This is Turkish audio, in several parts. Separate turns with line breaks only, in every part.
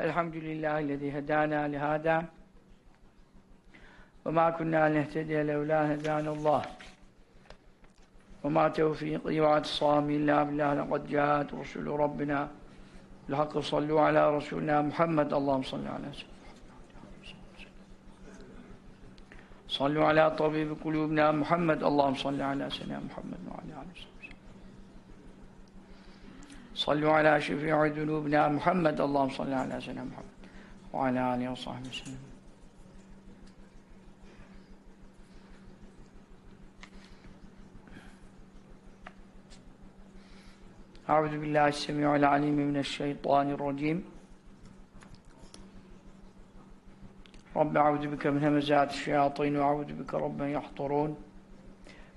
الحمد لله الذي هدانا لهذا وما كنا لنهتدي لولا هدانا الله وما توفيقي واعتصامي إلا بالله لقد جاءت رسل ربنا الحق صلوا على رسولنا محمد اللهم صل على سيدنا صلوا على طبيب قلوبنا محمد اللهم صل على سيدنا محمد وعلى آله وصحبه. صلوا على شفيع ذنوبنا محمد. اللهم صل على سيدنا محمد وعلى آله وصحبه وسلم. أعوذ بالله السميع العليم من الشيطان الرجيم. رب أعوذ بك من همزات الشياطين وأعوذ بك رب يحضرون.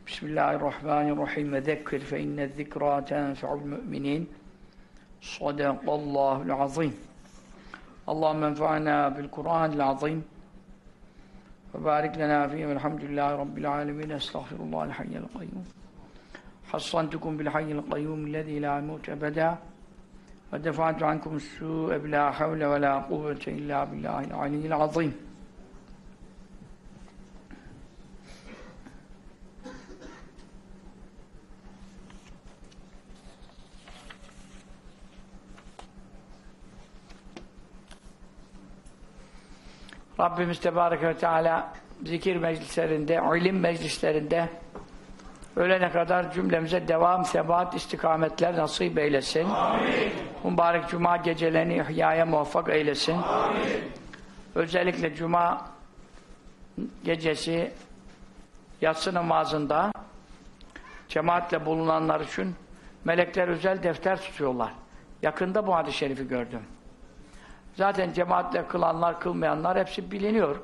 بسم الله الرحمن الرحيم. ذكر فإن الذكرى تنفع المؤمنين. صدق الله العظيم اللهم انفعنا بالقرآن العظيم وبارك لنا فيه والحمد لله رب العالمين استغفر الله الحي القيوم حصنتكم بالحي القيوم الذي لا يموت أبدا ودفعت عنكم السوء بلا حول ولا قوة إلا بالله العلي العظيم Rabbimiz Tebarek ve Teala zikir meclislerinde, ilim meclislerinde ölene kadar cümlemize devam, sebat, istikametler nasip eylesin. Amin. Mübarek cuma gecelerini ihyaya muvaffak eylesin. Amin. Özellikle cuma gecesi yatsı namazında cemaatle bulunanlar için melekler özel defter tutuyorlar. Yakında bu hadis-i şerifi gördüm. Zaten cemaatle kılanlar, kılmayanlar hepsi biliniyor.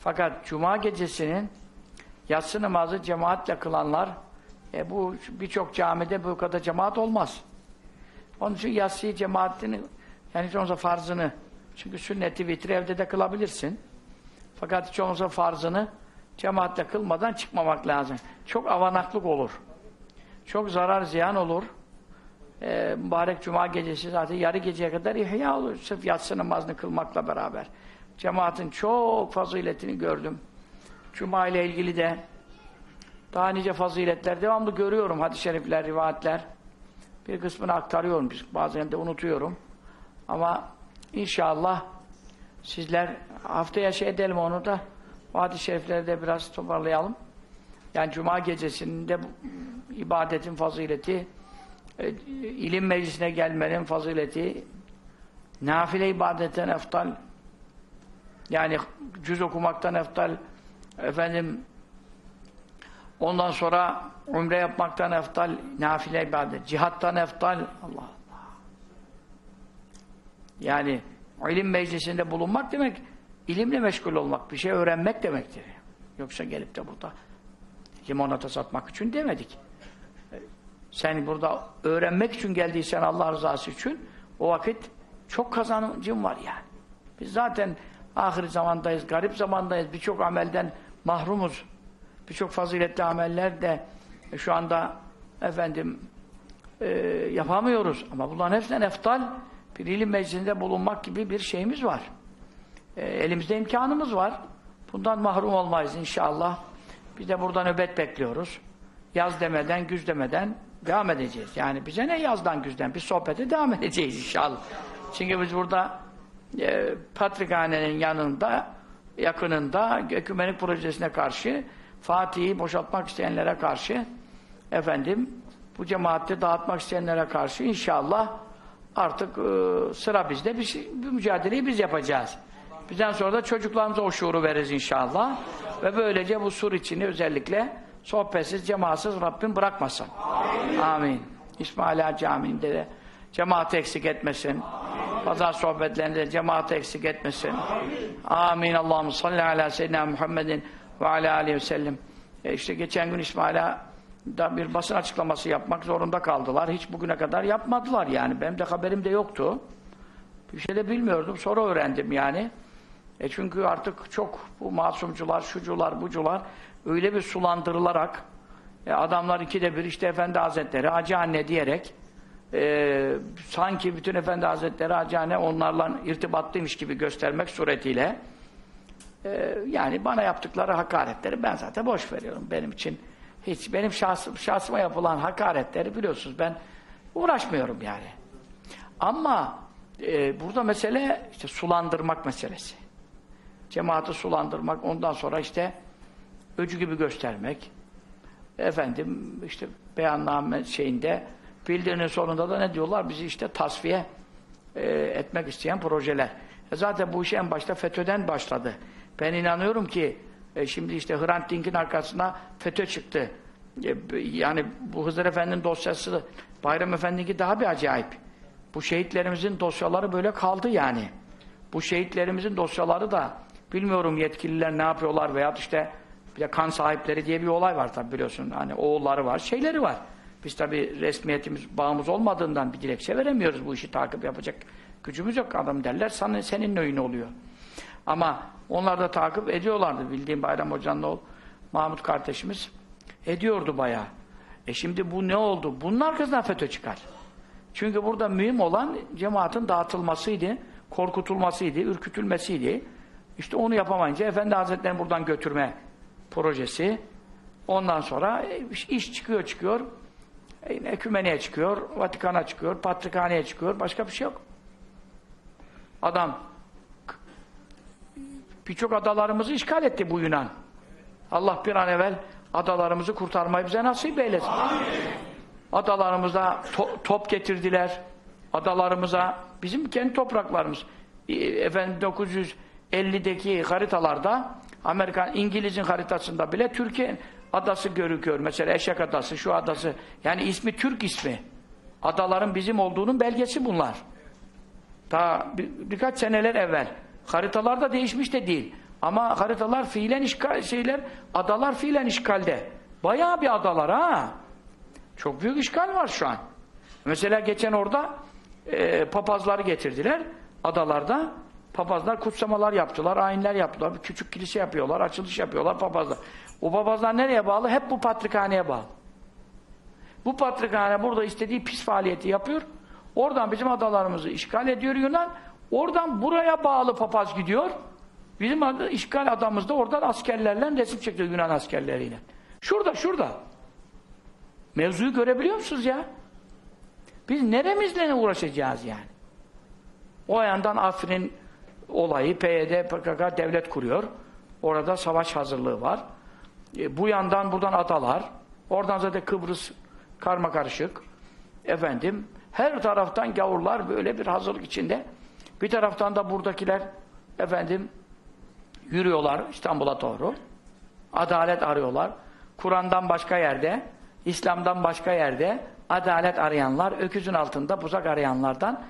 Fakat cuma gecesinin yatsı namazı cemaatle kılanlar e bu birçok camide bu kadar cemaat olmaz. Onun için yatsıyı cemaatini yani hiç farzını çünkü sünneti vitri evde de kılabilirsin. Fakat hiç olmazsa farzını cemaatle kılmadan çıkmamak lazım. Çok avanaklık olur. Çok zarar ziyan olur. Ee, mübarek cuma gecesi zaten yarı geceye kadar ihya olur. Sırf yatsı namazını kılmakla beraber. Cemaatin çok faziletini gördüm. Cuma ile ilgili de daha nice faziletler devamlı görüyorum hadis-i şerifler, rivayetler. Bir kısmını aktarıyorum, bazen de unutuyorum. Ama inşallah sizler haftaya şey edelim onu da hadis-i şerifleri de biraz toparlayalım. Yani cuma gecesinde ibadetin fazileti, e, ilim meclisine gelmenin fazileti, nafile ibadetten eftal, yani cüz okumaktan eftal, efendim ondan sonra umre yapmaktan eftal, nafile ibadet, cihattan eftal, Allah Allah. Yani ilim meclisinde bulunmak demek, ilimle meşgul olmak, bir şey öğrenmek demektir. Yoksa gelip de burada limonata satmak için demedik. Sen burada öğrenmek için geldiysen Allah rızası için o vakit çok kazancın var yani. Biz zaten ahir zamandayız, garip zamandayız, birçok amelden mahrumuz. Birçok faziletli ameller de şu anda efendim e, yapamıyoruz. Ama bunların hepsinden eftal bir ilim meclisinde bulunmak gibi bir şeyimiz var. E, elimizde imkanımız var. Bundan mahrum olmayız inşallah. Biz de burada nöbet bekliyoruz. Yaz demeden, güz demeden devam edeceğiz. Yani bize ne yazdan güzden? Biz sohbete devam edeceğiz inşallah. Çünkü biz burada e, Patrikhane'nin yanında, yakınında ekümenik projesine karşı Fatih'i boşaltmak isteyenlere karşı efendim bu cemaatte dağıtmak isteyenlere karşı inşallah artık e, sıra bizde bir, bir mücadeleyi biz yapacağız. Bizden sonra da çocuklarımıza o şuuru veririz inşallah. Ve böylece bu sur içini özellikle sohbetsiz, cemaatsız Rabbim bırakmasın. Amin. Amin. İsmaila Camii'nde de cemaat eksik etmesin. Amin. Pazar sohbetlerinde cemaat eksik etmesin. Amin. Amin. Allah'ım salli ala seyyidina Muhammedin ve ala aleyhi ve sellem. E işte geçen gün İsmaila da bir basın açıklaması yapmak zorunda kaldılar. Hiç bugüne kadar yapmadılar yani. Benim de haberim de yoktu. Bir şey de bilmiyordum. Sonra öğrendim yani. E çünkü artık çok bu masumcular, şucular, bucular öyle bir sulandırılarak e adamlar ikide bir işte Efendi Hazretleri, Hacı Anne diyerek e, sanki bütün Efendi Hazretleri acane onlarla irtibatlıymış gibi göstermek suretiyle e, yani bana yaptıkları hakaretleri ben zaten boş veriyorum. Benim için hiç benim şahsım, şahsıma yapılan hakaretleri biliyorsunuz ben uğraşmıyorum yani. Ama e, burada mesele işte sulandırmak meselesi. Cemaati sulandırmak, ondan sonra işte öcü gibi göstermek. Efendim işte beyanname şeyinde bildirinin sonunda da ne diyorlar? Bizi işte tasfiye e, etmek isteyen projeler. E zaten bu iş en başta FETÖ'den başladı. Ben inanıyorum ki e, şimdi işte Hrant Dink'in arkasına FETÖ çıktı. E, yani bu Hızır Efendi'nin dosyası Bayram Efendi'ninki daha bir acayip. Bu şehitlerimizin dosyaları böyle kaldı yani. Bu şehitlerimizin dosyaları da bilmiyorum yetkililer ne yapıyorlar veya işte bir de kan sahipleri diye bir olay var tabi biliyorsun. Hani oğulları var, şeyleri var. Biz tabi resmiyetimiz, bağımız olmadığından bir dilekçe veremiyoruz. Bu işi takip yapacak gücümüz yok. Adam derler sana, senin nöyün oluyor. Ama onlar da takip ediyorlardı. Bildiğim Bayram Hoca'nın oğlu Mahmut kardeşimiz ediyordu bayağı. E şimdi bu ne oldu? Bunun arkasından FETÖ çıkar. Çünkü burada mühim olan cemaatin dağıtılmasıydı, korkutulmasıydı, ürkütülmesiydi. İşte onu yapamayınca Efendi Hazretleri'ni buradan götürme projesi. Ondan sonra iş çıkıyor çıkıyor. E, ekümeneye çıkıyor, Vatikan'a çıkıyor, Patrikhane'ye çıkıyor. Başka bir şey yok. Adam birçok adalarımızı işgal etti bu Yunan. Allah bir an evvel adalarımızı kurtarmayı bize nasip eylesin. Amin. Adalarımıza to top getirdiler. Adalarımıza bizim kendi topraklarımız. E, efendim 950'deki haritalarda Amerikan İngiliz'in haritasında bile Türkiye adası görüküyor. Mesela Eşek Adası, şu adası. Yani ismi Türk ismi. Adaların bizim olduğunun belgesi bunlar. Ta bir, birkaç seneler evvel. Haritalar da değişmiş de değil. Ama haritalar fiilen işgal, şeyler, adalar fiilen işgalde. Bayağı bir adalar ha. Çok büyük işgal var şu an. Mesela geçen orada e, papazları getirdiler adalarda. Papazlar kutsamalar yaptılar, ayinler yaptılar. Bir küçük kilise yapıyorlar, açılış yapıyorlar papazlar. O papazlar nereye bağlı? Hep bu patrikhaneye bağlı. Bu patrikhane burada istediği pis faaliyeti yapıyor. Oradan bizim adalarımızı işgal ediyor Yunan. Oradan buraya bağlı papaz gidiyor. Bizim adı, işgal adamımız da oradan askerlerle resim çekiyor Yunan askerleriyle. Şurada, şurada. Mevzuyu görebiliyor musunuz ya? Biz neremizle uğraşacağız yani? O yandan Afrin olayı, PYD, PKK devlet kuruyor. Orada savaş hazırlığı var. E, bu yandan buradan adalar. Oradan zaten Kıbrıs karma karışık. Efendim, her taraftan gavurlar böyle bir hazırlık içinde. Bir taraftan da buradakiler efendim yürüyorlar İstanbul'a doğru. Adalet arıyorlar. Kur'an'dan başka yerde, İslam'dan başka yerde adalet arayanlar, öküzün altında buzak arayanlardan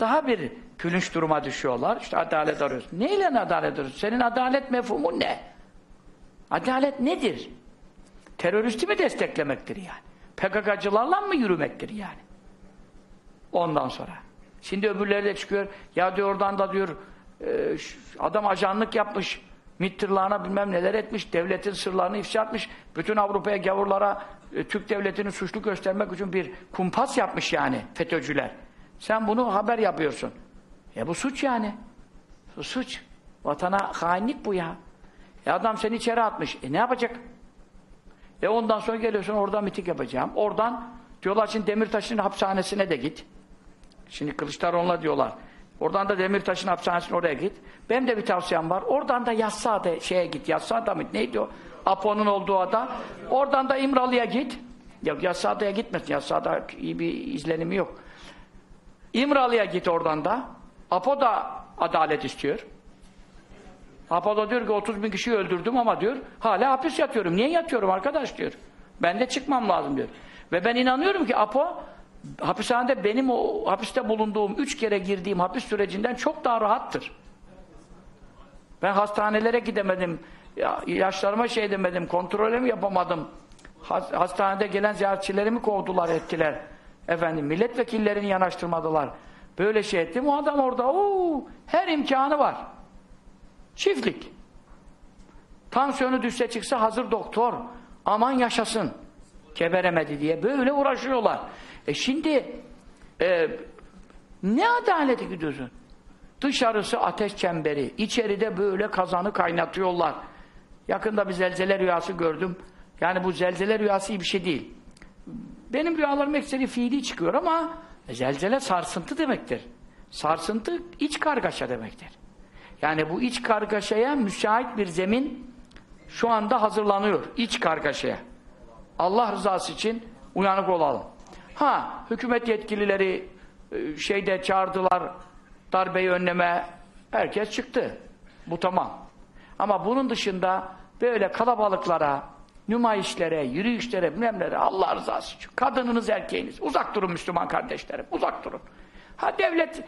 daha bir külünç duruma düşüyorlar. İşte adalet arıyorsun. Neyle adalet arıyorsun? Senin adalet mefhumun ne? Adalet nedir? Teröristi mi desteklemektir yani? PKK'cılarla mı yürümektir yani? Ondan sonra. Şimdi öbürleri de çıkıyor. Ya diyor oradan da diyor e, adam ajanlık yapmış. MİT bilmem neler etmiş. Devletin sırlarını ifşa etmiş. Bütün Avrupa'ya gavurlara e, Türk devletini suçlu göstermek için bir kumpas yapmış yani FETÖ'cüler. Sen bunu haber yapıyorsun. Ya bu suç yani. Bu suç. Vatana hainlik bu ya. E adam seni içeri atmış. E ne yapacak? E ondan sonra geliyorsun oradan mitik yapacağım. Oradan diyorlar şimdi Demirtaş'ın hapishanesine de git. Şimdi Kılıçdaroğlu'na diyorlar. Oradan da Demirtaş'ın hapishanesine oraya git. Benim de bir tavsiyem var. Oradan da Yassıada şeye git. Yassıada mı? Neydi o? Apo'nun olduğu ada. Oradan da İmralı'ya git. Yok Yassıada'ya gitmesin. Yassıada iyi bir izlenimi yok. İmralı'ya git oradan da. Apo da adalet istiyor. Apo da diyor ki 30 bin kişiyi öldürdüm ama diyor hala hapis yatıyorum. Niye yatıyorum arkadaş diyor. Ben de çıkmam lazım diyor. Ve ben inanıyorum ki Apo hapishanede benim o hapiste bulunduğum üç kere girdiğim hapis sürecinden çok daha rahattır. Ben hastanelere gidemedim. Ya, ilaçlarıma şey demedim. Kontrole mi yapamadım. Hastanede gelen ziyaretçilerimi kovdular ettiler. Efendim milletvekillerini yanaştırmadılar. Böyle şey etti. O adam orada oo, her imkanı var. Çiftlik. Tansiyonu düşse çıksa hazır doktor. Aman yaşasın. Geberemedi diye böyle uğraşıyorlar. E şimdi e, ne adaleti gidiyorsun? Dışarısı ateş çemberi, içeride böyle kazanı kaynatıyorlar. Yakında bir zelzele rüyası gördüm. Yani bu zelzele rüyası iyi bir şey değil. Benim rüyalarım ekseri fiili çıkıyor ama zelzele sarsıntı demektir. Sarsıntı iç kargaşa demektir. Yani bu iç kargaşaya müsait bir zemin şu anda hazırlanıyor. İç kargaşaya. Allah rızası için uyanık olalım. Ha, hükümet yetkilileri e, şeyde çağırdılar, darbeyi önleme, herkes çıktı. Bu tamam. Ama bunun dışında böyle kalabalıklara, nümayişlere, yürüyüşlere, bilmemlere Allah rızası için. Kadınınız, erkeğiniz. Uzak durun Müslüman kardeşlerim. Uzak durun. Ha devlet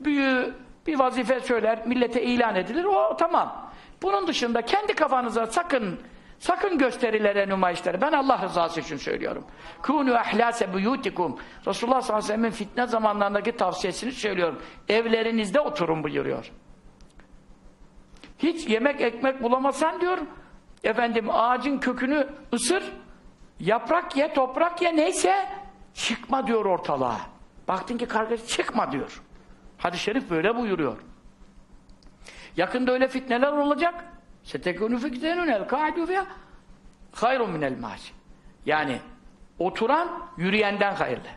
büyüğü bir vazife söyler, millete ilan edilir. O tamam. Bunun dışında kendi kafanıza sakın sakın gösterilere, nümayişlere. Ben Allah rızası için söylüyorum. Kûnû ahlâse buyûtikum. Resulullah sallallahu aleyhi ve sellem'in fitne zamanlarındaki tavsiyesini söylüyorum. Evlerinizde oturun buyuruyor. Hiç yemek ekmek bulamasan diyor, efendim ağacın kökünü ısır, yaprak ye, toprak ye neyse çıkma diyor ortalığa. Baktın ki kardeş çıkma diyor. Hadis-i şerif böyle buyuruyor. Yakında öyle fitneler olacak. Setekûnü fitnenün el kâidû fiyâ hayrun minel mâşi. Yani oturan yürüyenden hayırlı.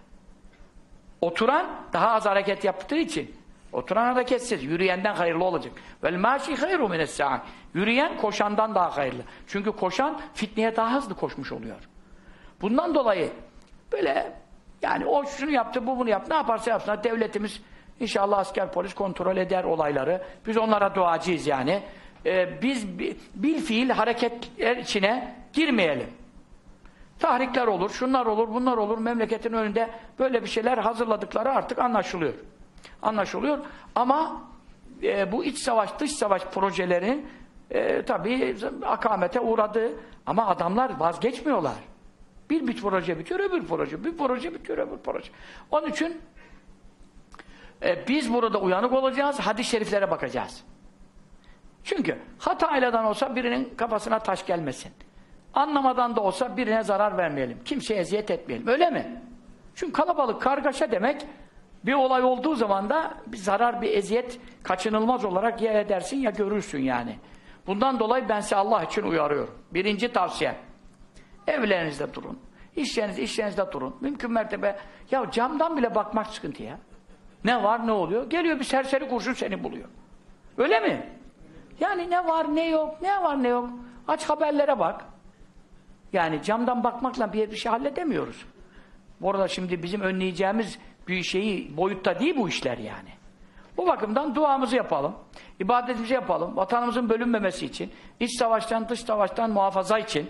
Oturan daha az hareket yaptığı için oturan hareketsiz, yürüyenden hayırlı olacak. Vel mâşi hayru mines Yürüyen koşandan daha hayırlı. Çünkü koşan fitneye daha hızlı koşmuş oluyor. Bundan dolayı böyle yani o şunu yaptı, bu bunu yaptı, ne yaparsa yapsın. Devletimiz inşallah asker polis kontrol eder olayları. Biz onlara duacıyız yani. Ee, biz bil fiil hareketler içine girmeyelim. Tahrikler olur, şunlar olur, bunlar olur. Memleketin önünde böyle bir şeyler hazırladıkları artık anlaşılıyor. Anlaşılıyor. Ama e, bu iç savaş, dış savaş projelerinin e, tabii akamete uğradı. Ama adamlar vazgeçmiyorlar. Bir bir proje bitiyor, öbür proje. Bir proje bitiyor, öbür proje. Onun için e, biz burada uyanık olacağız, hadis-i şeriflere bakacağız. Çünkü hatayladan olsa birinin kafasına taş gelmesin. Anlamadan da olsa birine zarar vermeyelim. Kimseye eziyet etmeyelim. Öyle mi? Çünkü kalabalık, kargaşa demek bir olay olduğu zaman da bir zarar, bir eziyet kaçınılmaz olarak ya edersin ya görürsün yani. Bundan dolayı ben size Allah için uyarıyorum. Birinci tavsiye. Evlerinizde durun. İş yerinizde, iş yerinizde durun. Mümkün mertebe ya camdan bile bakmak sıkıntı ya. Ne var ne oluyor? Geliyor bir serseri kurşun seni buluyor. Öyle mi? Yani ne var ne yok, ne var ne yok. Aç haberlere bak. Yani camdan bakmakla bir, bir şey halledemiyoruz. Bu arada şimdi bizim önleyeceğimiz bir şeyi boyutta değil bu işler yani. Bu bakımdan duamızı yapalım. ibadetimizi yapalım. Vatanımızın bölünmemesi için, iç savaştan, dış savaştan muhafaza için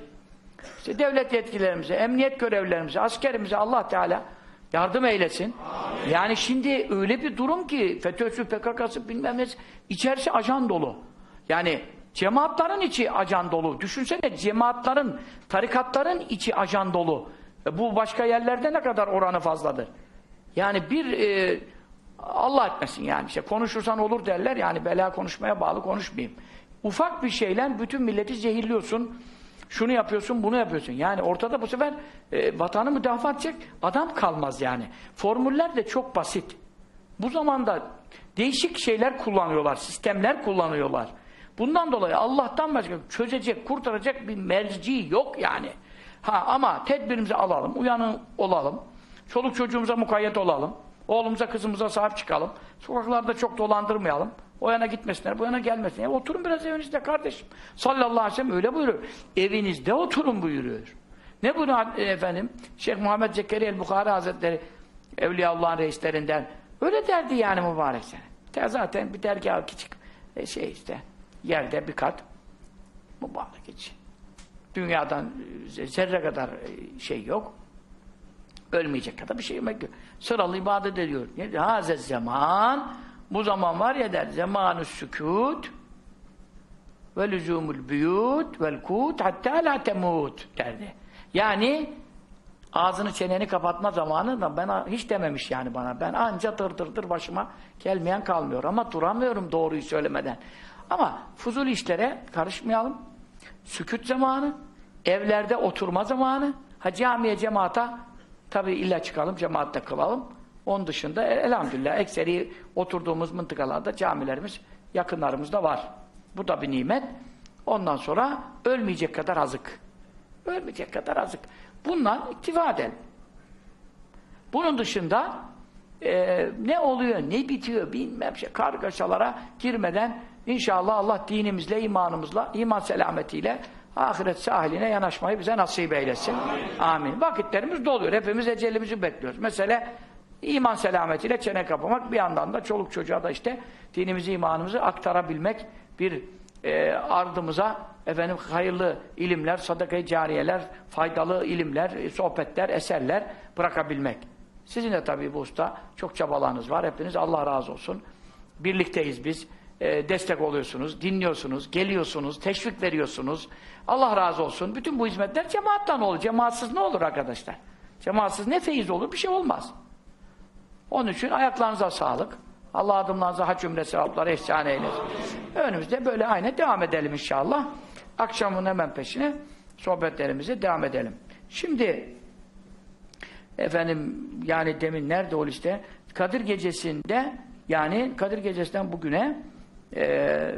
işte devlet yetkilerimize, emniyet görevlilerimize, askerimize Allah Teala yardım eylesin. Amin. Yani şimdi öyle bir durum ki FETÖ'sü, PKK'sı bilmem ne içerisi ajan dolu. Yani cemaatların içi ajan dolu. Düşünsene cemaatların, tarikatların içi ajan dolu. E bu başka yerlerde ne kadar oranı fazladır. Yani bir e, Allah etmesin yani işte konuşursan olur derler yani bela konuşmaya bağlı konuşmayayım. Ufak bir şeyle bütün milleti zehirliyorsun. Şunu yapıyorsun, bunu yapıyorsun. Yani ortada bu sefer e, vatanı müdafaa edecek adam kalmaz yani. Formüller de çok basit. Bu zamanda değişik şeyler kullanıyorlar, sistemler kullanıyorlar. Bundan dolayı Allah'tan başka çözecek, kurtaracak bir merci yok yani. Ha ama tedbirimizi alalım, uyanın olalım. Çoluk çocuğumuza mukayyet olalım. Oğlumuza, kızımıza sahip çıkalım. Sokaklarda çok dolandırmayalım. O yana gitmesinler, bu yana gelmesinler. E, oturun biraz evinizde kardeşim. Sallallahu aleyhi ve sellem öyle buyuruyor. Evinizde oturun buyuruyor. Ne bunu e, efendim? Şeyh Muhammed Zekeriya el-Bukhari Hazretleri Evliyaullah'ın reislerinden öyle derdi yani mübarek sene. Zaten bir dergah küçük e, şey işte yerde bir kat mübarek için. Dünyadan zerre kadar şey yok. Ölmeyecek kadar bir şey yemek yok. Sıralı ibadet ediyor. Ne? Hazet zaman bu zaman var ya der zamanü sükût ve lüzumul büyut vel kut hatta la temut derdi. Yani ağzını çeneni kapatma zamanı da ben hiç dememiş yani bana. Ben anca dır dır dır başıma gelmeyen kalmıyor ama duramıyorum doğruyu söylemeden. Ama fuzul işlere karışmayalım. Sükut zamanı, evlerde oturma zamanı, ha camiye cemaata tabi illa çıkalım, cemaatte kılalım. Onun dışında e, elhamdülillah ekseri oturduğumuz mıntıkalarda camilerimiz yakınlarımızda var. Bu da bir nimet. Ondan sonra ölmeyecek kadar azık. Ölmeyecek kadar azık. Bundan iktifa edelim. Bunun dışında e, ne oluyor, ne bitiyor bilmem şey kargaşalara girmeden inşallah Allah dinimizle, imanımızla, iman selametiyle ahiret sahiline yanaşmayı bize nasip eylesin. Amin. Amin. Vakitlerimiz doluyor. Hepimiz ecelimizi bekliyoruz. Mesela iman selametiyle çene kapamak bir yandan da çoluk çocuğa da işte dinimizi, imanımızı aktarabilmek bir e, ardımıza efendim hayırlı ilimler, sadaka-i cariyeler, faydalı ilimler, e, sohbetler, eserler bırakabilmek. Sizin de tabii bu usta çok çabalarınız var. Hepiniz Allah razı olsun. Birlikteyiz biz. E, destek oluyorsunuz, dinliyorsunuz, geliyorsunuz, teşvik veriyorsunuz. Allah razı olsun. Bütün bu hizmetler cemaattan olur. Cemaatsız ne olur arkadaşlar? Cemaatsız ne feyiz olur? Bir şey olmaz. Onun için ayaklarınıza sağlık. Allah adımlarınıza hac cümle sevapları ihsan eylesin. Önümüzde böyle aynı devam edelim inşallah. Akşamın hemen peşine sohbetlerimize devam edelim. Şimdi efendim yani demin nerede o liste? Kadir gecesinde yani Kadir gecesinden bugüne e,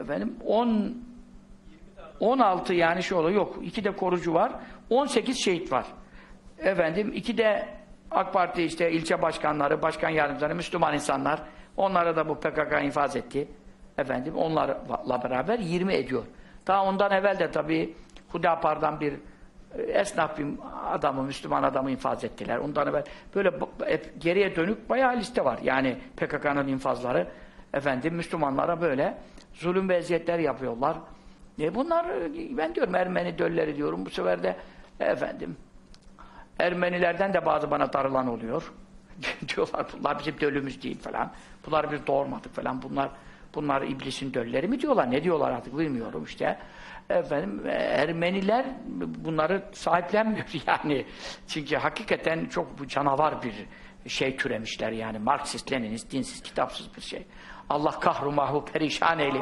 efendim 10 16 yani şu oluyor yok. iki de korucu var. 18 şehit var. Efendim iki de AK Parti işte ilçe başkanları, başkan yardımcıları, Müslüman insanlar. Onlara da bu PKK infaz etti. Efendim onlarla beraber 20 ediyor. Daha ondan evvel de tabii Hudapar'dan bir e, esnaf bir adamı, Müslüman adamı infaz ettiler. Ondan evvel böyle geriye dönük bayağı liste var. Yani PKK'nın infazları efendim Müslümanlara böyle zulüm ve eziyetler yapıyorlar. E bunlar ben diyorum Ermeni dölleri diyorum. Bu sefer de efendim Ermenilerden de bazı bana darılan oluyor. Diyorlar bunlar bizim dölümüz değil falan. Bunlar biz doğurmadık falan. Bunlar bunlar iblisin dölleri mi diyorlar? Ne diyorlar artık bilmiyorum işte. Efendim Ermeniler bunları sahiplenmiyor yani. Çünkü hakikaten çok canavar bir şey türemişler yani. Marksist, Leninist, dinsiz, kitapsız bir şey. Allah kahru mahvu perişan eyle.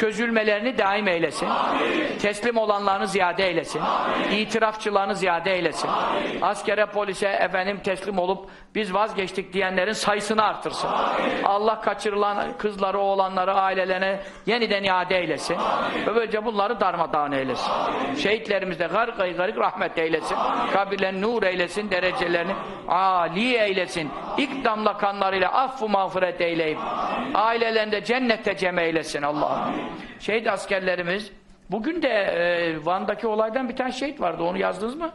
Çözülmelerini daim eylesin. Amin. Teslim olanlarını ziyade eylesin. Amin. İtirafçılarını ziyade eylesin. Amin. Askere, polise efendim teslim olup biz vazgeçtik diyenlerin sayısını artırsın. Amin. Allah kaçırılan kızları, oğlanları ailelerine yeniden iade eylesin. Amin. Ve böylece bunları darmadağın eylesin. Amin. Şehitlerimizde gargayı garip rahmet eylesin. Kabirlerini nur eylesin, derecelerini âli eylesin. İlk damla kanlarıyla affu mağfiret eyleyip ailelerinde cennette cem eylesin Allah. Şehit askerlerimiz bugün de e, Van'daki olaydan bir tane şehit vardı. Onu yazdınız mı?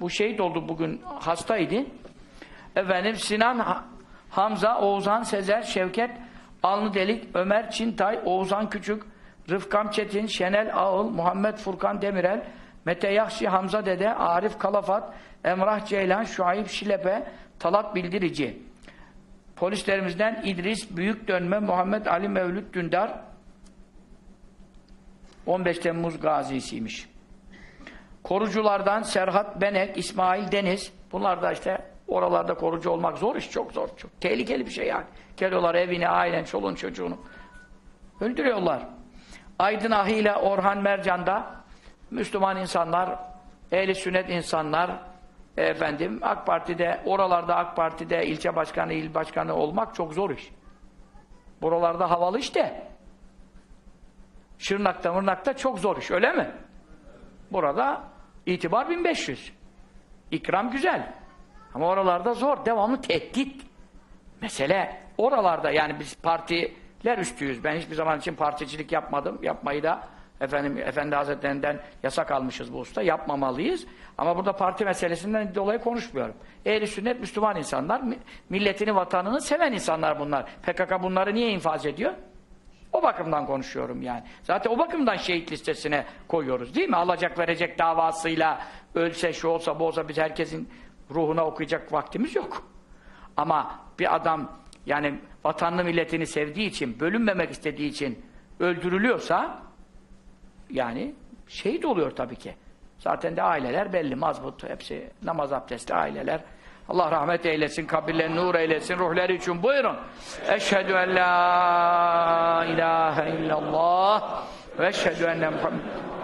Bu şehit oldu bugün. Hastaydı. Efendim Sinan Hamza, Oğuzhan Sezer, Şevket Alnı Delik, Ömer Çintay, Oğuzhan Küçük, Rıfkam Çetin, Şenel Ağıl, Muhammed Furkan Demirel, Mete Yahşi Hamza Dede, Arif Kalafat, Emrah Ceylan, Şuayb Şilepe, Talat Bildirici. Polislerimizden İdris Büyük Dönme, Muhammed Ali Mevlüt Dündar 15 Temmuz gazisiymiş. Koruculardan Serhat Benek, İsmail Deniz bunlar da işte oralarda korucu olmak zor iş, çok zor. Çok tehlikeli bir şey yani. Geliyorlar evini, ailen, çoluğun, çocuğunu. Öldürüyorlar. Aydın Ahi ile Orhan Mercan'da Müslüman insanlar, ehli sünnet insanlar, efendim AK Parti'de, oralarda AK Parti'de ilçe başkanı, il başkanı olmak çok zor iş. Buralarda havalı işte. Şırnak'ta, Mırnak'ta çok zor iş, öyle mi? Burada itibar 1500. İkram güzel. Ama oralarda zor, devamlı tehdit. Mesele oralarda yani biz partiler üstüyüz. Ben hiçbir zaman için particilik yapmadım, yapmayı da Efendim, Efendi Hazretlerinden yasak almışız bu usta. Yapmamalıyız. Ama burada parti meselesinden dolayı konuşmuyorum. Ehli sünnet Müslüman insanlar, milletini, vatanını seven insanlar bunlar. PKK bunları niye infaz ediyor? O bakımdan konuşuyorum yani. Zaten o bakımdan şehit listesine koyuyoruz değil mi? Alacak verecek davasıyla ölse şu olsa bu olsa biz herkesin ruhuna okuyacak vaktimiz yok. Ama bir adam yani vatanını milletini sevdiği için, bölünmemek istediği için öldürülüyorsa yani şehit oluyor tabii ki. Zaten de aileler belli, mazbut, hepsi namaz abdestli aileler. Allah rahmet eylesin, kabirlerini nur eylesin, ruhları için buyurun. Eşhedü en la ilahe illallah ve eşhedü enne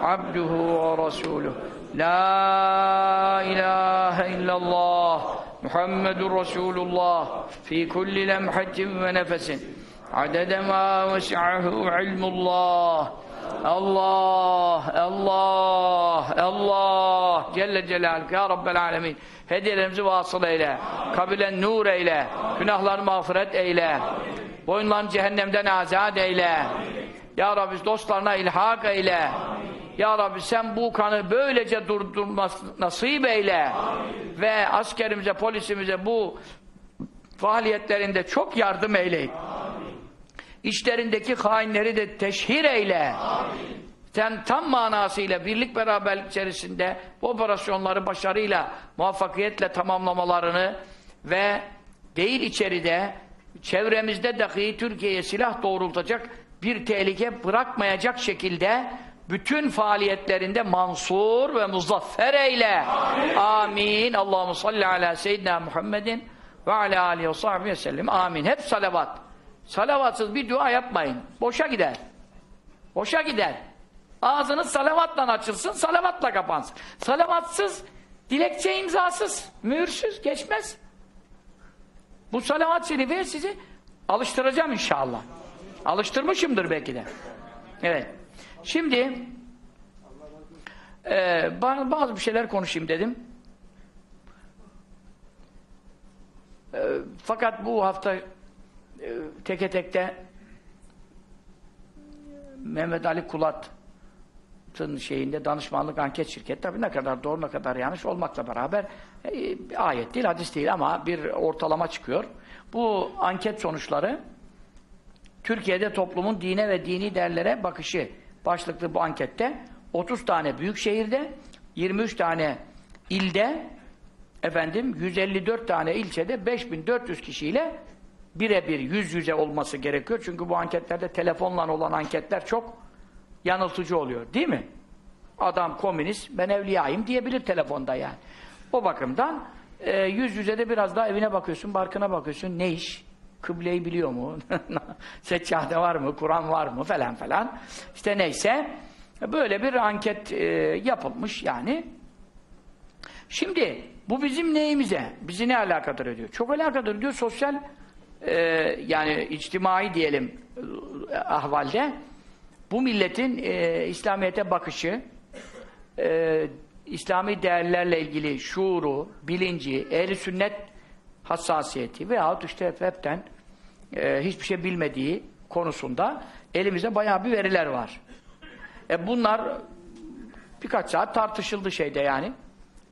abduhu ve resuluhu. La ilahe illallah Muhammedun Resulullah fi kulli lemhatin ve nefesin adede ma vesi'ahu ilmullah Allah, Allah, Allah. Celle Celaluhu ya Rabbel Alemin. Hediyelerimizi vasıl eyle. Kabilen nur eyle. Günahlarını mağfiret eyle. Boyunlarını cehennemden azat eyle. Ya Rabbi dostlarına ilhak eyle. Ya Rabbi sen bu kanı böylece durdurması nasip eyle. Ve askerimize, polisimize bu faaliyetlerinde çok yardım eyleyin İşlerindeki hainleri de teşhir eyle. Amin. Sen tam manasıyla birlik beraberlik içerisinde bu operasyonları başarıyla, muvaffakiyetle tamamlamalarını ve değil içeride, çevremizde dahi Türkiye'ye silah doğrultacak bir tehlike bırakmayacak şekilde bütün faaliyetlerinde mansur ve muzaffer eyle. Amin. Amin. Allahu salli ala seyyidina Muhammedin ve ala alihi ve sahbihi sellem. Amin. Hep salavat. Salavatsız bir dua yapmayın. Boşa gider. Boşa gider. Ağzınız salavatla açılsın, salavatla kapansın. Salavatsız, dilekçe imzasız, mühürsüz, geçmez. Bu salavat şerifi sizi alıştıracağım inşallah. Alıştırmışımdır belki de. Evet. Şimdi e, bazı bir şeyler konuşayım dedim. E, fakat bu hafta teke tekte Mehmet Ali Kulat'ın şeyinde danışmanlık anket şirket tabi ne kadar doğru ne kadar yanlış olmakla beraber e, ayet değil hadis değil ama bir ortalama çıkıyor. Bu anket sonuçları Türkiye'de toplumun dine ve dini değerlere bakışı başlıklı bu ankette 30 tane büyük şehirde 23 tane ilde efendim 154 tane ilçede 5400 kişiyle birebir yüz yüze olması gerekiyor. Çünkü bu anketlerde telefonla olan anketler çok yanıltıcı oluyor. Değil mi? Adam komünist, ben evliyayım diyebilir telefonda yani. O bakımdan e, yüz yüze de biraz daha evine bakıyorsun, barkına bakıyorsun. Ne iş? Kıbleyi biliyor mu? Seccade var mı? Kur'an var mı? Falan falan. İşte neyse. Böyle bir anket e, yapılmış yani. Şimdi bu bizim neyimize? Bizi ne alakadar ediyor? Çok alakadar ediyor. Sosyal e, yani içtimai diyelim ahvalde bu milletin e, İslamiyet'e bakışı e, İslami değerlerle ilgili şuuru, bilinci, ehli sünnet hassasiyeti veyahut işte hepten e, hiçbir şey bilmediği konusunda elimizde bayağı bir veriler var. E bunlar birkaç saat tartışıldı şeyde yani.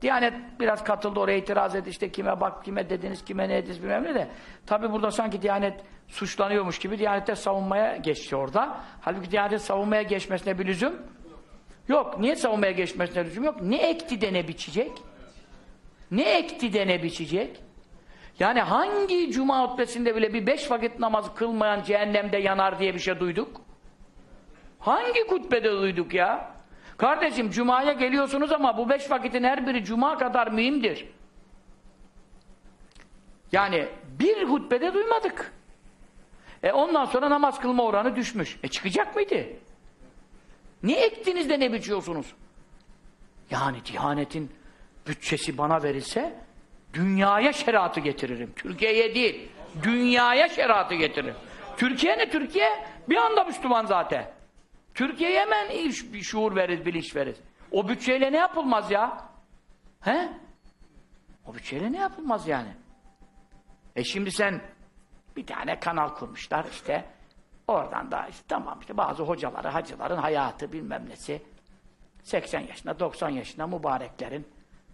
Diyanet biraz katıldı oraya itiraz etti işte kime bak kime dediniz kime ne dediniz bilmem ne de. Tabi burada sanki Diyanet suçlanıyormuş gibi Diyanet'te savunmaya geçti orada. Halbuki Diyanet savunmaya geçmesine bir lüzum yok. Niye savunmaya geçmesine lüzum yok? Ne ekti de ne biçecek? Ne ekti de ne biçecek? Yani hangi cuma hutbesinde bile bir beş vakit namaz kılmayan cehennemde yanar diye bir şey duyduk? Hangi hutbede duyduk ya? Kardeşim cumaya geliyorsunuz ama bu beş vakitin her biri cuma kadar mühimdir. Yani bir hutbede duymadık. E ondan sonra namaz kılma oranı düşmüş. E çıkacak mıydı? Ne ektiniz de ne biçiyorsunuz? Yani dihanetin bütçesi bana verilse dünyaya şeriatı getiririm. Türkiye'ye değil. Dünyaya şeriatı getiririm. Türkiye ne? Türkiye bir anda Müslüman zaten. Türkiye'ye hemen bir şuur verir, bilinç verir. O bütçeyle ne yapılmaz ya? He? O bütçeyle ne yapılmaz yani? E şimdi sen bir tane kanal kurmuşlar işte oradan da işte tamam işte bazı hocaları, hacıların hayatı bilmem nesi 80 yaşında, 90 yaşında mübareklerin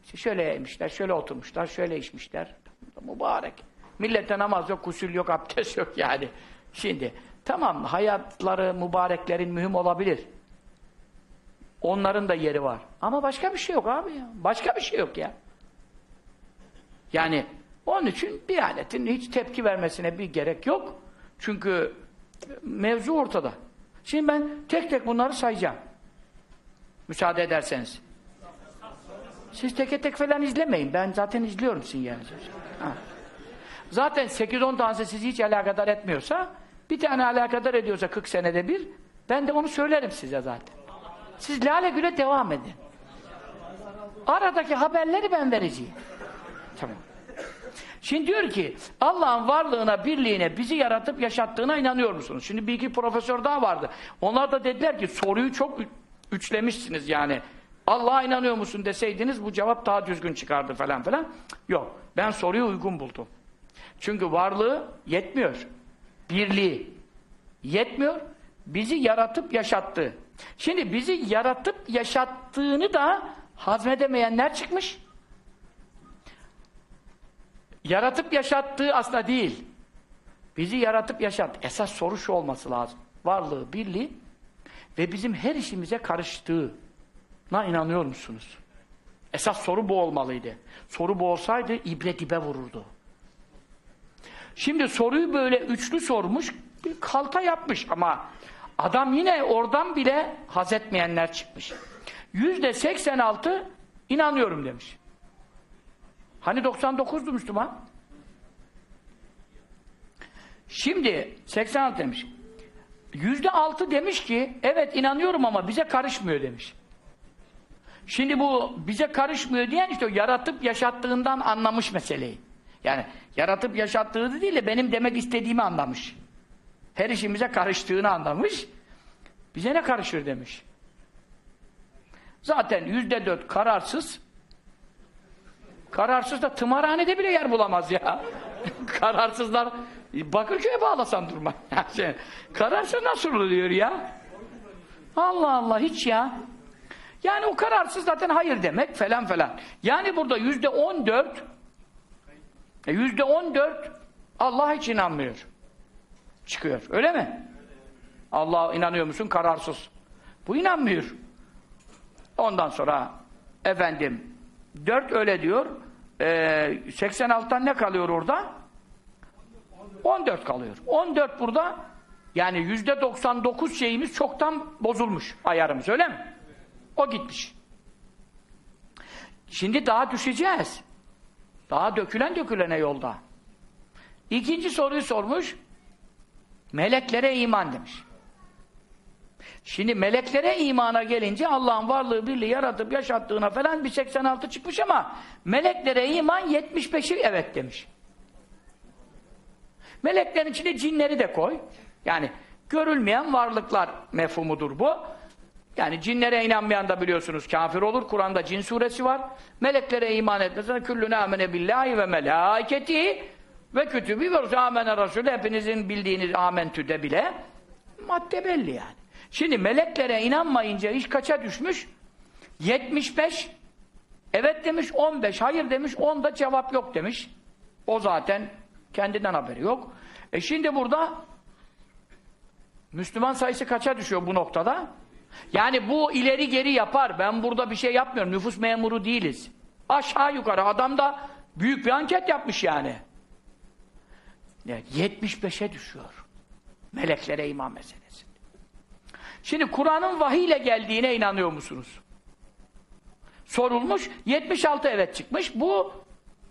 işte şöyle yemişler, şöyle oturmuşlar, şöyle içmişler. Mübarek. Millette namaz yok, kusul yok, abdest yok yani. Şimdi Tamam hayatları mübareklerin mühim olabilir. Onların da yeri var. Ama başka bir şey yok abi ya. Başka bir şey yok ya. Yani onun için bir aletin hiç tepki vermesine bir gerek yok. Çünkü mevzu ortada. Şimdi ben tek tek bunları sayacağım. Müsaade ederseniz. Siz tek tek falan izlemeyin. Ben zaten izliyorum. Ha. Zaten 8-10 tanesi sizi hiç alakadar etmiyorsa bir tane alakadar ediyorsa 40 senede bir, ben de onu söylerim size zaten. Siz lale güle devam edin. Aradaki haberleri ben vereceğim. Tamam. Şimdi diyor ki Allah'ın varlığına, birliğine, bizi yaratıp yaşattığına inanıyor musunuz? Şimdi bir iki profesör daha vardı. Onlar da dediler ki soruyu çok üçlemişsiniz yani. Allah'a inanıyor musun deseydiniz bu cevap daha düzgün çıkardı falan filan. Yok. Ben soruyu uygun buldum. Çünkü varlığı yetmiyor. Birliği yetmiyor. Bizi yaratıp yaşattı. Şimdi bizi yaratıp yaşattığını da hazmedemeyenler çıkmış. Yaratıp yaşattığı aslında değil. Bizi yaratıp yaşat. Esas soru şu olması lazım. Varlığı, birliği ve bizim her işimize karıştığına inanıyor musunuz? Esas soru bu olmalıydı. Soru bu olsaydı ibre dibe vururdu. Şimdi soruyu böyle üçlü sormuş, bir kalta yapmış ama adam yine oradan bile haz etmeyenler çıkmış. Yüzde 86 inanıyorum demiş. Hani 99'du Müslüman? Şimdi 86 demiş. Yüzde 6 demiş ki evet inanıyorum ama bize karışmıyor demiş. Şimdi bu bize karışmıyor diyen işte yaratıp yaşattığından anlamış meseleyi. Yani yaratıp yaşattığı değil de benim demek istediğimi anlamış. Her işimize karıştığını anlamış. Bize ne karışır demiş. Zaten yüzde dört kararsız. Kararsız da tımarhanede bile yer bulamaz ya. Kararsızlar Bakırköy'e bağlasan durma. Yani, kararsız nasıl oluyor ya? Allah Allah hiç ya. Yani o kararsız zaten hayır demek falan falan. Yani burada yüzde on dört yüzde on dört Allah hiç inanmıyor. Çıkıyor. Öyle mi? Allah'a inanıyor musun? Kararsız. Bu inanmıyor. Ondan sonra efendim dört öyle diyor. Ee, 86'tan ne kalıyor orada? 14 kalıyor. 14 burada yani yüzde 99 şeyimiz çoktan bozulmuş ayarımız öyle mi? O gitmiş. Şimdi daha düşeceğiz. Daha dökülen dökülene yolda. İkinci soruyu sormuş. Meleklere iman demiş. Şimdi meleklere imana gelince Allah'ın varlığı birliği yaratıp yaşattığına falan bir 86 çıkmış ama meleklere iman 75'i evet demiş. Meleklerin içine cinleri de koy. Yani görülmeyen varlıklar mefhumudur bu. Yani cinlere inanmayan da biliyorsunuz kafir olur. Kur'an'da cin suresi var. Meleklere iman etmesine küllüne amene billahi ve melâiketi ve kütübü ve amene rasulü hepinizin bildiğiniz amentü de bile madde belli yani. Şimdi meleklere inanmayınca iş kaça düşmüş? 75 evet demiş 15 hayır demiş 10 da cevap yok demiş. O zaten kendinden haberi yok. E şimdi burada Müslüman sayısı kaça düşüyor bu noktada? Yani bu ileri geri yapar. Ben burada bir şey yapmıyorum. Nüfus memuru değiliz. Aşağı yukarı adam da büyük bir anket yapmış yani. yani 75'e düşüyor. Meleklere iman meselesi. Şimdi Kur'an'ın vahiy ile geldiğine inanıyor musunuz? Sorulmuş. 76 evet çıkmış. Bu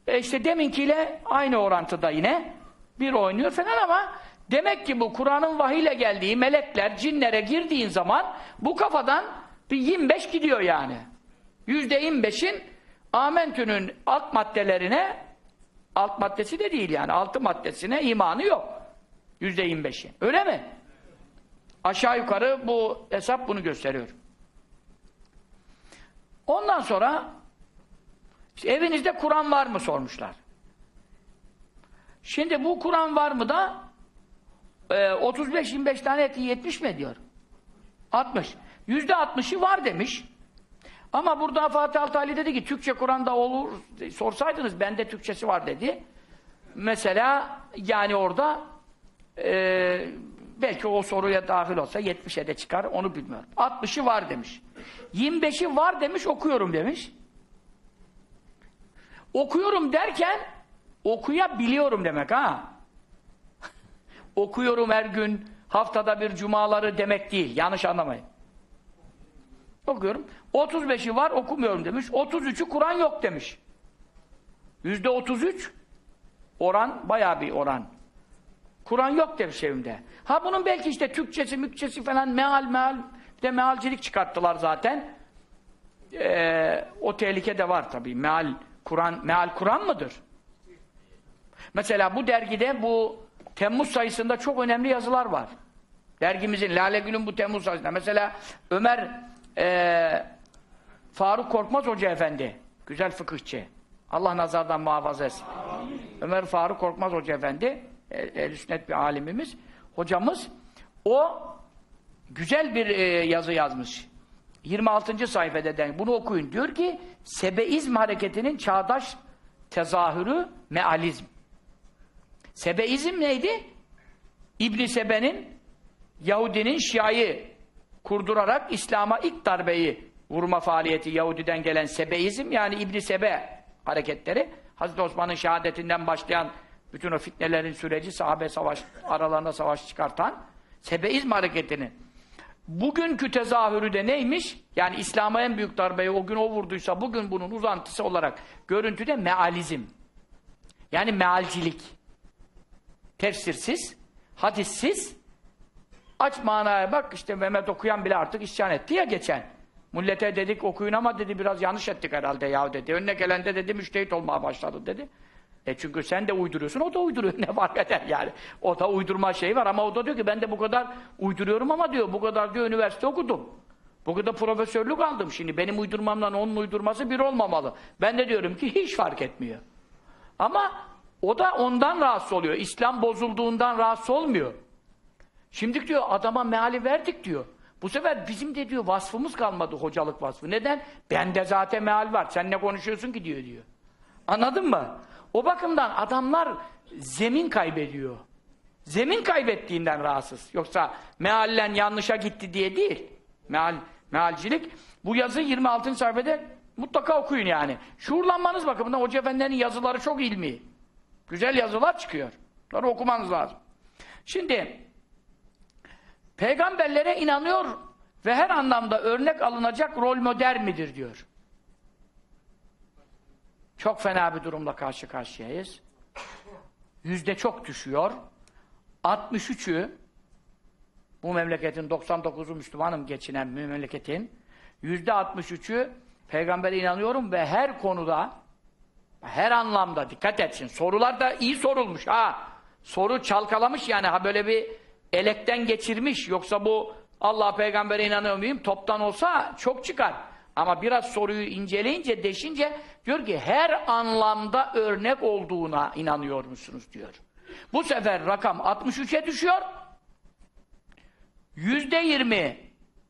e işte deminkiyle aynı orantıda yine bir oynuyor falan ama demek ki bu Kur'an'ın vahiy ile geldiği melekler cinlere girdiğin zaman bu kafadan bir 25 gidiyor yani. Yüzde 25'in amentünün alt maddelerine alt maddesi de değil yani altı maddesine imanı yok. Yüzde 25'i. Öyle mi? Aşağı yukarı bu hesap bunu gösteriyor. Ondan sonra işte evinizde Kur'an var mı sormuşlar. Şimdi bu Kur'an var mı da e, 35-25 tane eti 70 mi diyor? 60. Yüzde 60'ı var demiş. Ama burada Fatih Altaylı dedi ki Türkçe Kur'an'da olur sorsaydınız bende Türkçesi var dedi. Mesela yani orada e, belki o soruya dahil olsa 70'e de çıkar onu bilmiyorum. 60'ı var demiş. 25'i var demiş okuyorum demiş. Okuyorum derken okuyabiliyorum demek ha. Okuyorum her gün haftada bir cumaları demek değil. Yanlış anlamayın. Okuyorum. 35'i var okumuyorum demiş. 33'ü Kur'an yok demiş. Yüzde 33 oran bayağı bir oran. Kur'an yok demiş evimde. Ha bunun belki işte Türkçesi, Mükçesi falan meal meal bir de mealcilik çıkarttılar zaten. Ee, o tehlike de var tabii. Meal Kur'an meal Kur'an mıdır? Mesela bu dergide bu Temmuz sayısında çok önemli yazılar var. Dergimizin Lale Gül'ün bu Temmuz sayısında. Mesela Ömer eee Faruk Korkmaz Hoca Efendi. Güzel fıkıhçı. Allah nazardan muhafaza etsin. Ömer Faruk Korkmaz Hoca Efendi ehl sünnet bir alimimiz. Hocamız o güzel bir e, yazı yazmış. 26. sayfada den bunu okuyun. Diyor ki Sebeizm hareketinin çağdaş tezahürü mealizm. Sebeizm neydi? İbn Sebe'nin Yahudinin Şia'yı kurdurarak İslam'a ilk darbeyi vurma faaliyeti Yahudiden gelen Sebeizm yani İbn Sebe hareketleri Hazreti Osman'ın şehadetinden başlayan bütün o fitnelerin süreci sahabe savaş aralarında savaş çıkartan Sebeizm hareketinin bugünkü tezahürü de neymiş? Yani İslam'a en büyük darbeyi o gün o vurduysa bugün bunun uzantısı olarak görüntüde mealizm. Yani mealcilik. Tefsirsiz, hadissiz, aç manaya bak işte Mehmet okuyan bile artık isyan etti ya geçen. Millete dedik okuyun ama dedi biraz yanlış ettik herhalde ya dedi. Önüne gelen de dedi müştehit olmaya başladı dedi. E çünkü sen de uyduruyorsun, o da uyduruyor. Ne fark eder yani? O da uydurma şey var ama o da diyor ki ben de bu kadar uyduruyorum ama diyor bu kadar diyor üniversite okudum. Bu kadar profesörlük aldım şimdi. Benim uydurmamla onun uydurması bir olmamalı. Ben de diyorum ki hiç fark etmiyor. Ama o da ondan rahatsız oluyor. İslam bozulduğundan rahatsız olmuyor. Şimdi diyor adama meali verdik diyor. Bu sefer bizim de diyor vasfımız kalmadı hocalık vasfı. Neden? Bende zaten meal var. Sen ne konuşuyorsun ki diyor diyor. Anladın mı? O bakımdan adamlar zemin kaybediyor. Zemin kaybettiğinden rahatsız. Yoksa meallen yanlışa gitti diye değil. Meal, mealcilik. Bu yazı 26. sayfada mutlaka okuyun yani. Şuurlanmanız bakımından Hoca Efendi'nin yazıları çok ilmi. Güzel yazılar çıkıyor. Bunları okumanız lazım. Şimdi peygamberlere inanıyor ve her anlamda örnek alınacak rol model midir diyor. Çok fena bir durumla karşı karşıyayız. Yüzde çok düşüyor. 63'ü bu memleketin 99'u Müslümanım geçinen memleketin yüzde 63'ü peygambere inanıyorum ve her konuda her anlamda dikkat etsin. Sorular da iyi sorulmuş. Ha, soru çalkalamış yani ha böyle bir elekten geçirmiş. Yoksa bu Allah peygambere inanıyor muyum? Toptan olsa çok çıkar. Ama biraz soruyu inceleyince, deşince diyor ki her anlamda örnek olduğuna inanıyor musunuz diyor. Bu sefer rakam 63'e düşüyor. Yüzde yirmi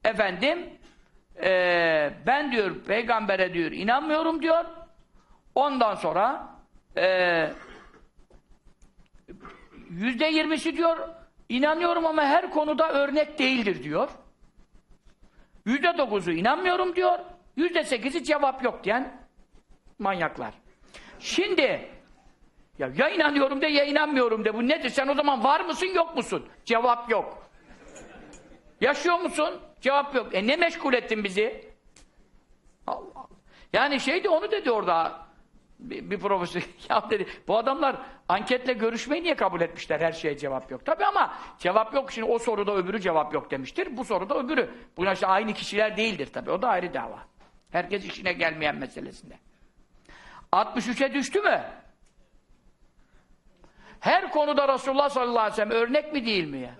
efendim e, ben diyor peygambere diyor inanmıyorum diyor. Ondan sonra e, yüzde yirmisi diyor inanıyorum ama her konuda örnek değildir diyor. Yüzde dokuzu inanmıyorum diyor. Yüzde sekizi cevap yok diyen manyaklar. Şimdi ya, ya inanıyorum de ya inanmıyorum de. Bu nedir? Sen o zaman var mısın yok musun? Cevap yok. Yaşıyor musun? Cevap yok. E ne meşgul ettin bizi? Allah Allah. Yani şeydi onu dedi orada bir, bir profesör. ya dedi bu adamlar anketle görüşmeyi niye kabul etmişler? Her şeye cevap yok. Tabi ama cevap yok. Şimdi o soruda öbürü cevap yok demiştir. Bu soruda öbürü. Bu işte aynı kişiler değildir tabi. O da ayrı dava. Herkes işine gelmeyen meselesinde. 63'e düştü mü? Her konuda Resulullah sallallahu aleyhi ve sellem örnek mi değil mi ya?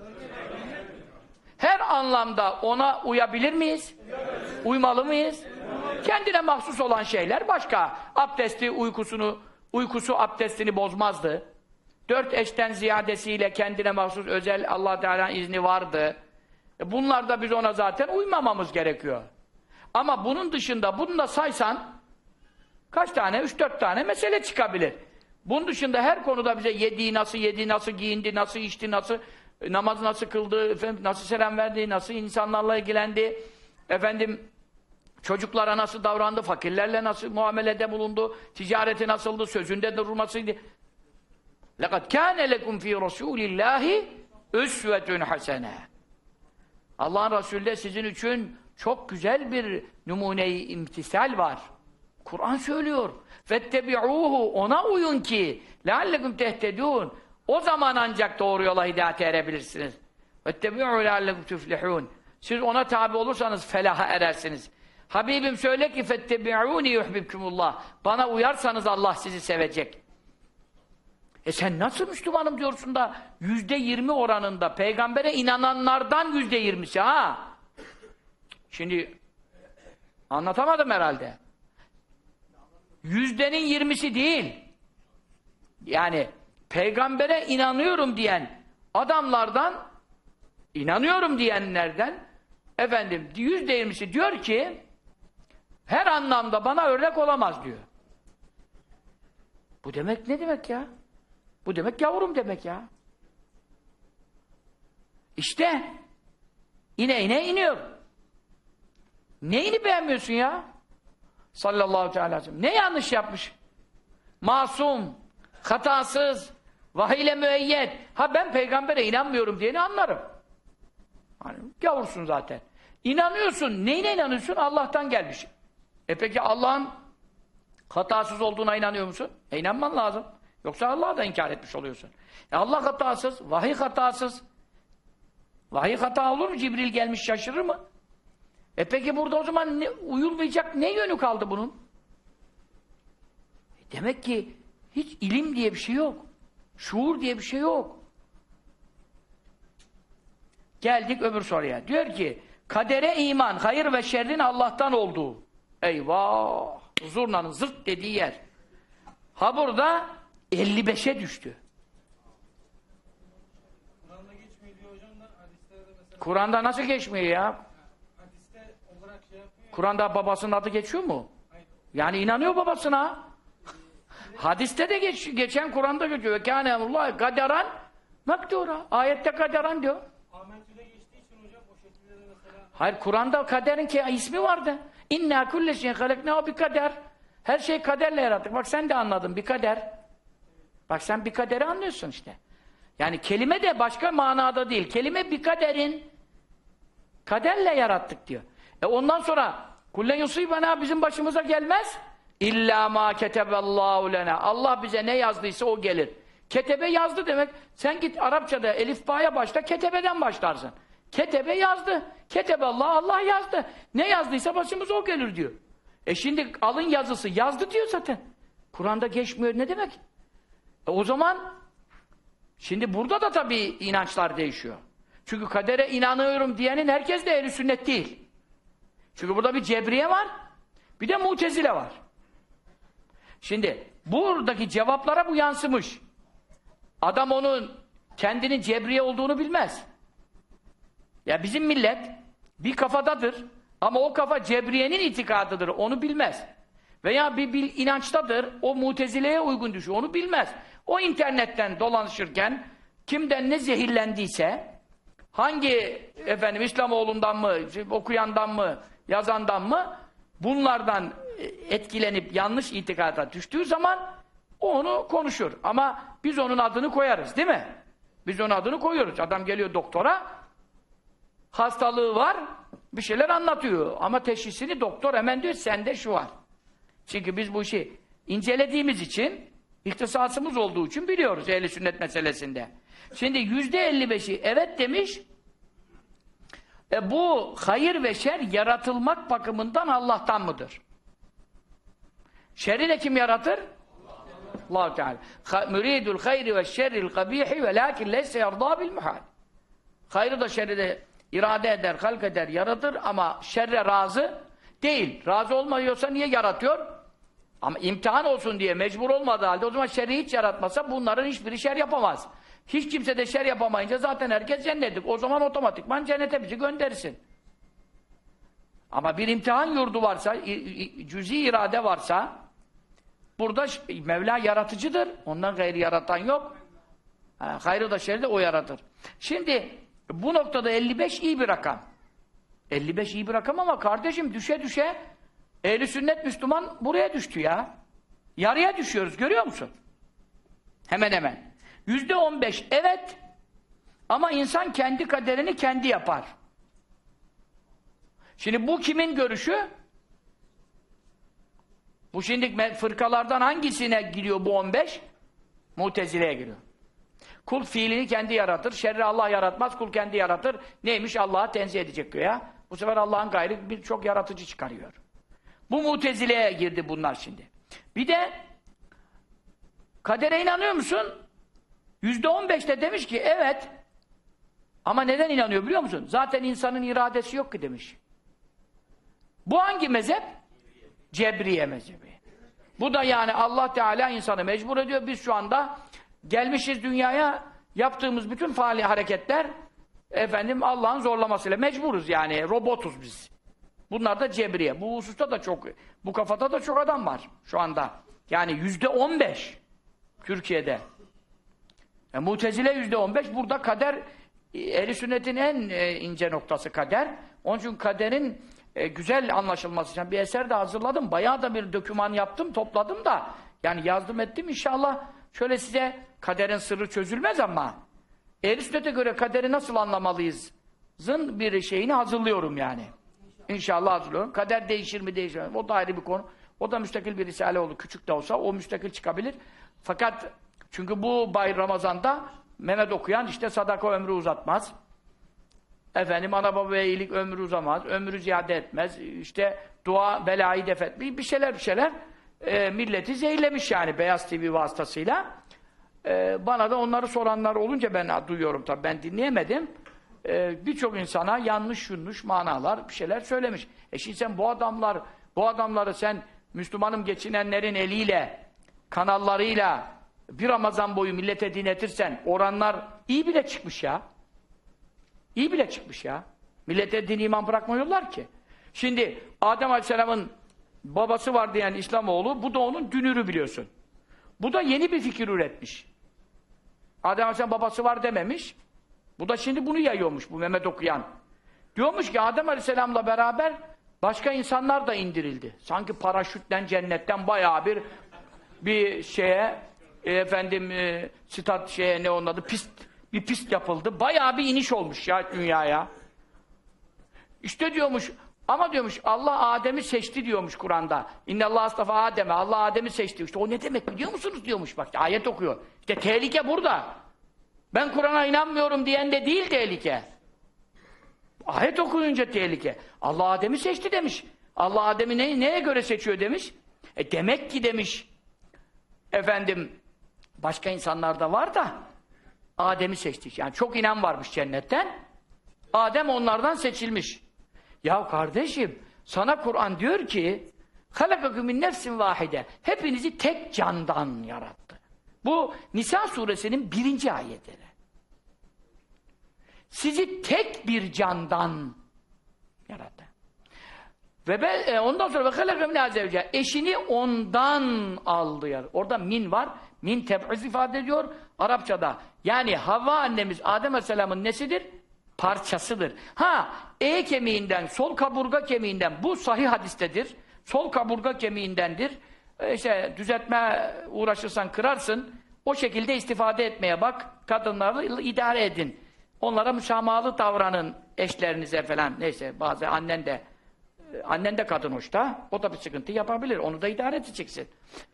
Her anlamda ona uyabilir miyiz? Uymalı mıyız? Kendine mahsus olan şeyler başka. Abdesti, uykusunu, uykusu abdestini bozmazdı. Dört eşten ziyadesiyle kendine mahsus özel allah Teala'nın izni vardı. E bunlar da biz ona zaten uymamamız gerekiyor. Ama bunun dışında bunu da saysan kaç tane? Üç dört tane mesele çıkabilir. Bunun dışında her konuda bize yediği nasıl yedi, nasıl giyindi, nasıl içti, nasıl e, namaz nasıl kıldı, efendim, nasıl selam verdi, nasıl insanlarla ilgilendi, efendim çocuklara nasıl davrandı, fakirlerle nasıl muamelede bulundu, ticareti nasıldı, sözünde durmasıydı. لَقَدْ كَانَ لَكُمْ ف۪ي رَسُولِ اللّٰهِ اُسْوَةٌ حَسَنَةٌ Allah'ın Resulü'de sizin için çok güzel bir numune-i imtisal var. Kur'an söylüyor. فَاتَّبِعُوهُ Ona uyun ki لَعَلَّكُمْ تَهْتَدُونَ O zaman ancak doğru yola hidayete erebilirsiniz. وَاتَّبِعُوا لَعَلَّكُمْ تُفْلِحُونَ Siz ona tabi olursanız felaha erersiniz. Habibim söyle ki fettebi'ûni yuhbibkumullah. Bana uyarsanız Allah sizi sevecek. E sen nasıl Müslümanım diyorsun da yüzde yirmi oranında peygambere inananlardan yüzde yirmisi ha? Şimdi anlatamadım herhalde. Yüzdenin yirmisi değil. Yani peygambere inanıyorum diyen adamlardan inanıyorum diyenlerden efendim yüzde yirmisi diyor ki her anlamda bana örnek olamaz diyor. Bu demek ne demek ya? Bu demek yavrum demek ya. İşte ine ine iniyor. Neyini beğenmiyorsun ya? Sallallahu aleyhi ve sellem. Ne yanlış yapmış? Masum, hatasız, vahiyle müeyyed. Ha ben peygambere inanmıyorum diyeni anlarım. Hani gavursun zaten. İnanıyorsun. Neyine inanıyorsun? Allah'tan gelmiş. E peki Allah'ın hatasız olduğuna inanıyor musun? E inanman lazım. Yoksa Allah'ı da inkar etmiş oluyorsun. E Allah hatasız, vahiy hatasız. Vahiy hata olur mu? Cibril gelmiş şaşırır mı? E peki burada o zaman ne, uyulmayacak ne yönü kaldı bunun? E demek ki hiç ilim diye bir şey yok. Şuur diye bir şey yok. Geldik öbür soruya. Diyor ki, kadere iman, hayır ve şerrin Allah'tan olduğu. Eyvah! Zurnanın zırt dediği yer. Ha burada 55'e düştü.
Kur'an'da geçmiyor diyor hocam da hadislerde mesela
Kur'an'da nasıl geçmiyor ya?
hadiste olarak şey yapmıyor.
Kur'an'da babasının adı geçiyor mu? Yani inanıyor babasına. Hadiste de geç, geçen Kur'an'da geçiyor. Kâne emrullâhi kaderan mekdûra. Ayette kaderan diyor.
Amentü'de geçtiği için hocam o şekilde de mesela
Hayır Kur'an'da kaderin ki ismi vardı. İnna kulle şeyin haleknâhu bi kader. Her şey kaderle yarattık. Bak sen de anladın bir kader. Bak sen bir kaderi anlıyorsun işte. Yani kelime de başka manada değil. Kelime bir kaderin kaderle yarattık diyor. E ondan sonra kullen yusibana bizim başımıza gelmez. İlla ma keteballahu lena. Allah bize ne yazdıysa o gelir. Ketebe yazdı demek. Sen git Arapçada elif ba'ya başla, ketebeden başlarsın. Ketebe yazdı. Keteballah Allah yazdı. Ne yazdıysa başımıza o gelir diyor. E şimdi alın yazısı yazdı diyor zaten. Kur'an'da geçmiyor ne demek? E o zaman şimdi burada da tabii inançlar değişiyor. Çünkü kadere inanıyorum diyenin herkes de ehl sünnet değil. Çünkü burada bir cebriye var, bir de mutezile var. Şimdi buradaki cevaplara bu yansımış. Adam onun kendinin cebriye olduğunu bilmez. Ya bizim millet bir kafadadır ama o kafa cebriyenin itikadıdır, onu bilmez. Veya bir, bir inançtadır, o mutezileye uygun düşüyor, onu bilmez. O internetten dolaşırken kimden ne zehirlendiyse hangi efendim İslamoğlu'ndan mı, okuyandan mı, yazandan mı bunlardan etkilenip yanlış itikada düştüğü zaman o onu konuşur. Ama biz onun adını koyarız değil mi? Biz onun adını koyuyoruz. Adam geliyor doktora hastalığı var bir şeyler anlatıyor. Ama teşhisini doktor hemen diyor sende şu var. Çünkü biz bu işi incelediğimiz için ihtisasımız olduğu için biliyoruz ehli sünnet meselesinde. Şimdi yüzde elli beşi evet demiş e bu hayır ve şer yaratılmak bakımından Allah'tan mıdır? Şerri de kim yaratır? Allah Teala. Müridul hayri ve şerril kabihi ve lakin leyse yarda bil muhal. Hayrı da şerri de irade eder, halk eder, yaratır ama şerre razı değil. Razı olmuyorsa niye yaratıyor? Ama imtihan olsun diye mecbur olmadığı halde o zaman şerri hiç yaratmasa bunların hiçbiri şer yapamaz. Hiç kimse de şer yapamayınca zaten herkes cennetlik. O zaman otomatikman cennete bizi gönderirsin. Ama bir imtihan yurdu varsa, cüzi irade varsa burada Mevla yaratıcıdır. Ondan gayri yaratan yok. Ha, hayrı da şerri de o yaratır. Şimdi bu noktada 55 iyi bir rakam. 55 iyi bir rakam ama kardeşim düşe düşe ehli sünnet Müslüman buraya düştü ya. Yarıya düşüyoruz görüyor musun? Hemen hemen. Yüzde 15 evet ama insan kendi kaderini kendi yapar. Şimdi bu kimin görüşü? Bu şimdi fırkalardan hangisine giriyor bu 15? Mutezile'ye giriyor. Kul fiilini kendi yaratır, şerri Allah yaratmaz, kul kendi yaratır. Neymiş? Allah'a tenzih edecek ya. Bu sefer Allah'ın gayrı birçok yaratıcı çıkarıyor. Bu mutezileye girdi bunlar şimdi. Bir de kadere inanıyor musun? Yüzde on beş de demiş ki evet ama neden inanıyor biliyor musun? Zaten insanın iradesi yok ki demiş. Bu hangi mezhep? Cebriye mezhebi. Bu da yani Allah Teala insanı mecbur ediyor. Biz şu anda gelmişiz dünyaya yaptığımız bütün faali hareketler efendim Allah'ın zorlamasıyla mecburuz yani robotuz biz. Bunlar da cebriye. Bu hususta da çok bu kafada da çok adam var şu anda. Yani yüzde on beş Türkiye'de. E, Mutezile yüzde on beş. Burada kader e, ehli sünnetin en e, ince noktası kader. Onun için kaderin e, güzel anlaşılması için bir eser de hazırladım. Bayağı da bir doküman yaptım, topladım da yani yazdım ettim inşallah şöyle size kaderin sırrı çözülmez ama sünnete göre kaderi nasıl anlamalıyız? Zın bir şeyini hazırlıyorum yani. İnşallah hazırlıyorum. Kader değişir mi değişir mi? O da ayrı bir konu. O da müstakil bir risale oldu. Küçük de olsa o müstakil çıkabilir. Fakat çünkü bu bay Ramazan'da Mehmet okuyan işte sadaka ömrü uzatmaz. Efendim ana babaya iyilik ömrü uzamaz. Ömrü ziyade etmez. İşte dua belayı def etmez. Bir şeyler bir şeyler e, milleti zehirlemiş yani Beyaz TV vasıtasıyla. E, bana da onları soranlar olunca ben duyuyorum tabii. Ben dinleyemedim. E, Birçok insana yanlış yanlış manalar bir şeyler söylemiş. E şimdi sen bu adamlar bu adamları sen Müslümanım geçinenlerin eliyle kanallarıyla bir Ramazan boyu millete dinletirsen oranlar iyi bile çıkmış ya. İyi bile çıkmış ya. Millete din iman bırakmıyorlar ki. Şimdi Adem Aleyhisselam'ın babası var diyen İslamoğlu, bu da onun dünürü biliyorsun. Bu da yeni bir fikir üretmiş. Adem Aleyhisselam babası var dememiş. Bu da şimdi bunu yayıyormuş bu Mehmet okuyan. Diyormuş ki Adem Aleyhisselam'la beraber başka insanlar da indirildi. Sanki paraşütten cennetten bayağı bir bir şeye e, efendim e, stat şeye ne onun adı pist bir pist yapıldı. Bayağı bir iniş olmuş ya dünyaya. İşte diyormuş ama diyormuş Allah Adem'i seçti diyormuş Kur'an'da. İnne Allah astafa Adem'e. Allah Adem'i seçti. İşte o ne demek biliyor musunuz diyormuş bak ayet okuyor. İşte tehlike burada. Ben Kur'an'a inanmıyorum diyen de değil tehlike. Ayet okuyunca tehlike. Allah Adem'i seçti demiş. Allah Adem'i ne, neye göre seçiyor demiş. E demek ki demiş efendim başka insanlar da var da Adem'i seçtik. Yani çok inan varmış cennetten. Adem onlardan seçilmiş. Ya kardeşim sana Kur'an diyor ki halakakum min nefsin vahide. Hepinizi tek candan yarattı. Bu Nisa suresinin birinci ayetleri. Sizi tek bir candan yarattı. Ve be, e, ondan sonra ve halaka min azevce eşini ondan aldı. Orada min var. Min teb'iz ifade ediyor Arapçada. Yani Havva annemiz Adem Aleyhisselam'ın nesidir? Parçasıdır. Ha, E kemiğinden, sol kaburga kemiğinden bu sahih hadistedir. Sol kaburga kemiğindendir. E işte düzeltme uğraşırsan kırarsın. O şekilde istifade etmeye bak. Kadınlarla idare edin. Onlara müsamahalı davranın eşlerinize falan. Neyse bazı annen de annen de kadın hoşta. O da bir sıkıntı yapabilir. Onu da idare edeceksin.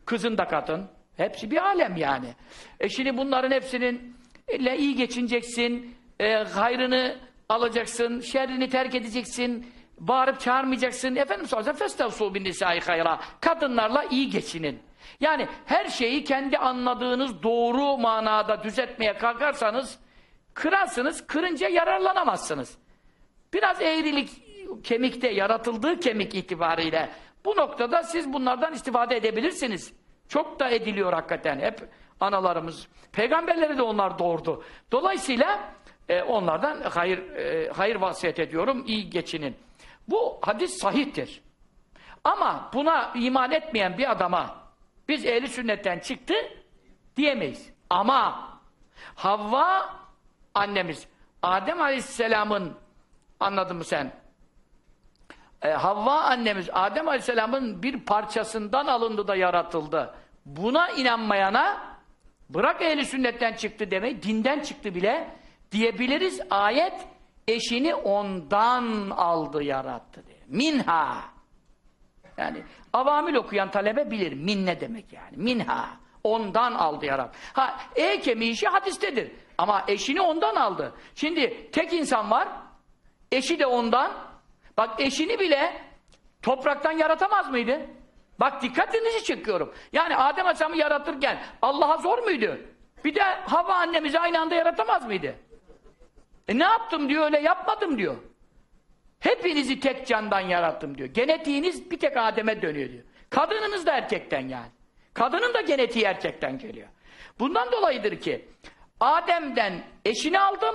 Kızın da kadın. Hepsi bir alem yani. E şimdi bunların hepsinin ile iyi geçineceksin. E, hayrını alacaksın. Şerrini terk edeceksin. Bağırıp çağırmayacaksın. Efendim sorarsa festavsu bin nisai hayra. Kadınlarla iyi geçinin. Yani her şeyi kendi anladığınız doğru manada düzeltmeye kalkarsanız kırarsınız. Kırınca yararlanamazsınız. Biraz eğrilik kemikte yaratıldığı kemik itibariyle bu noktada siz bunlardan istifade edebilirsiniz. Çok da ediliyor hakikaten. Hep analarımız, peygamberleri de onlar doğurdu. Dolayısıyla e, onlardan hayır e, hayır vasiyet ediyorum, iyi geçinin. Bu hadis sahihtir. Ama buna iman etmeyen bir adama biz ehli sünnetten çıktı diyemeyiz. Ama Havva annemiz Adem Aleyhisselam'ın anladın mı sen? E, Havva annemiz Adem Aleyhisselam'ın bir parçasından alındı da yaratıldı. Buna inanmayana bırak ehli sünnetten çıktı demeyi, dinden çıktı bile diyebiliriz. Ayet eşini ondan aldı, yarattı diye. Minha. Yani avamil okuyan talebe bilir. Min ne demek yani? Minha. Ondan aldı yarattı. Ha, e kemiği işi hadistedir. Ama eşini ondan aldı. Şimdi tek insan var. Eşi de ondan. Bak eşini bile topraktan yaratamaz mıydı? Bak dikkatinizi çekiyorum. Yani Adem Aleyhisselam'ı yaratırken Allah'a zor muydu? Bir de hava annemizi aynı anda yaratamaz mıydı? E ne yaptım diyor, öyle yapmadım diyor. Hepinizi tek candan yarattım diyor. Genetiğiniz bir tek Adem'e dönüyor diyor. Kadınınız da erkekten yani. Kadının da genetiği erkekten geliyor. Bundan dolayıdır ki Adem'den eşini aldım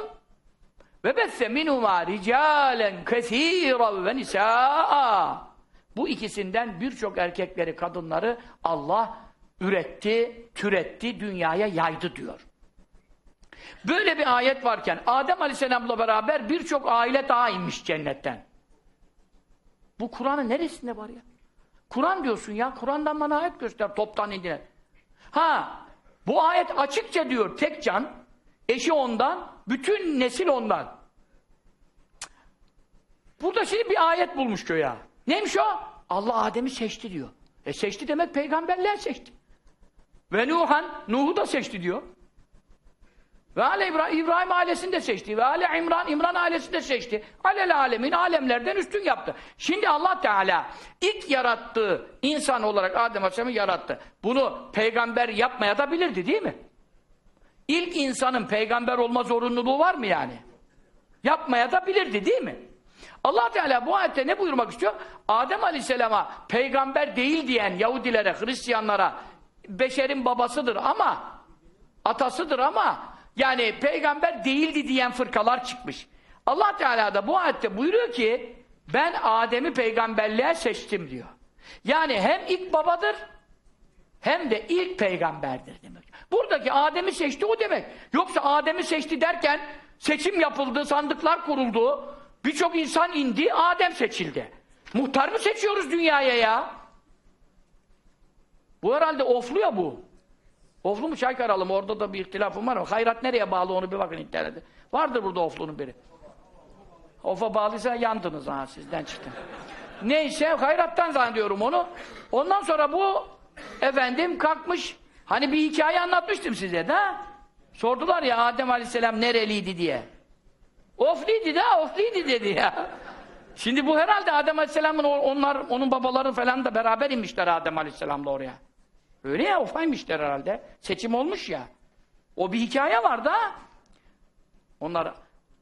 ve besse minhuma ricalen kesiran ve nisaa. Bu ikisinden birçok erkekleri, kadınları Allah üretti, türetti, dünyaya yaydı diyor. Böyle bir ayet varken Adem Aleyhisselam'la beraber birçok aile daha inmiş cennetten. Bu Kur'an'ın neresinde var ya? Kur'an diyorsun ya, Kur'an'dan bana ayet göster, toptan indiler. Ha, bu ayet açıkça diyor, tek can, eşi ondan, bütün nesil ondan. Burada şimdi bir ayet bulmuş köye. Neymiş o? Allah Adem'i seçti diyor. E seçti demek peygamberler seçti. Ve Nuhan, Nuh'u da seçti diyor. Ve Ale İbrahim, İbrahim ailesini de seçti. Ve Ale İmran, İmran ailesini de seçti. Alel alemin, alemlerden üstün yaptı. Şimdi Allah Teala ilk yarattığı insan olarak Adem Aleyhisselam'ı yarattı. Bunu peygamber yapmaya da bilirdi değil mi? İlk insanın peygamber olma zorunluluğu var mı yani? Yapmaya da bilirdi değil mi? Allah Teala bu ayette ne buyurmak istiyor? Adem Aleyhisselam'a peygamber değil diyen Yahudilere, Hristiyanlara beşerin babasıdır ama atasıdır ama yani peygamber değildi diyen fırkalar çıkmış. Allah Teala da bu ayette buyuruyor ki ben Adem'i peygamberliğe seçtim diyor. Yani hem ilk babadır hem de ilk peygamberdir demek. Buradaki Adem'i seçti o demek. Yoksa Adem'i seçti derken seçim yapıldı, sandıklar kuruldu. Birçok insan indi, Adem seçildi. Muhtar mı seçiyoruz dünyaya ya? Bu herhalde oflu ya bu. Oflu mu Çaykaralı? Orada da bir ihtilafım var ama hayrat nereye bağlı onu bir bakın internette. Vardır burada oflunun biri. Ofa bağlıysa yandınız ha sizden çıktım. Neyse hayrattan zannediyorum onu. Ondan sonra bu efendim kalkmış. Hani bir hikaye anlatmıştım size de. Sordular ya Adem Aleyhisselam nereliydi diye. Ofliydi de ofliydi dedi ya. Şimdi bu herhalde Adem Aleyhisselam'ın onlar onun babaları falan da beraber inmişler Adem Aleyhisselam'la oraya. Öyle ya ofaymışlar herhalde. Seçim olmuş ya. O bir hikaye var da onlar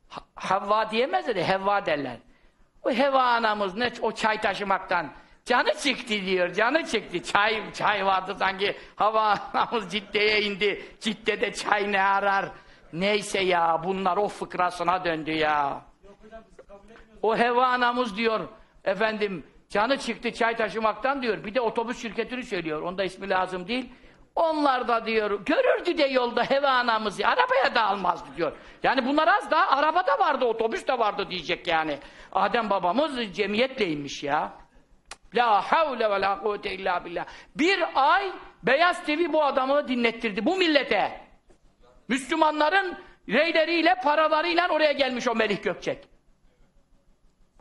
Ha- Havva diyemezler de Hevva derler. O Heva anamız ne o çay taşımaktan canı çıktı diyor, canı çıktı. Çay çay vardı sanki Hava anamız Cidde'ye indi. Cidde'de çay ne arar? Neyse ya bunlar o fıkrasına döndü ya. O Heva anamız diyor efendim canı çıktı çay taşımaktan diyor. Bir de otobüs şirketini söylüyor. Onda ismi lazım değil. Onlar da diyor görürdü de yolda Heva anamızı arabaya da almazdı diyor. Yani bunlar az da arabada vardı otobüs de vardı diyecek yani. Adem babamız cemiyetle inmiş ya. La havle ve la kuvvete illa billah. Bir ay Beyaz TV bu adamı dinlettirdi bu millete. Müslümanların reyleriyle, paralarıyla oraya gelmiş o Melih Gökçek.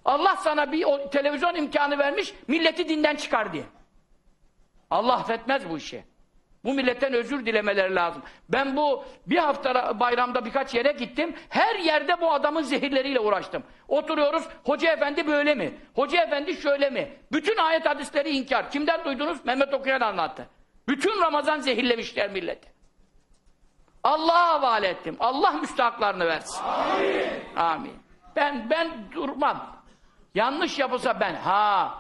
Allah sana bir televizyon imkanı vermiş, milleti dinden çıkar diye. Allah affetmez bu işi. Bu milletten özür dilemeleri lazım. Ben bu bir hafta bayramda birkaç yere gittim. Her yerde bu adamın zehirleriyle uğraştım. Oturuyoruz. Hoca efendi böyle mi? Hoca efendi şöyle mi? Bütün ayet hadisleri inkar. Kimden duydunuz? Mehmet Okuyan anlattı. Bütün Ramazan zehirlemişler milleti. Allah'a havale ettim. Allah müstahaklarını versin. Amin. Amin. Ben ben durmam. Yanlış yapılsa ben ha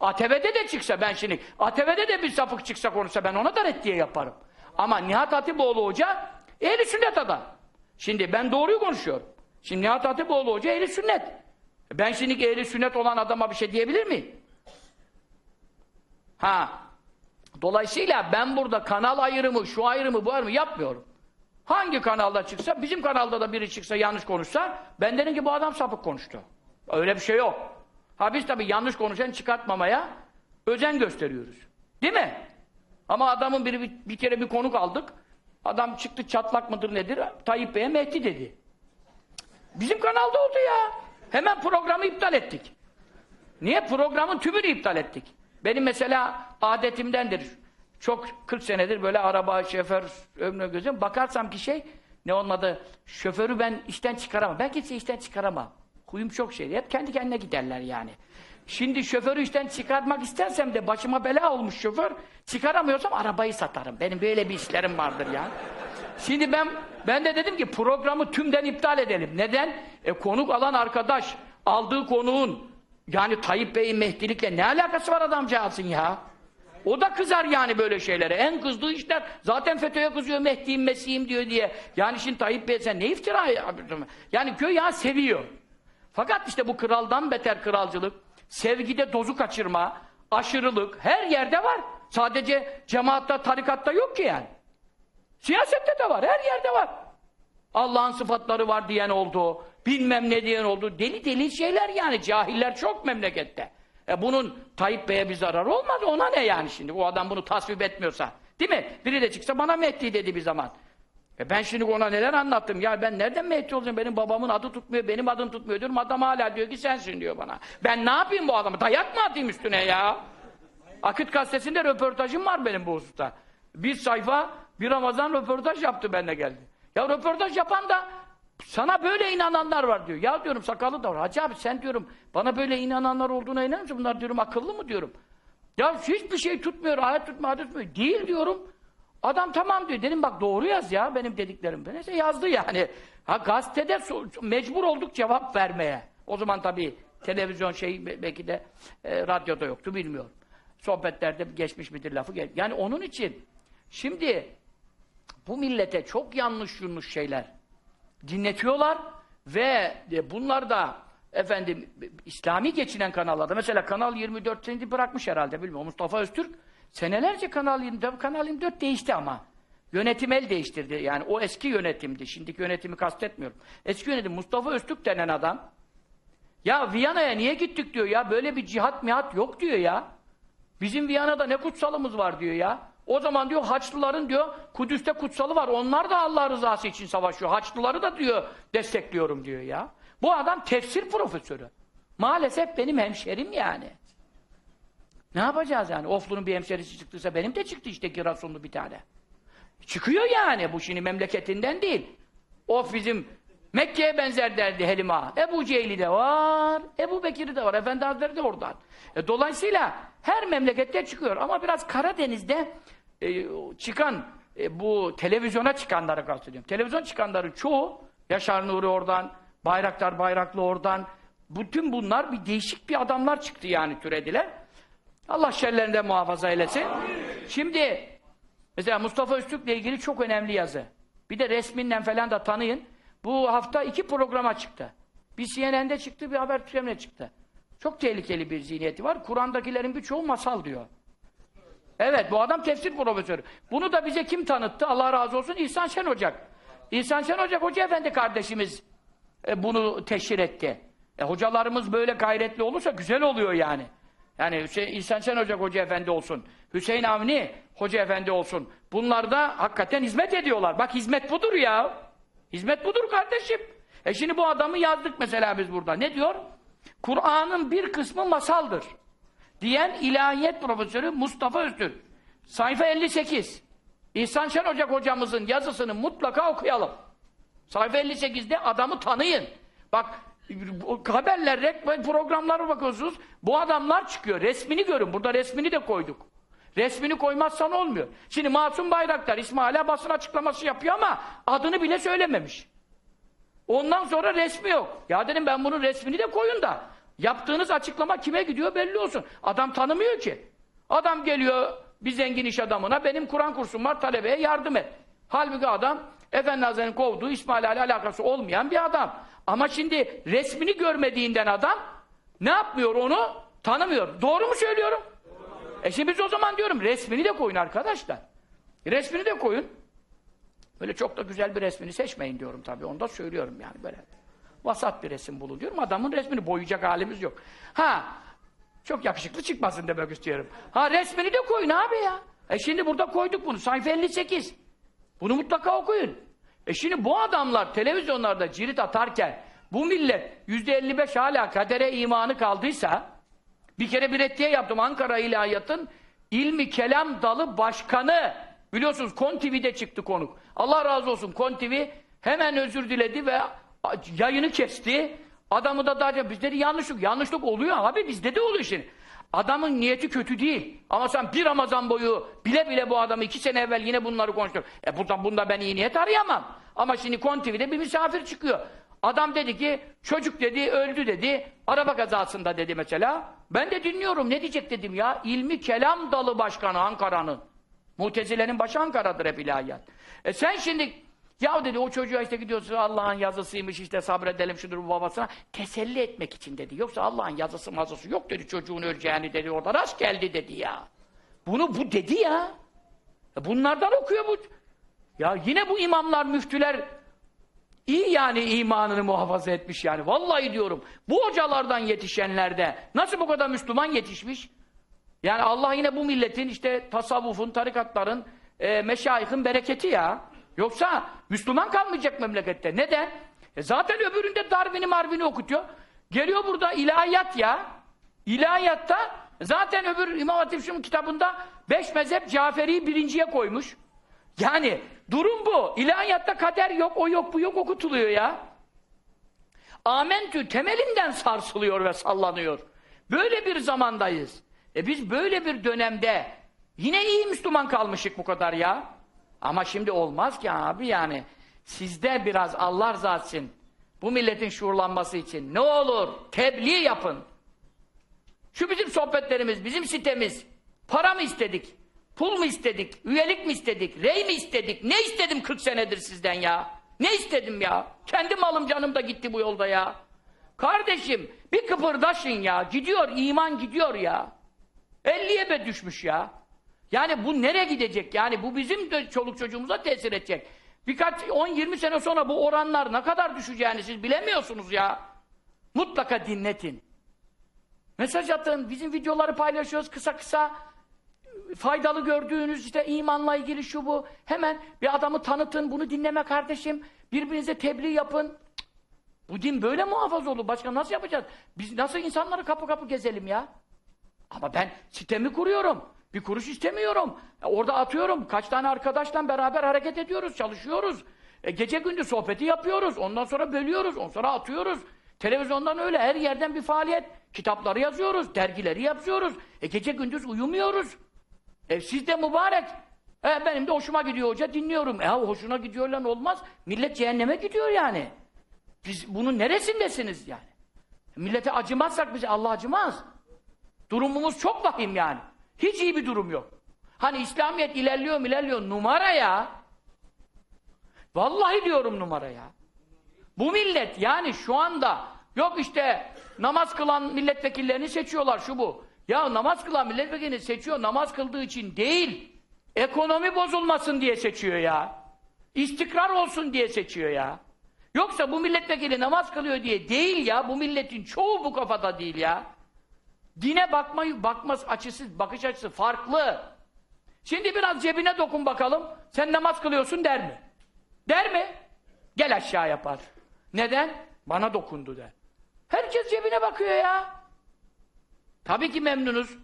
ATV'de de çıksa ben şimdi ATV'de de bir sapık çıksa konuşsa ben ona da reddiye yaparım. Ama Nihat Hatipoğlu Hoca ehli sünnet adam. Şimdi ben doğruyu konuşuyorum. Şimdi Nihat Hatipoğlu Hoca ehli sünnet. Ben şimdi ehli sünnet olan adama bir şey diyebilir miyim? Ha. Dolayısıyla ben burada kanal ayrımı, şu ayrımı, bu ayrımı yapmıyorum. Hangi kanalda çıksa, bizim kanalda da biri çıksa yanlış konuşsa, ben derim ki bu adam sapık konuştu. Öyle bir şey yok. Ha biz tabii yanlış konuşan çıkartmamaya özen gösteriyoruz. Değil mi? Ama adamın biri bir, bir kere bir konuk aldık. Adam çıktı çatlak mıdır nedir? Tayyip Bey'e Mehdi dedi. Bizim kanalda oldu ya. Hemen programı iptal ettik. Niye? Programın tümünü iptal ettik. Benim mesela adetimdendir. Çok 40 senedir böyle araba, şoför, ömrüne gözüm. Bakarsam ki şey, ne olmadı, şoförü ben işten çıkaramam. Ben kimseyi işten çıkaramam. Huyum çok şey. Hep kendi kendine giderler yani. Şimdi şoförü işten çıkartmak istersem de başıma bela olmuş şoför. Çıkaramıyorsam arabayı satarım. Benim böyle bir işlerim vardır ya. Şimdi ben ben de dedim ki programı tümden iptal edelim. Neden? E, konuk alan arkadaş aldığı konuğun yani Tayyip Bey'in Mehdilikle ne alakası var adamcağızın ya? O da kızar yani böyle şeylere. En kızdığı işler zaten FETÖ'ye kızıyor Mehdi'yim Mesih'im diyor diye. Yani şimdi Tayyip Bey sen ne iftira yapıyorsun? Yani köy ya seviyor. Fakat işte bu kraldan beter kralcılık, sevgide dozu kaçırma, aşırılık her yerde var. Sadece cemaatta, tarikatta yok ki yani. Siyasette de var, her yerde var. Allah'ın sıfatları var diyen oldu, bilmem ne diyen oldu. Deli deli şeyler yani, cahiller çok memlekette. E bunun Tayyip Bey'e bir zararı olmaz, ona ne yani şimdi? O adam bunu tasvip etmiyorsa. Değil mi? Biri de çıksa bana Mehdi dedi bir zaman. E ben şimdi ona neler anlattım? Ya ben nereden Mehdi olacağım? Benim babamın adı tutmuyor, benim adım tutmuyor diyorum. Adam hala diyor ki sensin diyor bana. Ben ne yapayım bu adamı? Dayak mı atayım üstüne ya? Akıt gazetesinde röportajım var benim bu hususta. Bir sayfa, bir Ramazan röportaj yaptı benimle geldi. Ya röportaj yapan da sana böyle inananlar var diyor. Ya diyorum sakalı da var. Hacı abi sen diyorum bana böyle inananlar olduğuna inanır mısın? Bunlar diyorum akıllı mı diyorum. Ya hiçbir şey tutmuyor, ayet tutmuyor, hadis tutmuyor. Değil diyorum. Adam tamam diyor. Dedim bak doğru yaz ya benim dediklerim. Neyse yazdı yani. Ha gazetede mecbur olduk cevap vermeye. O zaman tabii televizyon şey be- belki de e, radyoda yoktu bilmiyorum. Sohbetlerde geçmiş midir lafı gel. Yani onun için şimdi bu millete çok yanlış yanlış şeyler dinletiyorlar ve e, bunlar da efendim İslami geçinen kanallarda mesela Kanal 24 seni bırakmış herhalde bilmiyorum Mustafa Öztürk senelerce Kanal 24 Kanal 24 değişti ama yönetim el değiştirdi yani o eski yönetimdi şimdiki yönetimi kastetmiyorum eski yönetim Mustafa Öztürk denen adam ya Viyana'ya niye gittik diyor ya böyle bir cihat mihat yok diyor ya Bizim Viyana'da ne kutsalımız var diyor ya. O zaman diyor Haçlıların diyor Kudüs'te kutsalı var. Onlar da Allah rızası için savaşıyor. Haçlıları da diyor destekliyorum diyor ya. Bu adam tefsir profesörü. Maalesef benim hemşerim yani. Ne yapacağız yani? Oflu'nun bir hemşerisi çıktıysa benim de çıktı işte Giresunlu bir tane. Çıkıyor yani. Bu şimdi memleketinden değil. Of bizim Mekke'ye benzer derdi Helima. Ebu Cehil'i de var, Ebu Bekir'i de var, Efendi Hazretleri de oradan. E, dolayısıyla her memlekette çıkıyor ama biraz Karadeniz'de e, çıkan e, bu televizyona çıkanları kastediyorum. Televizyon çıkanların çoğu Yaşar Nuri oradan, Bayraktar Bayraklı oradan bütün bunlar bir değişik bir adamlar çıktı yani türediler. Allah şerlerinden muhafaza eylesin. Şimdi mesela Mustafa Öztürk'le ilgili çok önemli yazı. Bir de resminden falan da tanıyın. Bu hafta iki programa çıktı. Bir CNN'de çıktı, bir Haber Türkçe'de çıktı. Çok tehlikeli bir zihniyeti var. Kur'an'dakilerin birçoğu masal diyor. Evet, bu adam tefsir profesörü. Bunu da bize kim tanıttı? Allah razı olsun İhsan Şen Ocak. İhsan Şen Ocak Hoca Efendi kardeşimiz e, bunu teşhir etti. E, hocalarımız böyle gayretli olursa güzel oluyor yani. Yani Hüseyin, İhsan Şen Ocak Hoca Efendi olsun, Hüseyin Avni Hoca Efendi olsun. Bunlar da hakikaten hizmet ediyorlar. Bak hizmet budur ya. Hizmet budur kardeşim. E şimdi bu adamı yazdık mesela biz burada. Ne diyor? Kur'an'ın bir kısmı masaldır. Diyen ilahiyet profesörü Mustafa Öztürk. Sayfa 58. İhsan Şen Ocak hocamızın yazısını mutlaka okuyalım. Sayfa 58'de adamı tanıyın. Bak haberler, reklam, programlara bakıyorsunuz. Bu adamlar çıkıyor. Resmini görün. Burada resmini de koyduk. Resmini koymazsan olmuyor. Şimdi Masum Bayraktar İsmail'e basın açıklaması yapıyor ama adını bile söylememiş. Ondan sonra resmi yok. Ya dedim ben bunun resmini de koyun da yaptığınız açıklama kime gidiyor belli olsun. Adam tanımıyor ki. Adam geliyor bir zengin iş adamına benim Kur'an kursum var talebeye yardım et. Halbuki adam Efendi Hazretleri'nin kovduğu İsmail ile alakası olmayan bir adam. Ama şimdi resmini görmediğinden adam ne yapmıyor onu? Tanımıyor. Doğru mu söylüyorum? E şimdi biz o zaman diyorum resmini de koyun arkadaşlar. Resmini de koyun. Böyle çok da güzel bir resmini seçmeyin diyorum tabii. Onu da söylüyorum yani böyle. Vasat bir resim bulun diyorum. Adamın resmini boyayacak halimiz yok. Ha, çok yakışıklı çıkmasın demek istiyorum. Ha resmini de koyun abi ya. E şimdi burada koyduk bunu. Sayfa 58. Bunu mutlaka okuyun. E şimdi bu adamlar televizyonlarda cirit atarken bu millet yüzde 55 hala kadere imanı kaldıysa bir kere bir ettiye yaptım Ankara İlahiyat'ın ilmi kelam dalı başkanı biliyorsunuz Kon TV'de çıktı konuk. Allah razı olsun Kon TV hemen özür diledi ve yayını kesti. Adamı da daha biz dedi yanlışlık. Yanlışlık oluyor abi bizde de oluyor şimdi. Adamın niyeti kötü değil. Ama sen bir Ramazan boyu bile bile bu adamı iki sene evvel yine bunları konuştuk. E burada, bunda ben iyi niyet arayamam. Ama şimdi Kon bir misafir çıkıyor. Adam dedi ki çocuk dedi öldü dedi. Araba kazasında dedi mesela. Ben de dinliyorum ne diyecek dedim ya. İlmi Kelam Dalı Başkanı Ankara'nın. Mutezile'nin başı Ankara'dır hep ilahiyat. E sen şimdi ya dedi o çocuğa işte gidiyorsun Allah'ın yazısıymış işte sabredelim şudur bu babasına teselli etmek için dedi. Yoksa Allah'ın yazısı mazısı yok dedi çocuğun öleceğini dedi orada rast geldi dedi ya. Bunu bu dedi ya. E bunlardan okuyor bu. Ya yine bu imamlar müftüler iyi yani imanını muhafaza etmiş yani. Vallahi diyorum bu hocalardan yetişenlerde nasıl bu kadar Müslüman yetişmiş? Yani Allah yine bu milletin işte tasavvufun, tarikatların, e, meşayihin bereketi ya. Yoksa Müslüman kalmayacak memlekette. Neden? E zaten öbüründe Darwin'i Marvin'i okutuyor. Geliyor burada ilahiyat ya. İlahiyatta zaten öbür İmam Hatip kitabında beş mezhep Caferi'yi birinciye koymuş. Yani durum bu. İlahiyatta kader yok, o yok, bu yok okutuluyor ya. Amentü temelinden sarsılıyor ve sallanıyor. Böyle bir zamandayız. E biz böyle bir dönemde yine iyi Müslüman kalmışık bu kadar ya. Ama şimdi olmaz ki abi yani. Sizde biraz Allah rızası bu milletin şuurlanması için ne olur tebliğ yapın. Şu bizim sohbetlerimiz, bizim sitemiz. Para mı istedik? Pul mu istedik? Üyelik mi istedik? Rey mi istedik? Ne istedim 40 senedir sizden ya? Ne istedim ya? Kendi malım canım da gitti bu yolda ya. Kardeşim bir kıpırdaşın ya. Gidiyor, iman gidiyor ya. 50'ye be düşmüş ya. Yani bu nereye gidecek? Yani bu bizim de çoluk çocuğumuza tesir edecek. Birkaç 10-20 sene sonra bu oranlar ne kadar düşeceğini siz bilemiyorsunuz ya. Mutlaka dinletin. Mesaj atın, bizim videoları paylaşıyoruz kısa kısa. Faydalı gördüğünüz işte imanla ilgili şu bu. Hemen bir adamı tanıtın, bunu dinleme kardeşim. Birbirinize tebliğ yapın. Bu din böyle muhafaza olur. Başka nasıl yapacağız? Biz nasıl insanları kapı kapı gezelim ya? Ama ben sitemi kuruyorum. Bir kuruş istemiyorum. E, orada atıyorum. Kaç tane arkadaşla beraber hareket ediyoruz, çalışıyoruz. E, gece gündüz sohbeti yapıyoruz. Ondan sonra bölüyoruz. Ondan sonra atıyoruz. Televizyondan öyle her yerden bir faaliyet. Kitapları yazıyoruz, dergileri yazıyoruz. E, gece gündüz uyumuyoruz. E, siz de mübarek. E, benim de hoşuma gidiyor hoca, dinliyorum. E, hoşuna gidiyor lan olmaz. Millet cehenneme gidiyor yani. Biz bunun neresindesiniz yani? Millete acımazsak bize Allah acımaz. Durumumuz çok vahim yani. Hiç iyi bir durum yok. Hani İslamiyet ilerliyor ilerliyor numara ya. Vallahi diyorum numara ya. Bu millet yani şu anda yok işte namaz kılan milletvekillerini seçiyorlar şu bu. Ya namaz kılan milletvekilini seçiyor namaz kıldığı için değil. Ekonomi bozulmasın diye seçiyor ya. İstikrar olsun diye seçiyor ya. Yoksa bu milletvekili namaz kılıyor diye değil ya. Bu milletin çoğu bu kafada değil ya. Dine bakmayı, bakmaz açısı, bakış açısı farklı. Şimdi biraz cebine dokun bakalım. Sen namaz kılıyorsun der mi? Der mi? Gel aşağı yapar. Neden? Bana dokundu der. Herkes cebine bakıyor ya. Tabii ki memnunuz.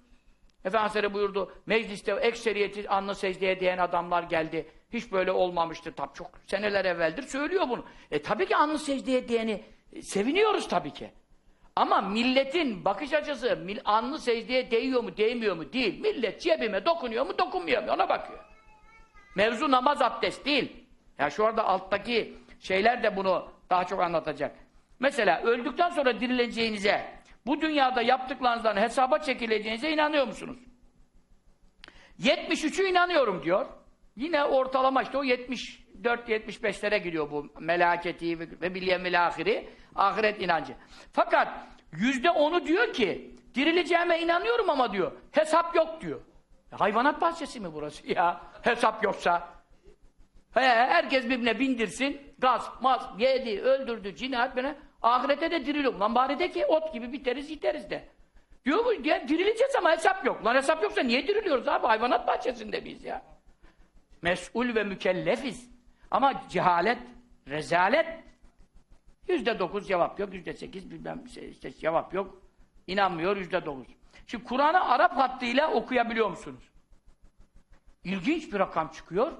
Efendimiz buyurdu. Mecliste ekseriyeti anlı secdeye diyen adamlar geldi. Hiç böyle olmamıştı. Tabii çok seneler evveldir söylüyor bunu. E tabii ki anlı secdeye diyeni e, seviniyoruz tabii ki. Ama milletin bakış açısı mil, anlı secdeye değiyor mu değmiyor mu değil. Millet cebime dokunuyor mu dokunmuyor mu ona bakıyor. Mevzu namaz abdest değil. Ya şu anda alttaki şeyler de bunu daha çok anlatacak. Mesela öldükten sonra dirileceğinize, bu dünyada yaptıklarınızdan hesaba çekileceğinize inanıyor musunuz? 73'ü inanıyorum diyor. Yine ortalama işte o 74-75'lere gidiyor bu melaketi ve bilyemil ahiri, ahiret inancı. Fakat yüzde onu diyor ki, dirileceğime inanıyorum ama diyor, hesap yok diyor. Hayvanat bahçesi mi burası ya? Hesap yoksa. He, herkes birbirine bindirsin, gaz, maz, yedi, öldürdü, cinayet bana. Ahirete de diriliyor. Lan bari de ki ot gibi biteriz, yiteriz de. Diyor bu, ya, dirileceğiz ama hesap yok. Lan hesap yoksa niye diriliyoruz abi? Hayvanat bahçesinde biz ya. Mesul ve mükellefiz. Ama cehalet, rezalet yüzde dokuz cevap yok, yüzde sekiz bilmem şey, işte cevap yok. İnanmıyor yüzde dokuz. Şimdi Kur'an'ı Arap hattıyla okuyabiliyor musunuz? İlginç bir rakam çıkıyor.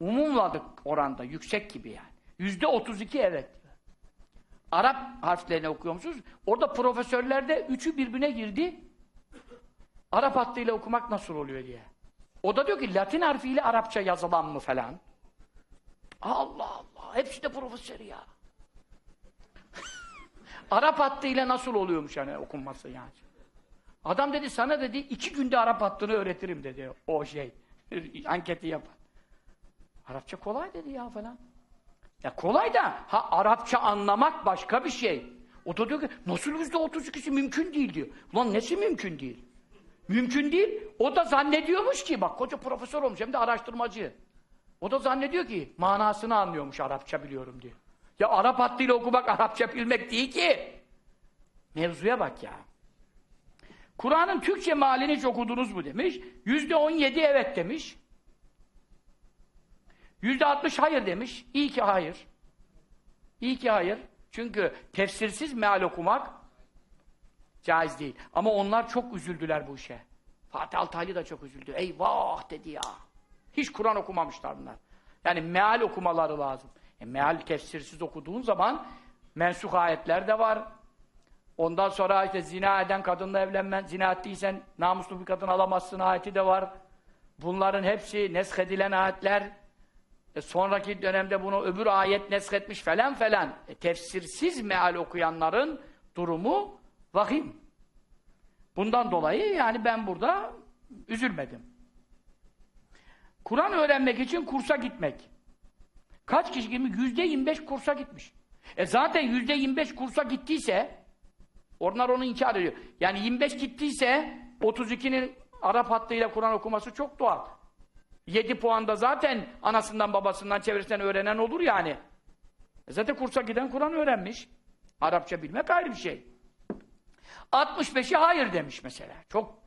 Umumladık oranda, yüksek gibi yani. Yüzde otuz iki evet. Arap harflerini okuyor musunuz? Orada profesörlerde üçü birbirine girdi. Arap hattıyla okumak nasıl oluyor diye. O da diyor ki Latin harfiyle Arapça yazılan mı falan. Allah Allah. Hepsi de profesör ya. Arap hattıyla nasıl oluyormuş yani okunması yani. Adam dedi sana dedi iki günde Arap hattını öğretirim dedi o şey. Anketi yapan. Arapça kolay dedi ya falan. Ya kolay da ha Arapça anlamak başka bir şey. O da diyor ki nasıl yüzde otuz ikisi mümkün değil diyor. Ulan nesi mümkün değil? Mümkün değil. O da zannediyormuş ki bak koca profesör olmuş hem de araştırmacı. O da zannediyor ki manasını anlıyormuş Arapça biliyorum diyor. Ya Arap hattıyla okumak Arapça bilmek değil ki. Mevzuya bak ya. Kur'an'ın Türkçe mealini hiç okudunuz mu demiş. Yüzde on yedi evet demiş. Yüzde altmış hayır demiş. İyi ki hayır. İyi ki hayır. Çünkü tefsirsiz meal okumak caiz değil. Ama onlar çok üzüldüler bu işe. Fatih Altaylı da çok üzüldü. Eyvah dedi ya. Hiç Kur'an okumamışlar bunlar. Yani meal okumaları lazım. E, meal tefsirsiz okuduğun zaman mensuh ayetler de var. Ondan sonra işte zina eden kadınla evlenmen, zina ettiysen namuslu bir kadın alamazsın ayeti de var. Bunların hepsi neshedilen ayetler. E, sonraki dönemde bunu öbür ayet neshetmiş falan falan. E, tefsirsiz meal okuyanların durumu vahim. Bundan dolayı yani ben burada üzülmedim. Kur'an öğrenmek için kursa gitmek. Kaç kişi gibi? Yüzde 25 kursa gitmiş. E zaten yüzde 25 kursa gittiyse onlar onu inkar ediyor. Yani 25 gittiyse 32'nin Arap hattıyla Kur'an okuması çok doğal. 7 puanda zaten anasından babasından çevresinden öğrenen olur yani. E zaten kursa giden Kur'an öğrenmiş. Arapça bilmek ayrı bir şey. 65'i hayır demiş mesela. Çok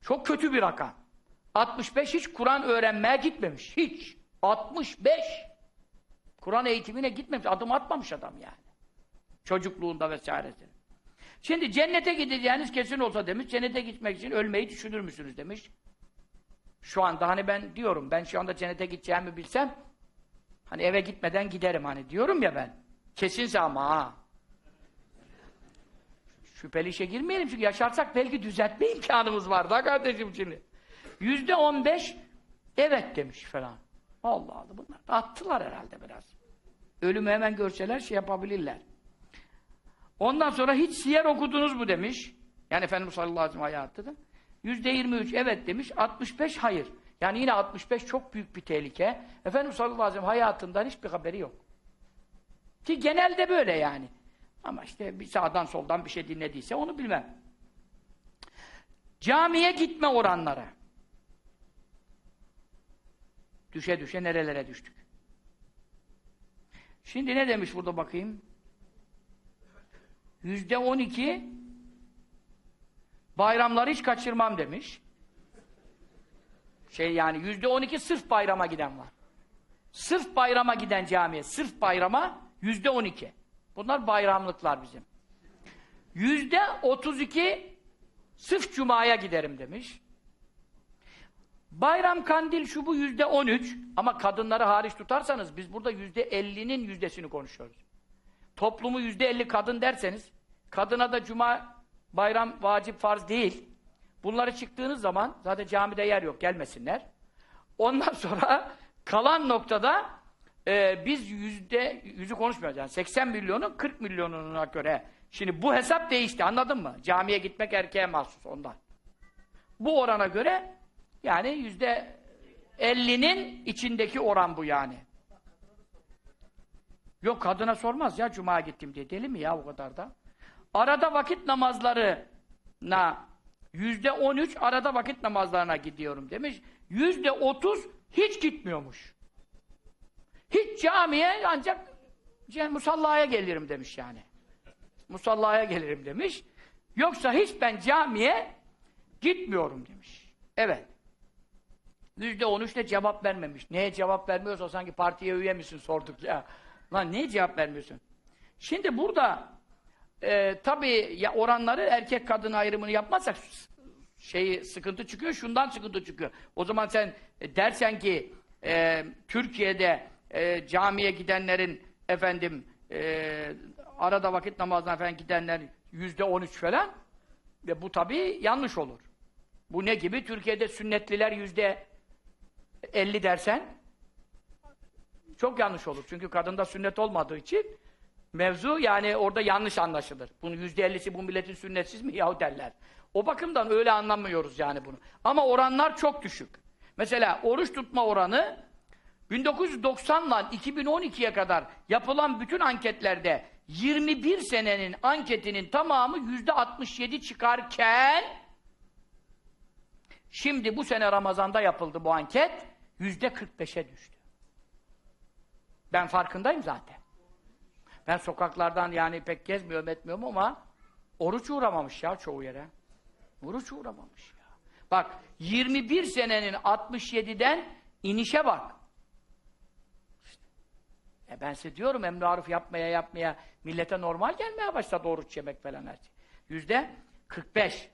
çok kötü bir rakam. 65 hiç Kur'an öğrenmeye gitmemiş. Hiç. 65. Kur'an eğitimine gitmemiş. Adım atmamış adam yani. Çocukluğunda vesairesinde. Şimdi cennete gideceğiniz kesin olsa demiş. Cennete gitmek için ölmeyi düşünür müsünüz demiş. Şu anda hani ben diyorum. Ben şu anda cennete gideceğimi bilsem hani eve gitmeden giderim hani diyorum ya ben. Kesinse ama ha. Şüpheli işe girmeyelim çünkü yaşarsak belki düzeltme imkanımız var da kardeşim şimdi. Yüzde on beş evet demiş falan. Allah Allah bunlar da attılar herhalde biraz. Ölümü hemen görseler şey yapabilirler. Ondan sonra hiç siyer okudunuz mu demiş. Yani Efendimiz sallallahu aleyhi ve sellem hayatında. Yüzde yirmi üç evet demiş. 65 hayır. Yani yine 65 çok büyük bir tehlike. Efendimiz sallallahu aleyhi ve sellem hayatından hiçbir haberi yok. Ki genelde böyle yani. Ama işte bir sağdan soldan bir şey dinlediyse onu bilmem. Camiye gitme oranları. Düşe düşe nerelere düştük. Şimdi ne demiş burada bakayım? Yüzde on iki bayramları hiç kaçırmam demiş. Şey yani yüzde on iki sırf bayrama giden var. Sırf bayrama giden camiye, sırf bayrama yüzde on iki. Bunlar bayramlıklar bizim. Yüzde otuz iki sırf cumaya giderim demiş. Bayram kandil şu bu yüzde on üç ama kadınları hariç tutarsanız biz burada yüzde ellinin yüzdesini konuşuyoruz. Toplumu yüzde elli kadın derseniz kadına da cuma bayram vacip farz değil. Bunları çıktığınız zaman zaten camide yer yok gelmesinler. Ondan sonra kalan noktada e, biz yüzde yüzü konuşmuyoruz yani 80 milyonun 40 milyonuna göre şimdi bu hesap değişti anladın mı? Camiye gitmek erkeğe mahsus ondan. Bu orana göre yani yüzde 50'nin içindeki oran bu yani. Yok kadına sormaz ya cumaya gittim diye. Deli mi ya o kadar da? Arada vakit namazlarına yüzde on üç arada vakit namazlarına gidiyorum demiş. Yüzde otuz hiç gitmiyormuş. Hiç camiye ancak musallaya gelirim demiş yani. Musallaya gelirim demiş. Yoksa hiç ben camiye gitmiyorum demiş. Evet. Yüzde on üçte cevap vermemiş. Neye cevap vermiyorsa sanki partiye üye misin sorduk ya. Lan niye cevap vermiyorsun? Şimdi burada e, tabii ya oranları erkek kadın ayrımını yapmazsak şeyi sıkıntı çıkıyor. Şundan sıkıntı çıkıyor. O zaman sen e, dersen ki e, Türkiye'de e, camiye gidenlerin efendim e, arada vakit namazına falan gidenler yüzde on üç falan. Ve bu tabii yanlış olur. Bu ne gibi? Türkiye'de sünnetliler yüzde elli dersen çok yanlış olur. Çünkü kadında sünnet olmadığı için mevzu yani orada yanlış anlaşılır. Bunun yüzde ellisi bu milletin sünnetsiz mi yahu derler. O bakımdan öyle anlamıyoruz yani bunu. Ama oranlar çok düşük. Mesela oruç tutma oranı 1990 ile 2012'ye kadar yapılan bütün anketlerde 21 senenin anketinin tamamı yüzde 67 çıkarken şimdi bu sene Ramazan'da yapıldı bu anket yüzde 45'e düştü. Ben farkındayım zaten. Ben sokaklardan yani pek gezmiyorum etmiyorum ama oruç uğramamış ya çoğu yere. Oruç uğramamış ya. Bak 21 senenin 67'den inişe bak. E ben size diyorum emri arif yapmaya yapmaya millete normal gelmeye başladı oruç yemek falan her şey. Yüzde 45.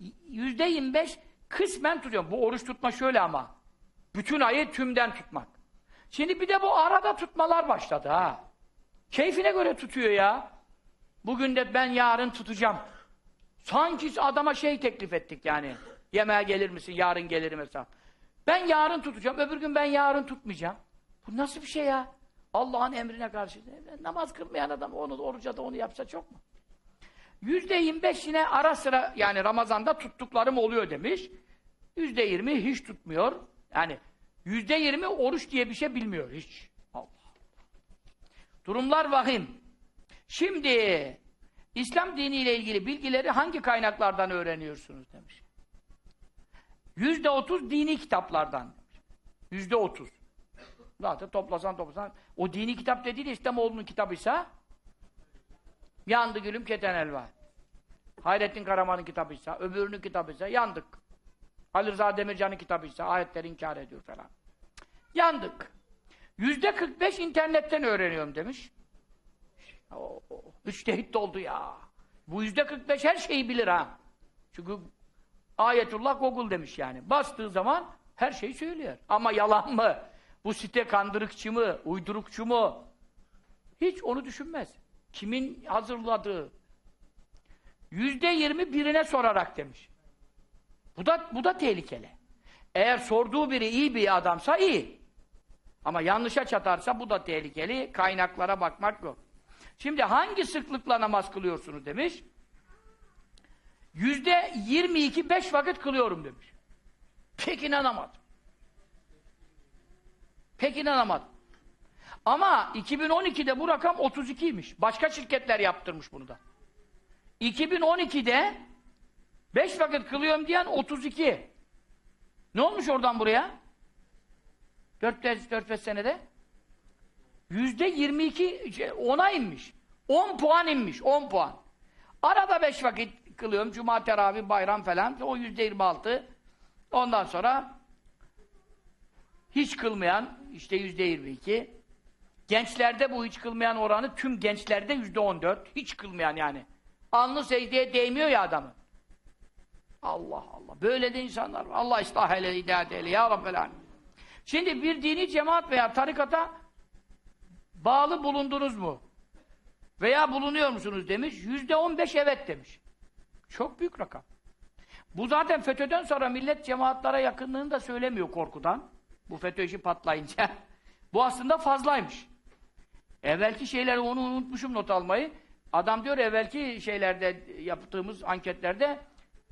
Y- Yüzde 25 kısmen tutuyorum. Bu oruç tutma şöyle ama. Bütün ayı tümden tutmak. Şimdi bir de bu arada tutmalar başladı ha. Keyfine göre tutuyor ya. Bugün de ben yarın tutacağım. Sanki adama şey teklif ettik yani. Yemeğe gelir misin? Yarın gelirim hesap. Ben yarın tutacağım. Öbür gün ben yarın tutmayacağım. Bu nasıl bir şey ya? Allah'ın emrine karşı. Namaz kılmayan adam onu oruca da onu yapsa çok mu? Yüzde yirmi beş yine ara sıra yani Ramazan'da tuttuklarım oluyor demiş. Yüzde yirmi hiç tutmuyor. Yani yüzde yirmi oruç diye bir şey bilmiyor hiç. Allah. Durumlar vahim. Şimdi İslam diniyle ilgili bilgileri hangi kaynaklardan öğreniyorsunuz demiş. Yüzde otuz dini kitaplardan. Yüzde otuz. Zaten toplasan toplasan. O dini kitap dediği de İslamoğlu'nun kitabıysa yandı gülüm keten elva. Hayrettin Karaman'ın kitabıysa, öbürünün kitabıysa yandık. Ali Rıza Demircan'ın kitabıysa ayetleri inkar ediyor falan. Yandık. Yüzde 45 internetten öğreniyorum demiş. Oo, Müçtehit oldu ya. Bu yüzde 45 her şeyi bilir ha. Çünkü ayetullah Google demiş yani. Bastığı zaman her şeyi söylüyor. Ama yalan mı? Bu site kandırıkçı mı? Uydurukçu mu? Hiç onu düşünmez. Kimin hazırladığı? Yüzde yirmi birine sorarak demiş. Bu da, bu da tehlikeli. Eğer sorduğu biri iyi bir adamsa iyi. Ama yanlışa çatarsa bu da tehlikeli. Kaynaklara bakmak yok. Şimdi hangi sıklıkla namaz kılıyorsunuz demiş. Yüzde yirmi iki beş vakit kılıyorum demiş. Pek inanamadım. Pek inanamadım. Ama 2012'de bu rakam 32'ymiş. Başka şirketler yaptırmış bunu da. 2012'de 5 vakit kılıyorum diyen 32. Ne olmuş oradan buraya? 4-5 senede. Yüzde 22 şey, 10'a inmiş. 10 puan inmiş. 10 puan. Arada 5 vakit kılıyorum. Cuma, teravih, bayram falan. O yüzde 26. Ondan sonra hiç kılmayan işte yüzde 22. Gençlerde bu hiç kılmayan oranı tüm gençlerde yüzde 14. Hiç kılmayan yani. Alnı secdeye değmiyor ya adamın. Allah Allah. Böyle de insanlar var. Allah ıslah eyle, hidayet eyle. Ya Rabbel Alemin. Şimdi bir dini cemaat veya tarikata bağlı bulundunuz mu? Veya bulunuyor musunuz demiş. Yüzde on beş evet demiş. Çok büyük rakam. Bu zaten FETÖ'den sonra millet cemaatlara yakınlığını da söylemiyor korkudan. Bu FETÖ işi patlayınca. Bu aslında fazlaymış. Evvelki şeyleri onu unutmuşum not almayı. Adam diyor evvelki şeylerde yaptığımız anketlerde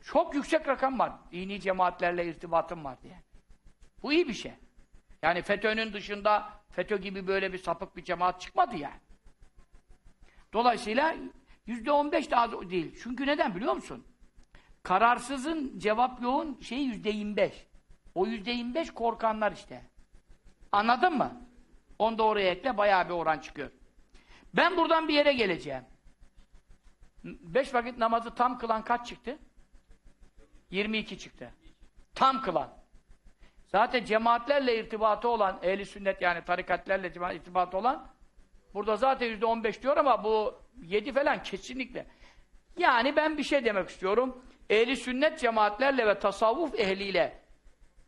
çok yüksek rakam var. Dini cemaatlerle irtibatım var diye. Bu iyi bir şey. Yani FETÖ'nün dışında FETÖ gibi böyle bir sapık bir cemaat çıkmadı yani. Dolayısıyla yüzde on beş de az değil. Çünkü neden biliyor musun? Kararsızın cevap yoğun şeyi yüzde yirmi beş. O yüzde yirmi beş korkanlar işte. Anladın mı? Onu da oraya ekle bayağı bir oran çıkıyor. Ben buradan bir yere geleceğim. Beş vakit namazı tam kılan kaç çıktı? 22 çıktı. Tam kılan. Zaten cemaatlerle irtibatı olan, ehli sünnet yani tarikatlerle cemaat irtibatı olan burada zaten yüzde on beş diyor ama bu yedi falan kesinlikle. Yani ben bir şey demek istiyorum. Ehli sünnet cemaatlerle ve tasavvuf ehliyle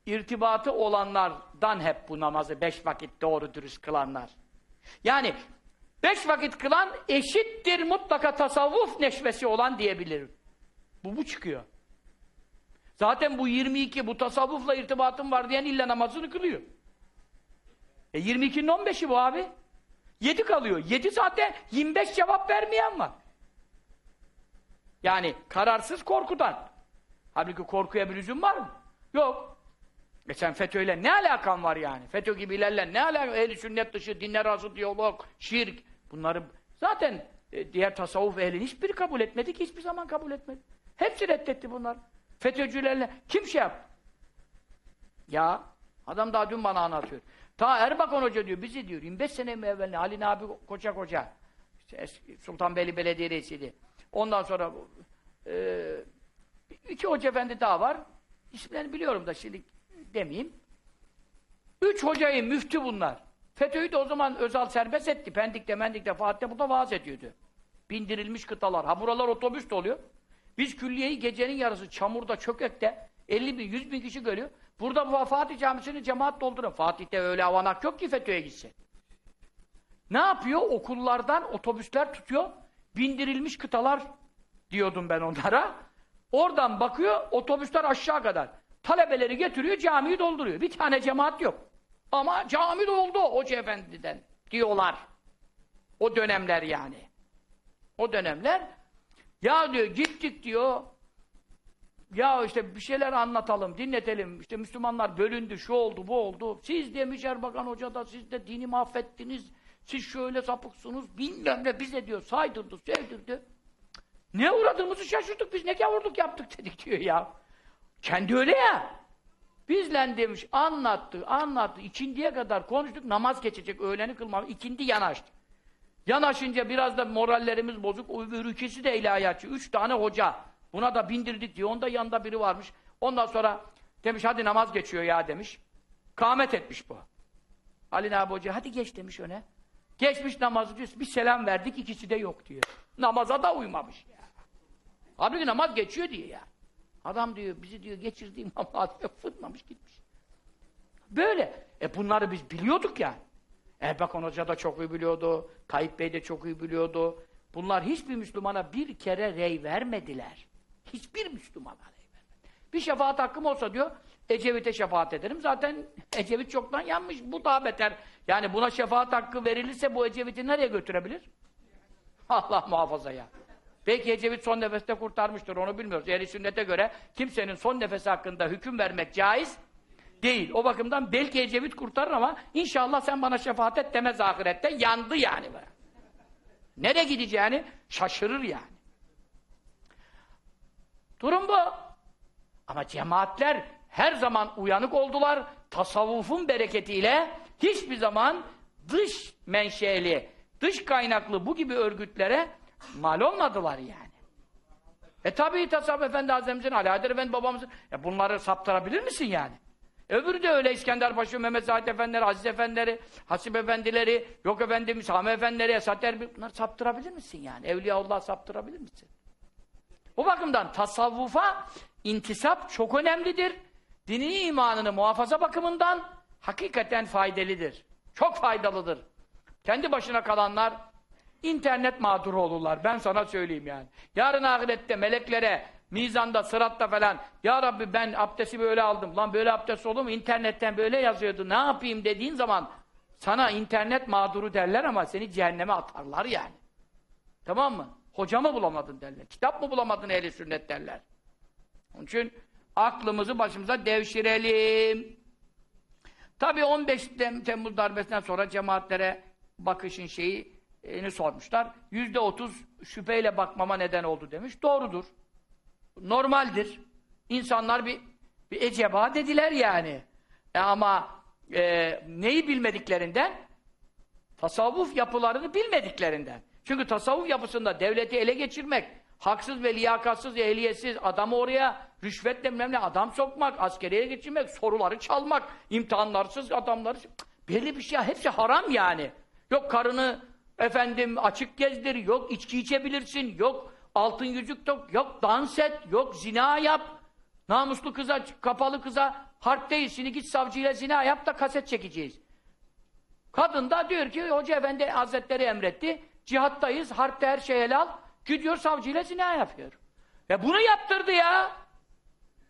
irtibatı olanlardan hep bu namazı beş vakit doğru dürüst kılanlar. Yani Beş vakit kılan eşittir mutlaka tasavvuf neşvesi olan diyebilirim. Bu bu çıkıyor. Zaten bu 22 bu tasavvufla irtibatım var diyen illa namazını kılıyor. E 22'nin 15'i bu abi. 7 kalıyor. 7 saatte 25 cevap vermeyen var. Yani kararsız korkudan. Halbuki korkuya bir lüzum var mı? Yok. E sen FETÖ'yle ne alakan var yani? FETÖ gibilerle ne alakan? Ehli sünnet dışı, dinler arası diyalog, şirk. Bunları zaten e, diğer tasavvuf ehli hiçbiri kabul etmedi ki hiçbir zaman kabul etmedi. Hepsi reddetti bunlar. FETÖ'cülerle kim şey yaptı? Ya adam daha dün bana anlatıyor. Ta Erbakan Hoca diyor bizi diyor 25 sene mi evvel Ali Nabi Koca Koca işte eski Sultanbeyli Belediye Reisiydi. Ondan sonra e, iki hoca efendi daha var. İsimlerini biliyorum da şimdi demeyeyim. Üç hocayı müftü bunlar. FETÖ'yü de o zaman Özal serbest etti. Pendik'te, Mendik'te, Fatih'te burada vaaz ediyordu. Bindirilmiş kıtalar. Ha buralar otobüs oluyor. Biz külliyeyi gecenin yarısı çamurda, çökekte 50 bin, 100 bin kişi görüyor. Burada bu Fatih Camisi'ni cemaat dolduruyor. Fatih'te öyle avanak yok ki FETÖ'ye gitsin. Ne yapıyor? Okullardan otobüsler tutuyor. Bindirilmiş kıtalar diyordum ben onlara. Oradan bakıyor, otobüsler aşağı kadar. Talebeleri getiriyor, camiyi dolduruyor. Bir tane cemaat yok. Ama cami doldu Hoca Efendi'den diyorlar. O dönemler yani. O dönemler ya diyor gittik diyor ya işte bir şeyler anlatalım, dinletelim. İşte Müslümanlar bölündü, şu oldu, bu oldu. Siz demiş Erbakan Hoca da siz de dini mahvettiniz. Siz şöyle sapıksınız, bilmem ne bize diyor saydırdı, sevdirdi. Ne uğradığımızı şaşırdık biz, ne gavurluk yaptık dedik diyor ya. Kendi öyle ya. Bizlen demiş, anlattı, anlattı. İkindiye kadar konuştuk, namaz geçecek, öğleni kılmam. İkindi yanaştı. Yanaşınca biraz da morallerimiz bozuk, o ülkesi de ilahiyatçı. Üç tane hoca. Buna da bindirdik diyor. Onda yanında biri varmış. Ondan sonra demiş, hadi namaz geçiyor ya demiş. Kâmet etmiş bu. Ali Nabi Hoca, hadi geç demiş öne. Geçmiş namazı diyor, bir selam verdik, ikisi de yok diyor. Namaza da uymamış ya. Halbuki namaz geçiyor diye ya. Adam diyor, bizi diyor geçirdi İmam fırlamış gitmiş. Böyle. E bunları biz biliyorduk ya. Erbakan Hoca da çok iyi biliyordu. Tayyip Bey de çok iyi biliyordu. Bunlar hiçbir Müslümana bir kere rey vermediler. Hiçbir Müslümana rey vermediler. Bir şefaat hakkım olsa diyor, Ecevit'e şefaat ederim. Zaten Ecevit çoktan yanmış. Bu daha beter. Yani buna şefaat hakkı verilirse bu Ecevit'i nereye götürebilir? Allah muhafaza ya. Belki Ecevit son nefeste kurtarmıştır, onu bilmiyoruz. Ehli sünnete göre kimsenin son nefesi hakkında hüküm vermek caiz değil. O bakımdan belki Ecevit kurtarır ama inşallah sen bana şefaat et demez ahirette. Yandı yani. Böyle. Nereye gideceğini şaşırır yani. Durum bu. Ama cemaatler her zaman uyanık oldular. Tasavvufun bereketiyle hiçbir zaman dış menşeli, dış kaynaklı bu gibi örgütlere mal olmadılar yani. E tabi Tasavvuf Efendi Hazretimizin, Ali Haydar Efendi babamızın, e bunları saptırabilir misin yani? Öbürü de öyle İskender Paşa, Mehmet Zahid Efendileri, Aziz Efendileri, Hasip Efendileri, yok efendim Sami Efendileri, Esat Erbil, bunları saptırabilir misin yani? Evliyaullah saptırabilir misin? Bu bakımdan tasavvufa intisap çok önemlidir. Dini imanını muhafaza bakımından hakikaten faydalıdır. Çok faydalıdır. Kendi başına kalanlar internet mağduru olurlar. Ben sana söyleyeyim yani. Yarın ahirette meleklere, mizanda, sıratta falan Ya Rabbi ben abdesti böyle aldım. Lan böyle abdest olur mu? İnternetten böyle yazıyordu. Ne yapayım dediğin zaman sana internet mağduru derler ama seni cehenneme atarlar yani. Tamam mı? Hoca mı bulamadın derler. Kitap mı bulamadın ehli sünnet derler. Onun için aklımızı başımıza devşirelim. Tabii 15 Tem Temmuz darbesinden sonra cemaatlere bakışın şeyini sormuşlar. Yüzde otuz şüpheyle bakmama neden oldu demiş. Doğrudur. Normaldir. İnsanlar bir, bir eceba dediler yani. E ama e, neyi bilmediklerinden? Tasavvuf yapılarını bilmediklerinden. Çünkü tasavvuf yapısında devleti ele geçirmek, haksız ve liyakatsız, ehliyetsiz adamı oraya rüşvetle bilmem adam sokmak, askeriye geçirmek, soruları çalmak, imtihanlarsız adamları... Belli bir şey, hepsi haram yani. Yok karını efendim açık gezdir, yok içki içebilirsin, yok altın yüzük tak, yok dans et, yok zina yap. Namuslu kıza, kapalı kıza harp değil, şimdi git savcıyla zina yap da kaset çekeceğiz. Kadın da diyor ki Hoca Efendi Hazretleri emretti. Cihattayız, harpte her şey helal. Gidiyor savcıyla zina yapıyor. Ya bunu yaptırdı ya.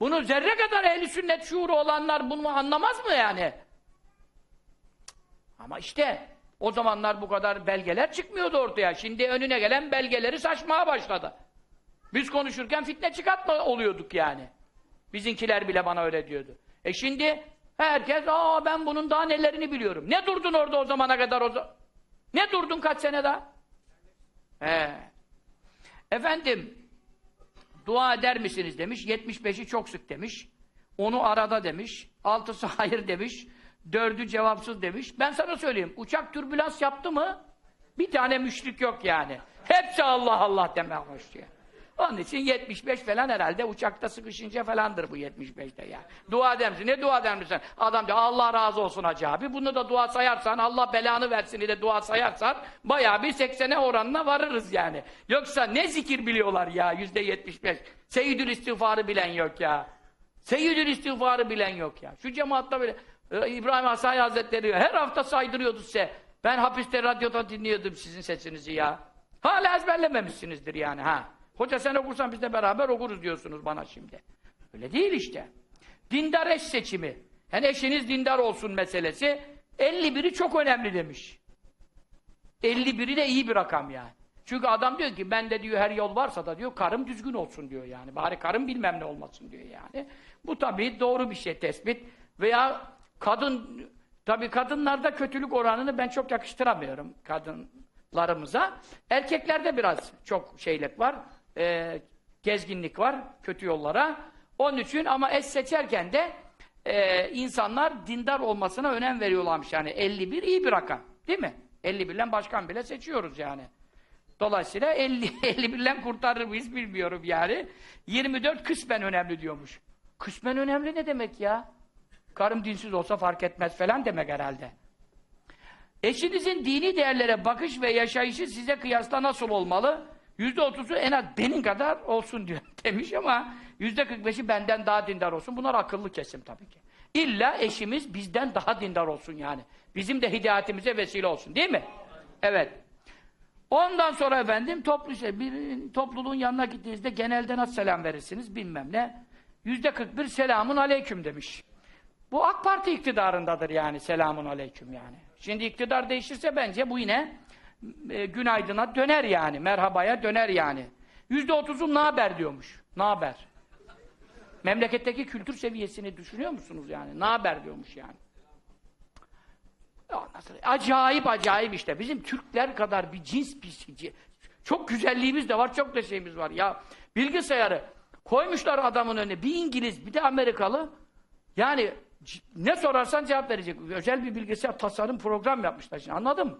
Bunu zerre kadar ehli sünnet şuuru olanlar bunu anlamaz mı yani? Ama işte o zamanlar bu kadar belgeler çıkmıyordu ortaya. Şimdi önüne gelen belgeleri saçmaya başladı. Biz konuşurken fitne çıkartma oluyorduk yani. Bizinkiler bile bana öyle diyordu. E şimdi herkes aa ben bunun daha nelerini biliyorum. Ne durdun orada o zamana kadar o Ne durdun kaç sene daha? He. Efendim dua eder misiniz demiş. 75'i çok sık demiş. Onu arada demiş. Altısı hayır demiş. Dördü cevapsız demiş. Ben sana söyleyeyim. Uçak türbülans yaptı mı? Bir tane müşrik yok yani. Hepsi Allah Allah demeye başlıyor. Onun için 75 falan herhalde uçakta sıkışınca falandır bu 75'te yani. Dua eder misin? Ne dua eder misin? Adam diyor Allah razı olsun hacı abi. Bunu da dua sayarsan Allah belanı versin diye dua sayarsan bayağı bir 80'e oranına varırız yani. Yoksa ne zikir biliyorlar ya yüzde 75. Seyyidül istiğfarı bilen yok ya. Seyyidül istiğfarı bilen yok ya. Şu cemaatta böyle İbrahim Asay Hazretleri her hafta saydırıyordu size. Ben hapiste radyoda dinliyordum sizin sesinizi ya. Hala ezberlememişsinizdir yani ha. Hoca sen okursan biz de beraber okuruz diyorsunuz bana şimdi. Öyle değil işte. Dindar eş seçimi. Yani eşiniz dindar olsun meselesi. 51'i çok önemli demiş. 51'i de iyi bir rakam yani. Çünkü adam diyor ki bende diyor her yol varsa da diyor karım düzgün olsun diyor yani. Bari karım bilmem ne olmasın diyor yani. Bu tabii doğru bir şey tespit. Veya kadın tabii kadınlarda kötülük oranını ben çok yakıştıramıyorum kadınlarımıza. Erkeklerde biraz çok şeylik var. e, gezginlik var kötü yollara. Onun için ama eş seçerken de e, insanlar dindar olmasına önem veriyorlarmış yani 51 iyi bir rakam değil mi? 51 ile başkan bile seçiyoruz yani. Dolayısıyla 50 51 ile kurtarır mıyız bilmiyorum yani. 24 kısmen önemli diyormuş. Kısmen önemli ne demek ya? Karım dinsiz olsa fark etmez falan demek herhalde. Eşinizin dini değerlere bakış ve yaşayışı size kıyasla nasıl olmalı? Yüzde otuzu en az benim kadar olsun diyor demiş ama yüzde kırk beşi benden daha dindar olsun. Bunlar akıllı kesim tabii ki. İlla eşimiz bizden daha dindar olsun yani. Bizim de hidayetimize vesile olsun değil mi? Evet. Ondan sonra efendim toplu şey, bir topluluğun yanına gittiğinizde genelde nasıl selam verirsiniz bilmem ne. Yüzde kırk bir selamun aleyküm demiş. Bu AK Parti iktidarındadır yani selamun aleyküm yani. Şimdi iktidar değişirse bence bu yine e, günaydına döner yani. Merhabaya döner yani. Yüzde otuzu haber diyormuş. haber? Memleketteki kültür seviyesini düşünüyor musunuz yani? haber diyormuş yani. Acayip acayip işte. Bizim Türkler kadar bir cins bir çok güzelliğimiz de var, çok da şeyimiz var. Ya bilgisayarı koymuşlar adamın önüne. Bir İngiliz, bir de Amerikalı. Yani ne sorarsan cevap verecek. Özel bir bilgisayar tasarım program yapmışlar şimdi. Anladın mı?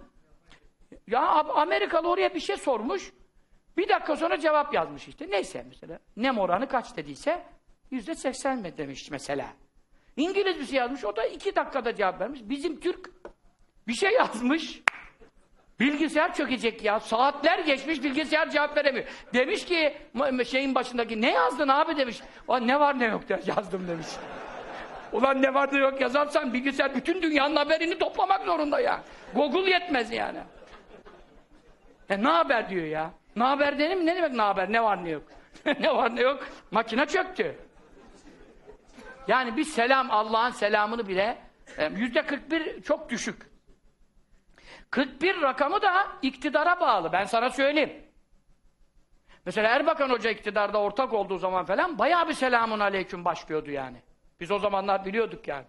Ya Amerikalı oraya bir şey sormuş. Bir dakika sonra cevap yazmış işte. Neyse mesela. Nem oranı kaç dediyse yüzde seksen mi demiş mesela. İngiliz bir şey yazmış. O da iki dakikada cevap vermiş. Bizim Türk bir şey yazmış. Bilgisayar çökecek ya. Saatler geçmiş bilgisayar cevap veremiyor. Demiş ki şeyin başındaki ne yazdın abi demiş. Ne var ne yok der yazdım demiş. Ulan ne var ne yok yazarsan bilgisayar bütün dünyanın haberini toplamak zorunda ya. Google yetmez yani. E ne haber diyor ya. Ne haber dedim ne demek ne haber ne var ne yok. ne var ne yok makine çöktü. Yani bir selam Allah'ın selamını bile e, yüzde 41 çok düşük. 41 rakamı da iktidara bağlı. Ben sana söyleyeyim. Mesela Erbakan Hoca iktidarda ortak olduğu zaman falan bayağı bir selamun aleyküm başlıyordu yani. Biz o zamanlar biliyorduk yani.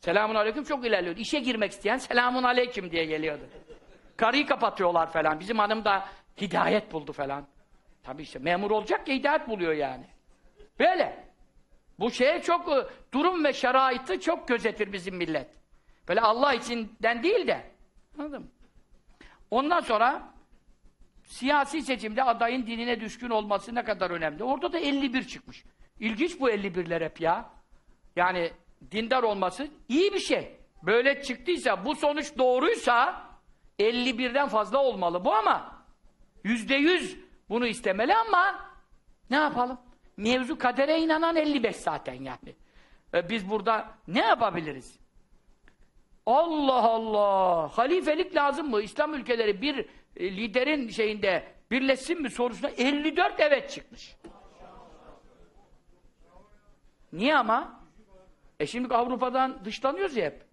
Selamun aleyküm çok ilerliyordu. İşe girmek isteyen selamun aleyküm diye geliyordu. Karıyı kapatıyorlar falan. Bizim hanım da hidayet buldu falan. Tabii işte memur olacak ya hidayet buluyor yani. Böyle. Bu şeye çok e, durum ve şeraiti çok gözetir bizim millet. Böyle Allah içinden değil de. Anladın mı? Ondan sonra siyasi seçimde adayın dinine düşkün olması ne kadar önemli. Orada da 51 çıkmış. İlginç bu 51'ler hep ya. Yani dindar olması iyi bir şey. Böyle çıktıysa, bu sonuç doğruysa 51'den fazla olmalı bu ama yüzde yüz bunu istemeli ama ne yapalım? Mevzu kadere inanan 55 zaten yani. E, biz burada ne yapabiliriz? Allah Allah! Halifelik lazım mı? İslam ülkeleri bir e, liderin şeyinde birleşsin mi sorusuna 54 evet çıkmış. Niye ama? E şimdi Avrupa'dan dışlanıyoruz ya hep.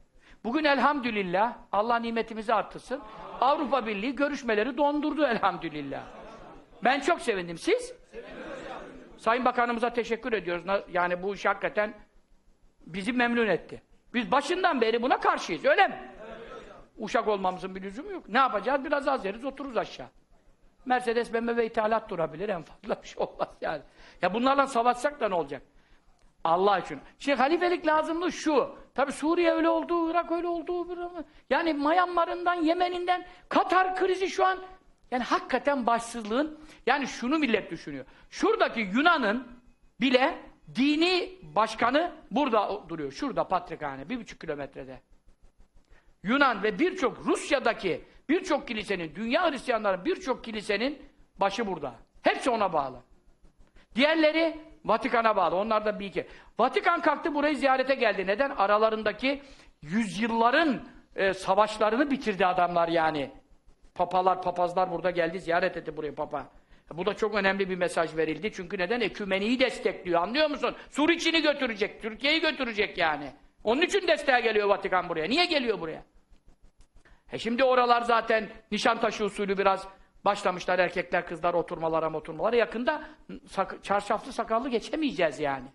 Bugün elhamdülillah, Allah nimetimizi arttırsın, Avrupa Birliği görüşmeleri dondurdu elhamdülillah. Ben çok sevindim. Siz? Sayın Bakanımıza teşekkür ediyoruz. Yani bu iş hakikaten bizi memnun etti. Biz başından beri buna karşıyız, öyle mi? Uşak olmamızın bir lüzumu yok. Ne yapacağız? Biraz az yeriz, otururuz aşağı. Mercedes, BMW ithalat durabilir, en fazla bir şey olmaz yani. Ya bunlarla savaşsak da ne olacak? Allah için. Şimdi halifelik lazımlığı şu. Tabi Suriye öyle oldu, Irak öyle oldu. Yani Myanmar'ından, Yemen'inden, Katar krizi şu an. Yani hakikaten başsızlığın, yani şunu millet düşünüyor. Şuradaki Yunan'ın bile dini başkanı burada duruyor. Şurada patrikhane, bir buçuk kilometrede. Yunan ve birçok Rusya'daki birçok kilisenin, dünya Hristiyanların birçok kilisenin başı burada. Hepsi ona bağlı. Diğerleri Vatikan'a bağlı. Onlar da bir iki. Vatikan kalktı burayı ziyarete geldi. Neden? Aralarındaki yüzyılların e, savaşlarını bitirdi adamlar yani. Papalar, papazlar burada geldi, ziyaret etti burayı papa. Bu da çok önemli bir mesaj verildi. Çünkü neden? Ekümeniyi destekliyor. Anlıyor musun? Suriçini götürecek, Türkiye'yi götürecek yani. Onun için desteğe geliyor Vatikan buraya. Niye geliyor buraya? E şimdi oralar zaten Nişantaşı usulü biraz başlamışlar erkekler kızlar oturmalara oturmalara. Yakında sak çarşaflı sakallı geçemeyeceğiz yani.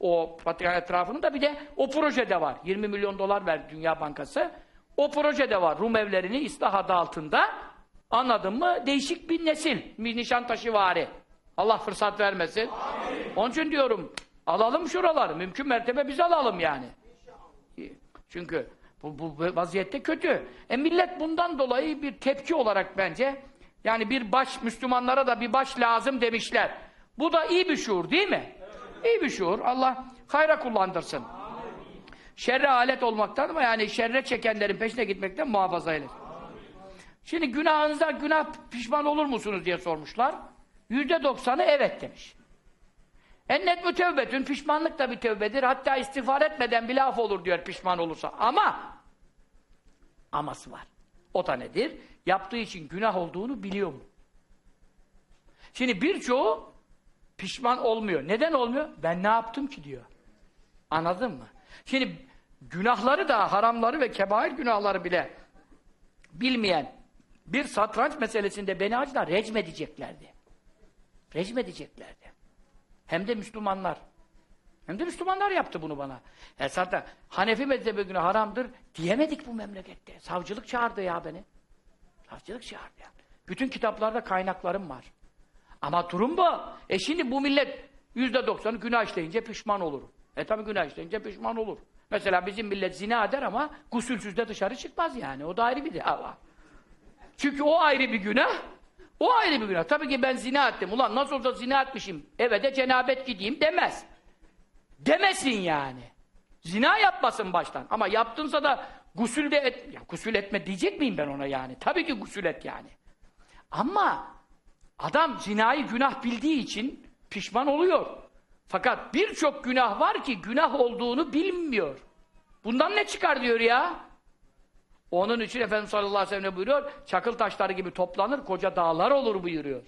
O Vatikan etrafının da bir de o projede var. 20 milyon dolar verdi Dünya Bankası. O projede var. Rum evlerini ıslah adı altında anladın mı? Değişik bir nesil. Bir Nişantaşı vari. Allah fırsat vermesin. Onun için diyorum alalım şuraları. Mümkün mertebe biz alalım yani. Çünkü bu, bu vaziyette kötü. E millet bundan dolayı bir tepki olarak bence yani bir baş Müslümanlara da bir baş lazım demişler. Bu da iyi bir şuur değil mi? İyi bir şuur. Allah hayra kullandırsın. Şerre alet olmaktan ama yani şerre çekenlerin peşine gitmekten muhafaza eylesin. Şimdi günahınıza günah pişman olur musunuz diye sormuşlar. Yüzde doksanı evet demiş. Ennet mütevbetün pişmanlık da bir tevbedir. Hatta istiğfar etmeden bir laf olur diyor pişman olursa. Ama aması var. O da nedir? Yaptığı için günah olduğunu biliyor mu? Şimdi birçoğu pişman olmuyor. Neden olmuyor? Ben ne yaptım ki diyor. Anladın mı? Şimdi günahları da haramları ve kebair günahları bile bilmeyen bir satranç meselesinde beni acılar recm edeceklerdi. Recm edeceklerdi. Hem de Müslümanlar. Hem de Müslümanlar yaptı bunu bana. E zaten Hanefi mezhebi günü haramdır diyemedik bu memlekette. Savcılık çağırdı ya beni. Savcılık çağırdı ya. Bütün kitaplarda kaynaklarım var. Ama durum bu. E şimdi bu millet yüzde doksanı günah işleyince pişman olur. E tabi günah işleyince pişman olur. Mesela bizim millet zina eder ama gusülsüz de dışarı çıkmaz yani. O da ayrı bir dava. Çünkü o ayrı bir günah. O ayrı bir günah. Tabii ki ben zina ettim. Ulan nasıl olsa zina etmişim. Eve de cenabet gideyim demez. Demesin yani. Zina yapmasın baştan. Ama yaptınsa da gusül de et. Ya gusül etme diyecek miyim ben ona yani? Tabii ki gusül et yani. Ama adam zinayı günah bildiği için pişman oluyor. Fakat birçok günah var ki günah olduğunu bilmiyor. Bundan ne çıkar diyor ya? Onun için Efendimiz sallallahu aleyhi ve sellem buyuruyor, çakıl taşları gibi toplanır, koca dağlar olur buyuruyor.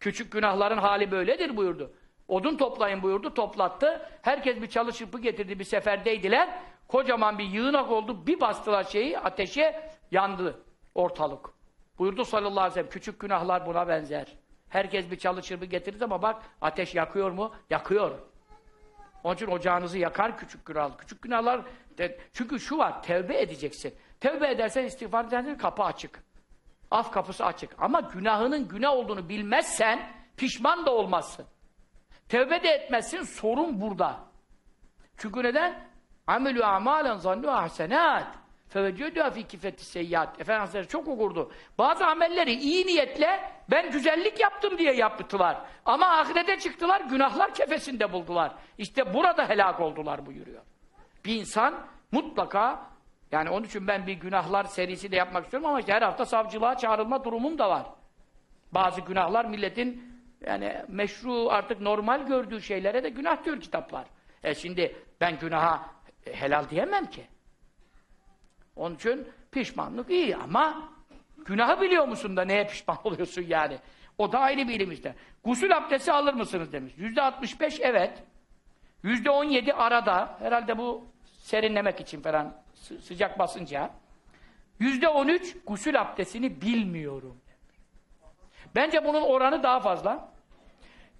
Küçük günahların hali böyledir buyurdu. Odun toplayın buyurdu, toplattı. Herkes bir çalı çırpı getirdi, bir seferdeydiler. Kocaman bir yığınak oldu, bir bastılar şeyi, ateşe yandı ortalık. Buyurdu sallallahu aleyhi ve sellem, küçük günahlar buna benzer. Herkes bir çalı çırpı getirdi ama bak, ateş yakıyor mu? Yakıyor. Onun için ocağınızı yakar küçük günahlar. Küçük günahlar, de, çünkü şu var, tevbe edeceksin. Tevbe edersen, istiğfar edersen kapı açık. Af kapısı açık. Ama günahının günah olduğunu bilmezsen, pişman da olmazsın. Tevbe de etmezsin, sorun burada. Çünkü neden? Amelü amalen zannu ahsenat. Fevecedüha fi kifeti seyyat. Efendimiz çok okurdu. Bazı amelleri iyi niyetle ben güzellik yaptım diye yaptılar. Ama ahirete çıktılar, günahlar kefesinde buldular. İşte burada helak oldular buyuruyor. Bir insan mutlaka yani onun için ben bir günahlar serisi de yapmak istiyorum ama işte her hafta savcılığa çağrılma durumum da var. Bazı günahlar milletin yani meşru artık normal gördüğü şeylere de günah diyor kitaplar. E şimdi ben günaha helal diyemem ki. Onun için pişmanlık iyi ama günahı biliyor musun da neye pişman oluyorsun yani? O da ayrı bir ilim işte. Gusül abdesti alır mısınız demiş. Yüzde 65 evet. Yüzde 17 arada. Herhalde bu serinlemek için falan sı- sıcak basınca. Yüzde 13 gusül abdestini bilmiyorum. Bence bunun oranı daha fazla.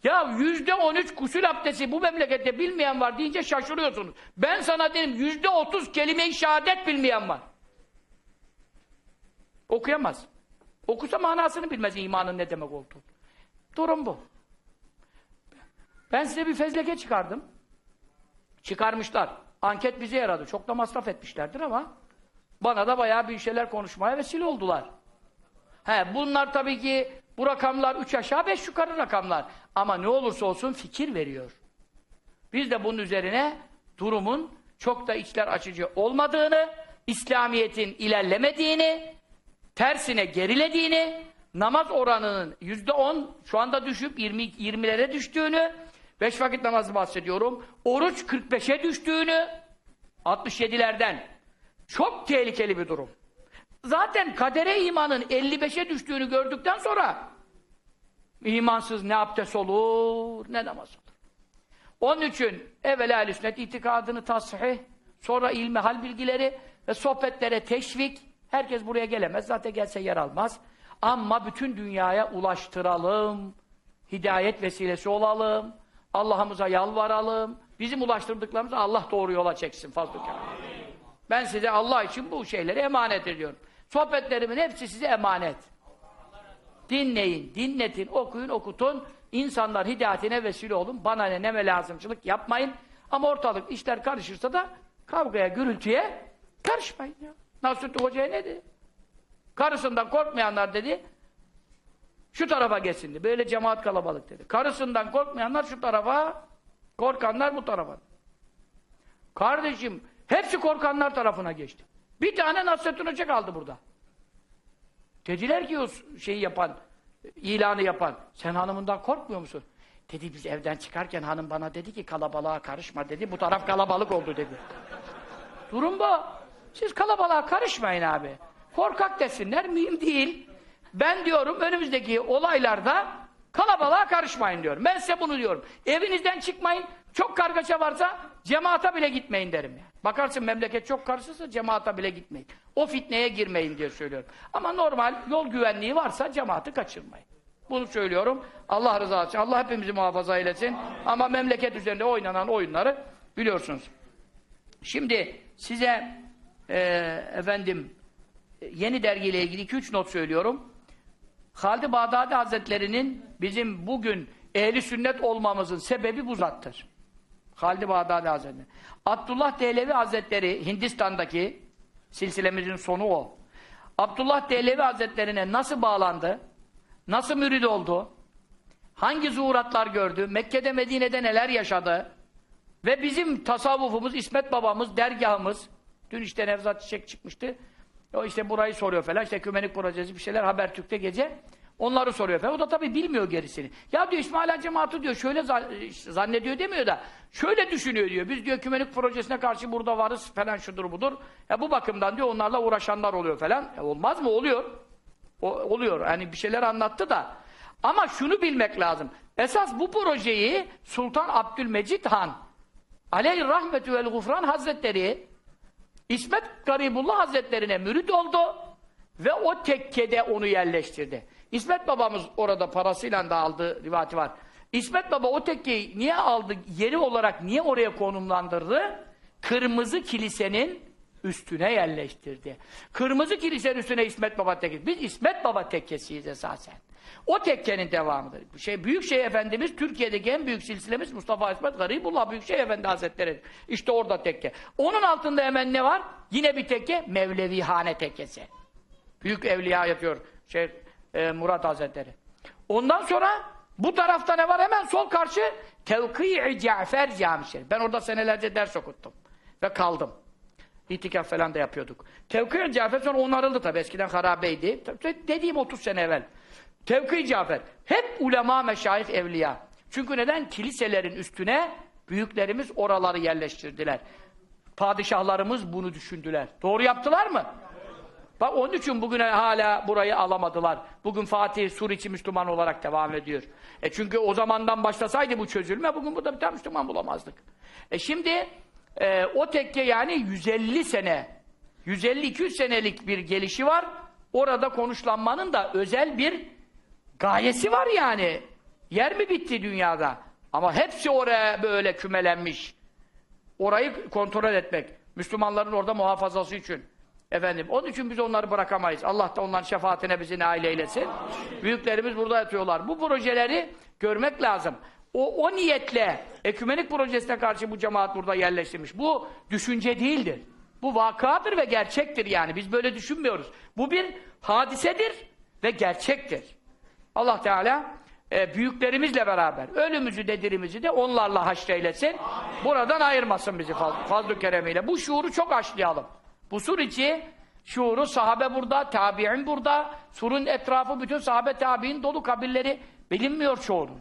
Ya yüzde 13 gusül abdesti bu memlekette bilmeyen var deyince şaşırıyorsunuz. Ben sana dedim yüzde 30 kelime-i şehadet bilmeyen var. Okuyamaz. Okusa manasını bilmez imanın ne demek olduğunu. Durum bu. Ben size bir fezleke çıkardım. Çıkarmışlar. Anket bize yaradı. Çok da masraf etmişlerdir ama bana da bayağı bir şeyler konuşmaya vesile oldular. He, bunlar tabii ki bu rakamlar üç aşağı beş yukarı rakamlar. Ama ne olursa olsun fikir veriyor. Biz de bunun üzerine durumun çok da içler açıcı olmadığını, İslamiyet'in ilerlemediğini, tersine gerilediğini, namaz oranının yüzde on şu anda düşüp 20 20'lere düştüğünü, beş vakit namazı bahsediyorum, oruç 45'e düştüğünü, 67'lerden. Çok tehlikeli bir durum. Zaten kadere imanın 55'e düştüğünü gördükten sonra imansız ne abdest olur, ne namaz olur. Onun için evvela sünnet itikadını tasih, sonra ilmi hal bilgileri ve sohbetlere teşvik. Herkes buraya gelemez. Zaten gelse yer almaz. Ama bütün dünyaya ulaştıralım. Hidayet vesilesi olalım. Allah'ımıza yalvaralım. Bizim ulaştırdıklarımızı Allah doğru yola çeksin fazla Ben size Allah için bu şeyleri emanet ediyorum. Sohbetlerimin hepsi size emanet. Dinleyin, dinletin, okuyun, okutun. İnsanlar hidayetine vesile olun. Bana ne neme lazımcılık yapmayın. Ama ortalık işler karışırsa da kavgaya, gürültüye karışmayın ya. Nasrettin Hoca'ya ne dedi? Karısından korkmayanlar dedi, şu tarafa geçsin. Böyle cemaat kalabalık dedi. Karısından korkmayanlar şu tarafa, korkanlar bu tarafa. Kardeşim, hepsi korkanlar tarafına geçti. Bir tane Nasrettin Hoca kaldı burada. Dediler ki o şeyi yapan, ilanı yapan, sen hanımından korkmuyor musun? Dedi biz evden çıkarken hanım bana dedi ki kalabalığa karışma dedi, bu taraf kalabalık oldu dedi. Durum bu. Siz kalabalığa karışmayın abi. Korkak desinler, mühim değil. Ben diyorum önümüzdeki olaylarda kalabalığa karışmayın diyorum. Ben size bunu diyorum. Evinizden çıkmayın, çok kargaşa varsa cemaata bile gitmeyin derim. Yani. Bakarsın memleket çok karışırsa cemaata bile gitmeyin. O fitneye girmeyin diye söylüyorum. Ama normal yol güvenliği varsa cemaati kaçırmayın. Bunu söylüyorum. Allah rızası için. Allah hepimizi muhafaza eylesin. Ama memleket üzerinde oynanan oyunları biliyorsunuz. Şimdi size e, efendim yeni dergiyle ilgili 2-3 not söylüyorum. Halid-i Bağdadi Hazretleri'nin bizim bugün ehli sünnet olmamızın sebebi bu zattır. Halid-i Bağdadi Hazretleri. Abdullah Dehlevi Hazretleri Hindistan'daki silsilemizin sonu o. Abdullah Dehlevi Hazretlerine nasıl bağlandı? Nasıl mürid oldu? Hangi zuhuratlar gördü? Mekke'de Medine'de neler yaşadı? Ve bizim tasavvufumuz, İsmet babamız, dergahımız dün işte Nevzat Çiçek çıkmıştı. O işte burayı soruyor falan. İşte kümenik projesi bir şeyler Habertürk'te gece. Onları soruyor falan. O da tabii bilmiyor gerisini. Ya diyor İsmail Cemaatı diyor şöyle zannediyor demiyor da şöyle düşünüyor diyor. Biz diyor kümenik projesine karşı burada varız falan şudur budur. Ya bu bakımdan diyor onlarla uğraşanlar oluyor falan. Ya olmaz mı? Oluyor. O, oluyor. Yani bir şeyler anlattı da. Ama şunu bilmek lazım. Esas bu projeyi Sultan Abdülmecid Han Aleyh Rahmetü vel Gufran Hazretleri İsmet Garibullah Hazretlerine mürit oldu ve o tekkede onu yerleştirdi. İsmet babamız orada parasıyla da aldığı rivati var. İsmet baba o tekkeyi niye aldı, yeri olarak niye oraya konumlandırdı? Kırmızı kilisenin üstüne yerleştirdi. Kırmızı kilisenin üstüne İsmet Baba tekkesi. Biz İsmet Baba tekkesiyiz esasen. O tekkenin devamıdır. Bu şey Büyükşehir Efendimiz Türkiye'deki en büyük silsilemiz Mustafa İsmet Garibullah Büyükşehir Efendi Hazretleri. İşte orada tekke. Onun altında hemen ne var? Yine bir tekke Mevlevihane tekkesi. Büyük evliya yatıyor şey e, Murat Hazretleri. Ondan sonra bu tarafta ne var? Hemen sol karşı Tevkî-i Cafer Camisi. Ben orada senelerce ders okuttum. Ve kaldım. İtikaf falan da yapıyorduk. Tevkî-i Cafer sonra onarıldı tabi. Eskiden harabeydi. Dediğim 30 sene evvel. Tevkî Cafer. Hep ulema, meşayih, evliya. Çünkü neden? Kiliselerin üstüne büyüklerimiz oraları yerleştirdiler. padişahlarımız bunu düşündüler. Doğru yaptılar mı? Bak onun için bugüne hala burayı alamadılar. Bugün Fatih Suriçi Müslüman olarak devam ediyor. E çünkü o zamandan başlasaydı bu çözülme bugün burada bir tane Müslüman bulamazdık. E şimdi e, o tekke yani 150 sene 150-200 senelik bir gelişi var. Orada konuşlanmanın da özel bir gayesi var yani. Yer mi bitti dünyada? Ama hepsi oraya böyle kümelenmiş. Orayı kontrol etmek. Müslümanların orada muhafazası için. Efendim, onun için biz onları bırakamayız. Allah da onların şefaatine bizi nail eylesin. Büyüklerimiz burada yatıyorlar. Bu projeleri görmek lazım. O, o niyetle ekümenik projesine karşı bu cemaat burada yerleştirmiş. Bu düşünce değildir. Bu vakadır ve gerçektir yani. Biz böyle düşünmüyoruz. Bu bir hadisedir ve gerçektir. Allah Teala e, büyüklerimizle beraber ölümümüzü de dirimizi de onlarla haşreylesin. Buradan ayırmasın bizi faz, fazl keremiyle. Bu şuuru çok aşlayalım. Bu sur içi şuuru sahabe burada, tabi'in burada. Surun etrafı bütün sahabe tabi'in dolu kabirleri bilinmiyor çoğunun.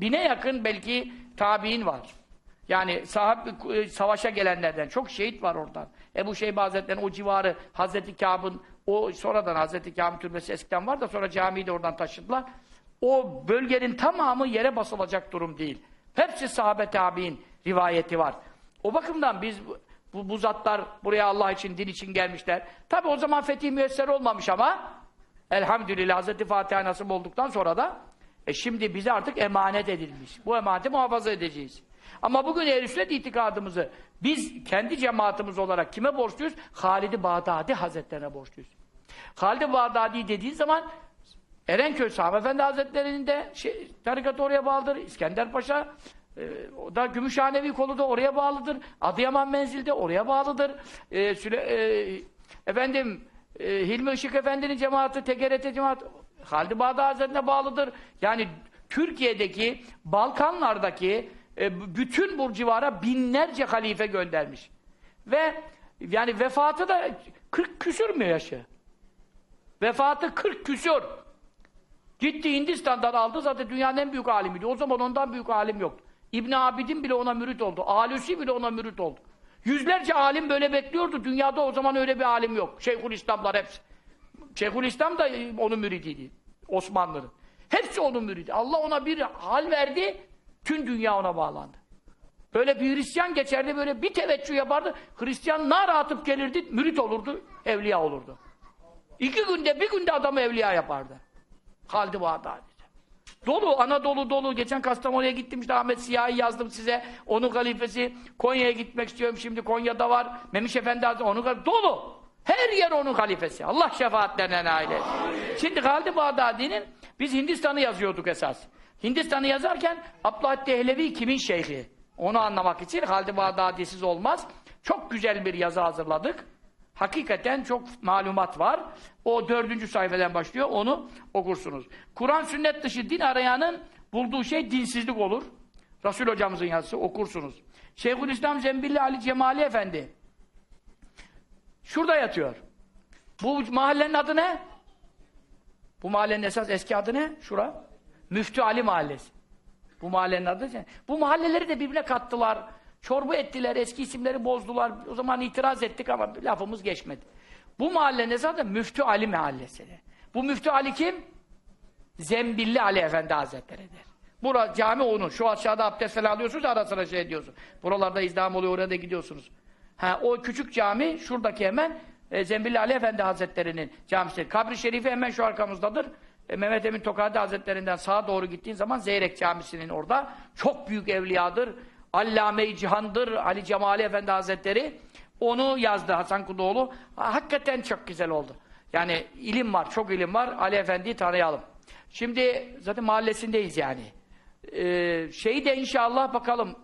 Bine yakın belki tabi'in var. Yani sahab, e, savaşa gelenlerden çok şehit var oradan. Ebu Şeybe Hazretleri'nin o civarı Hazreti Kâb'ın o sonradan Hazreti Kâb'ın türbesi eskiden var da sonra camiyi de oradan taşıdılar. O bölgenin tamamı yere basılacak durum değil. Hepsi sahabe tabi'in rivayeti var. O bakımdan biz bu, bu zatlar buraya Allah için, din için gelmişler. Tabi o zaman fetih müyesser olmamış ama elhamdülillah Hazreti Fatiha nasip olduktan sonra da e şimdi bize artık emanet edilmiş. Bu emaneti muhafaza edeceğiz. Ama bugün ehl sünnet itikadımızı biz kendi cemaatimiz olarak kime borçluyuz? Halid-i Bağdadi Hazretlerine borçluyuz. Halid-i Bağdadi dediğin zaman Erenköy Sami Efendi Hazretleri'nin de şey, tarikatı oraya bağlıdır. İskender Paşa o da Gümüşhanevi kolu da oraya bağlıdır. Adıyaman menzilde oraya bağlıdır. E, Süle, e, efendim e, Hilmi Işık Efendi'nin cemaati, TGRT cemaati Halid-i Bağdadi Hazretleri'ne bağlıdır. Yani Türkiye'deki, Balkanlardaki e, bütün bu civara binlerce halife göndermiş. Ve yani vefatı da 40 küsür mü yaşı? Vefatı 40 küsür. Gitti Hindistan'dan aldı zaten dünyanın en büyük alimiydi. O zaman ondan büyük alim yoktu. İbn Abidin bile ona mürit oldu. Alusi bile ona mürit oldu. Yüzlerce alim böyle bekliyordu. Dünyada o zaman öyle bir alim yok. Şeyhülislamlar hepsi. Şeyhülislam da onun müridiydi. Osmanlı'nın. Hepsi onun müridi. Allah ona bir hal verdi. Tüm dünya ona bağlandı. Böyle bir Hristiyan geçerdi böyle bir teveccüh yapardı. Hristiyan nar atıp gelirdi. Mürit olurdu. Evliya olurdu. İki günde bir günde adamı evliya yapardı. Halid-i Bağdadi. Dolu, Anadolu dolu. Geçen Kastamonu'ya gittim işte Ahmet Siyahi yazdım size. Onun halifesi. Konya'ya gitmek istiyorum şimdi. Konya'da var. Memiş Efendi Hazretleri. Onun halifesi. Dolu. Her yer onun halifesi. Allah şefaatlerine nail etsin. Şimdi Halid-i Bağdadi'nin biz Hindistan'ı yazıyorduk esas. Hindistan'ı yazarken Abdülhamid Dehlevi kimin şeyhi? Onu anlamak için Halid-i Bağdadi'siz olmaz. Çok güzel bir yazı hazırladık. Hakikaten çok malumat var. O dördüncü sayfadan başlıyor. Onu okursunuz. Kur'an sünnet dışı din arayanın bulduğu şey dinsizlik olur. Resul hocamızın yazısı okursunuz. Şeyhülislam Zembilli Ali Cemali Efendi. Şurada yatıyor. Bu mahallenin adı ne? Bu mahallenin esas eski adı ne? Şura. Müftü Ali Mahallesi. Bu mahallenin adı ne? Bu mahalleleri de birbirine kattılar. Çorba ettiler, eski isimleri bozdular. O zaman itiraz ettik ama lafımız geçmedi. Bu mahallenin zaten Müftü Ali mahallesi. Bu Müftü Ali kim? Zembilli Ali Efendi Hazretleri'dir. Bura cami onun. Şu aşağıda abdest falan alıyorsunuz ara sıra şey ediyorsun. Buralarda izdiham oluyor, oraya da gidiyorsunuz. Ha, o küçük cami şuradaki hemen e, Zembilli Ali Efendi Hazretleri'nin camisi. Kabri Şerifi hemen şu arkamızdadır. E, Mehmet Emin Tokadi Hazretleri'nden sağa doğru gittiğin zaman Zeyrek Camisi'nin orada çok büyük evliyadır. Allame-i Cihan'dır Ali Cemali Efendi Hazretleri. Onu yazdı Hasan Kudoğlu. Ha, hakikaten çok güzel oldu. Yani ilim var, çok ilim var. Ali Efendi'yi tanıyalım. Şimdi zaten mahallesindeyiz yani. Ee, şeyi de inşallah bakalım.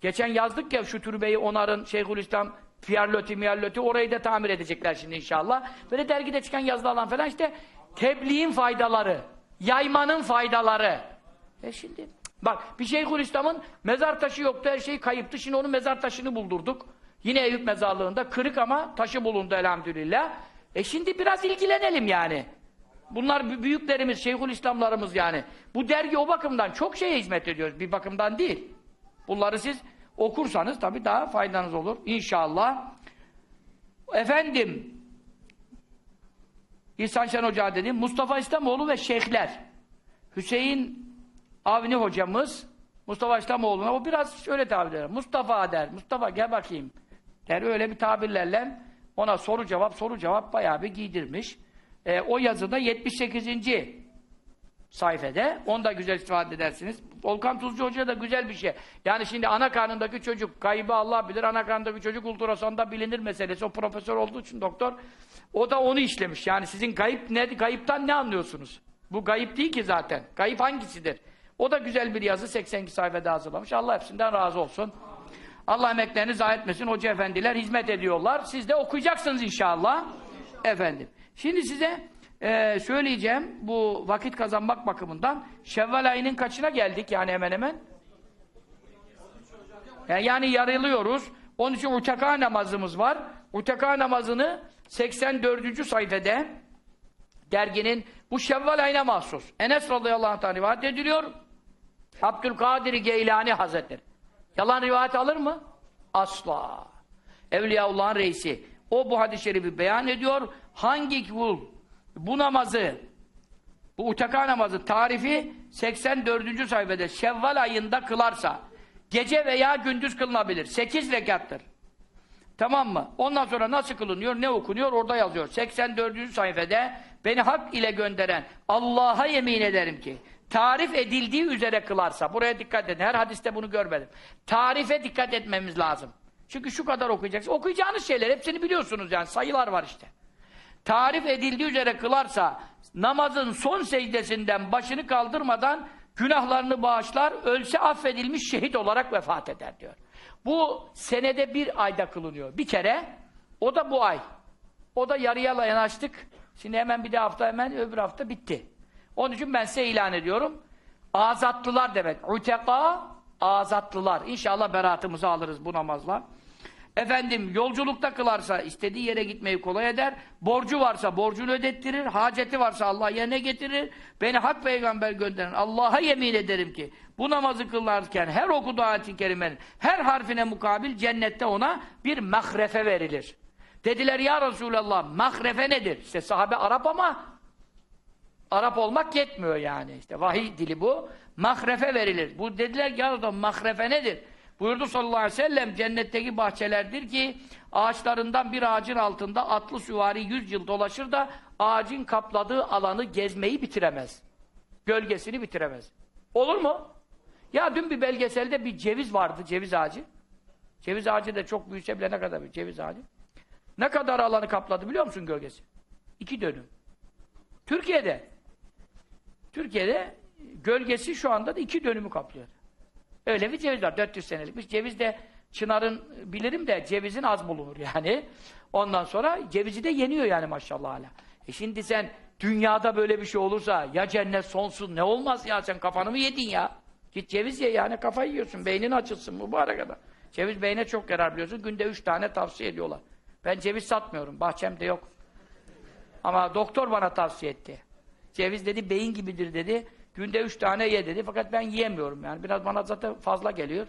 Geçen yazdık ya şu türbeyi onarın Şeyhülislam Fiyarlöti, Miyarlöti orayı da tamir edecekler şimdi inşallah. Böyle dergide çıkan yazılarla falan işte tebliğin faydaları, yaymanın faydaları. E şimdi bak bir Şeyhülislam'ın mezar taşı yoktu, her şey kayıptı. Şimdi onun mezar taşını buldurduk. Yine Eyüp mezarlığında kırık ama taşı bulundu elhamdülillah. E şimdi biraz ilgilenelim yani. Bunlar büyüklerimiz, Şeyhülislamlarımız yani. Bu dergi o bakımdan çok şeye hizmet ediyoruz. Bir bakımdan değil. Bunları siz okursanız tabii daha faydanız olur inşallah. Efendim İhsan Şen Hoca dedim. Mustafa İslamoğlu ve şeyhler. Hüseyin Avni hocamız Mustafa İslamoğlu'na o biraz şöyle tabir eder. Mustafa der. Mustafa gel bakayım. Der öyle bir tabirlerle ona soru cevap soru cevap bayağı bir giydirmiş. E, o yazıda 78. sayfede. Onu da güzel istifade edersiniz. Volkan Tuzcu Hoca da güzel bir şey. Yani şimdi ana karnındaki çocuk, kaybı Allah bilir, ana karnındaki çocuk ultrasonda bilinir meselesi. O profesör olduğu için doktor. O da onu işlemiş. Yani sizin kayıp ne, kayıptan ne anlıyorsunuz? Bu kayıp değil ki zaten. Kayıp hangisidir? O da güzel bir yazı 82 sayfada hazırlamış. Allah hepsinden razı olsun. Allah emeklerini zayi etmesin. Hoca efendiler hizmet ediyorlar. Siz de okuyacaksınız inşallah. Efendim. Şimdi size e, söyleyeceğim bu vakit kazanmak bakımından Şevval ayının kaçına geldik yani hemen hemen? Yani, yani yarılıyoruz. Onun için uteka namazımız var. Uteka namazını 84. sayfada derginin bu Şevval ayına mahsus. Enes radıyallahu anh rivayet ediliyor. Abdülkadir Geylani Hazretleri. Yalan rivayet alır mı? Asla. Evliyaullah'ın reisi. O bu hadis-i şerifi beyan ediyor. Hangi kul bu namazı bu uteka namazı tarifi 84. sayfada Şevval ayında kılarsa gece veya gündüz kılınabilir. 8 rekattır. Tamam mı? Ondan sonra nasıl kılınıyor, ne okunuyor orada yazıyor. 84. sayfada beni hak ile gönderen Allah'a yemin ederim ki tarif edildiği üzere kılarsa, buraya dikkat edin, her hadiste bunu görmedim. Tarife dikkat etmemiz lazım. Çünkü şu kadar okuyacaksın. Okuyacağınız şeyler hepsini biliyorsunuz yani, sayılar var işte. Tarif edildiği üzere kılarsa, namazın son secdesinden başını kaldırmadan günahlarını bağışlar, ölse affedilmiş şehit olarak vefat eder diyor. Bu senede bir ayda kılınıyor. Bir kere, o da bu ay. O da yarıya yanaştık. Şimdi hemen bir de hafta hemen öbür hafta bitti. Onun için ben size ilan ediyorum. Azatlılar demek. Uteka, azatlılar. İnşallah beraatımızı alırız bu namazla. Efendim yolculukta kılarsa istediği yere gitmeyi kolay eder. Borcu varsa borcunu ödettirir. Haceti varsa Allah yerine getirir. Beni hak peygamber gönderen Allah'a yemin ederim ki bu namazı kılarken her okuduğu ayet-i kerimenin her harfine mukabil cennette ona bir mahrefe verilir. Dediler ya Resulallah mahrefe nedir? İşte sahabe Arap ama Arap olmak yetmiyor yani. İşte vahiy dili bu. Mahrefe verilir. Bu dediler ki ya mahrefe nedir? Buyurdu sallallahu aleyhi ve sellem cennetteki bahçelerdir ki ağaçlarından bir ağacın altında atlı süvari yüz yıl dolaşır da ağacın kapladığı alanı gezmeyi bitiremez. Gölgesini bitiremez. Olur mu? Ya dün bir belgeselde bir ceviz vardı, ceviz ağacı. Ceviz ağacı da çok büyüse bile ne kadar bir ceviz ağacı. Ne kadar alanı kapladı biliyor musun gölgesi? İki dönüm. Türkiye'de Türkiye'de gölgesi şu anda da iki dönümü kaplıyor. Öyle bir ceviz var. 400 senelikmiş. Ceviz de çınarın bilirim de cevizin az bulunur yani. Ondan sonra cevizi de yeniyor yani maşallah hala. E şimdi sen dünyada böyle bir şey olursa ya cennet sonsuz ne olmaz ya sen kafanı mı yedin ya? Git ceviz ye yani kafayı yiyorsun. Beynin açılsın mübarek adam. Ceviz beyne çok yarar biliyorsun. Günde üç tane tavsiye ediyorlar. Ben ceviz satmıyorum. Bahçemde yok. Ama doktor bana tavsiye etti. Ceviz dedi beyin gibidir dedi. Günde üç tane ye dedi. Fakat ben yiyemiyorum yani. Biraz bana zaten fazla geliyor.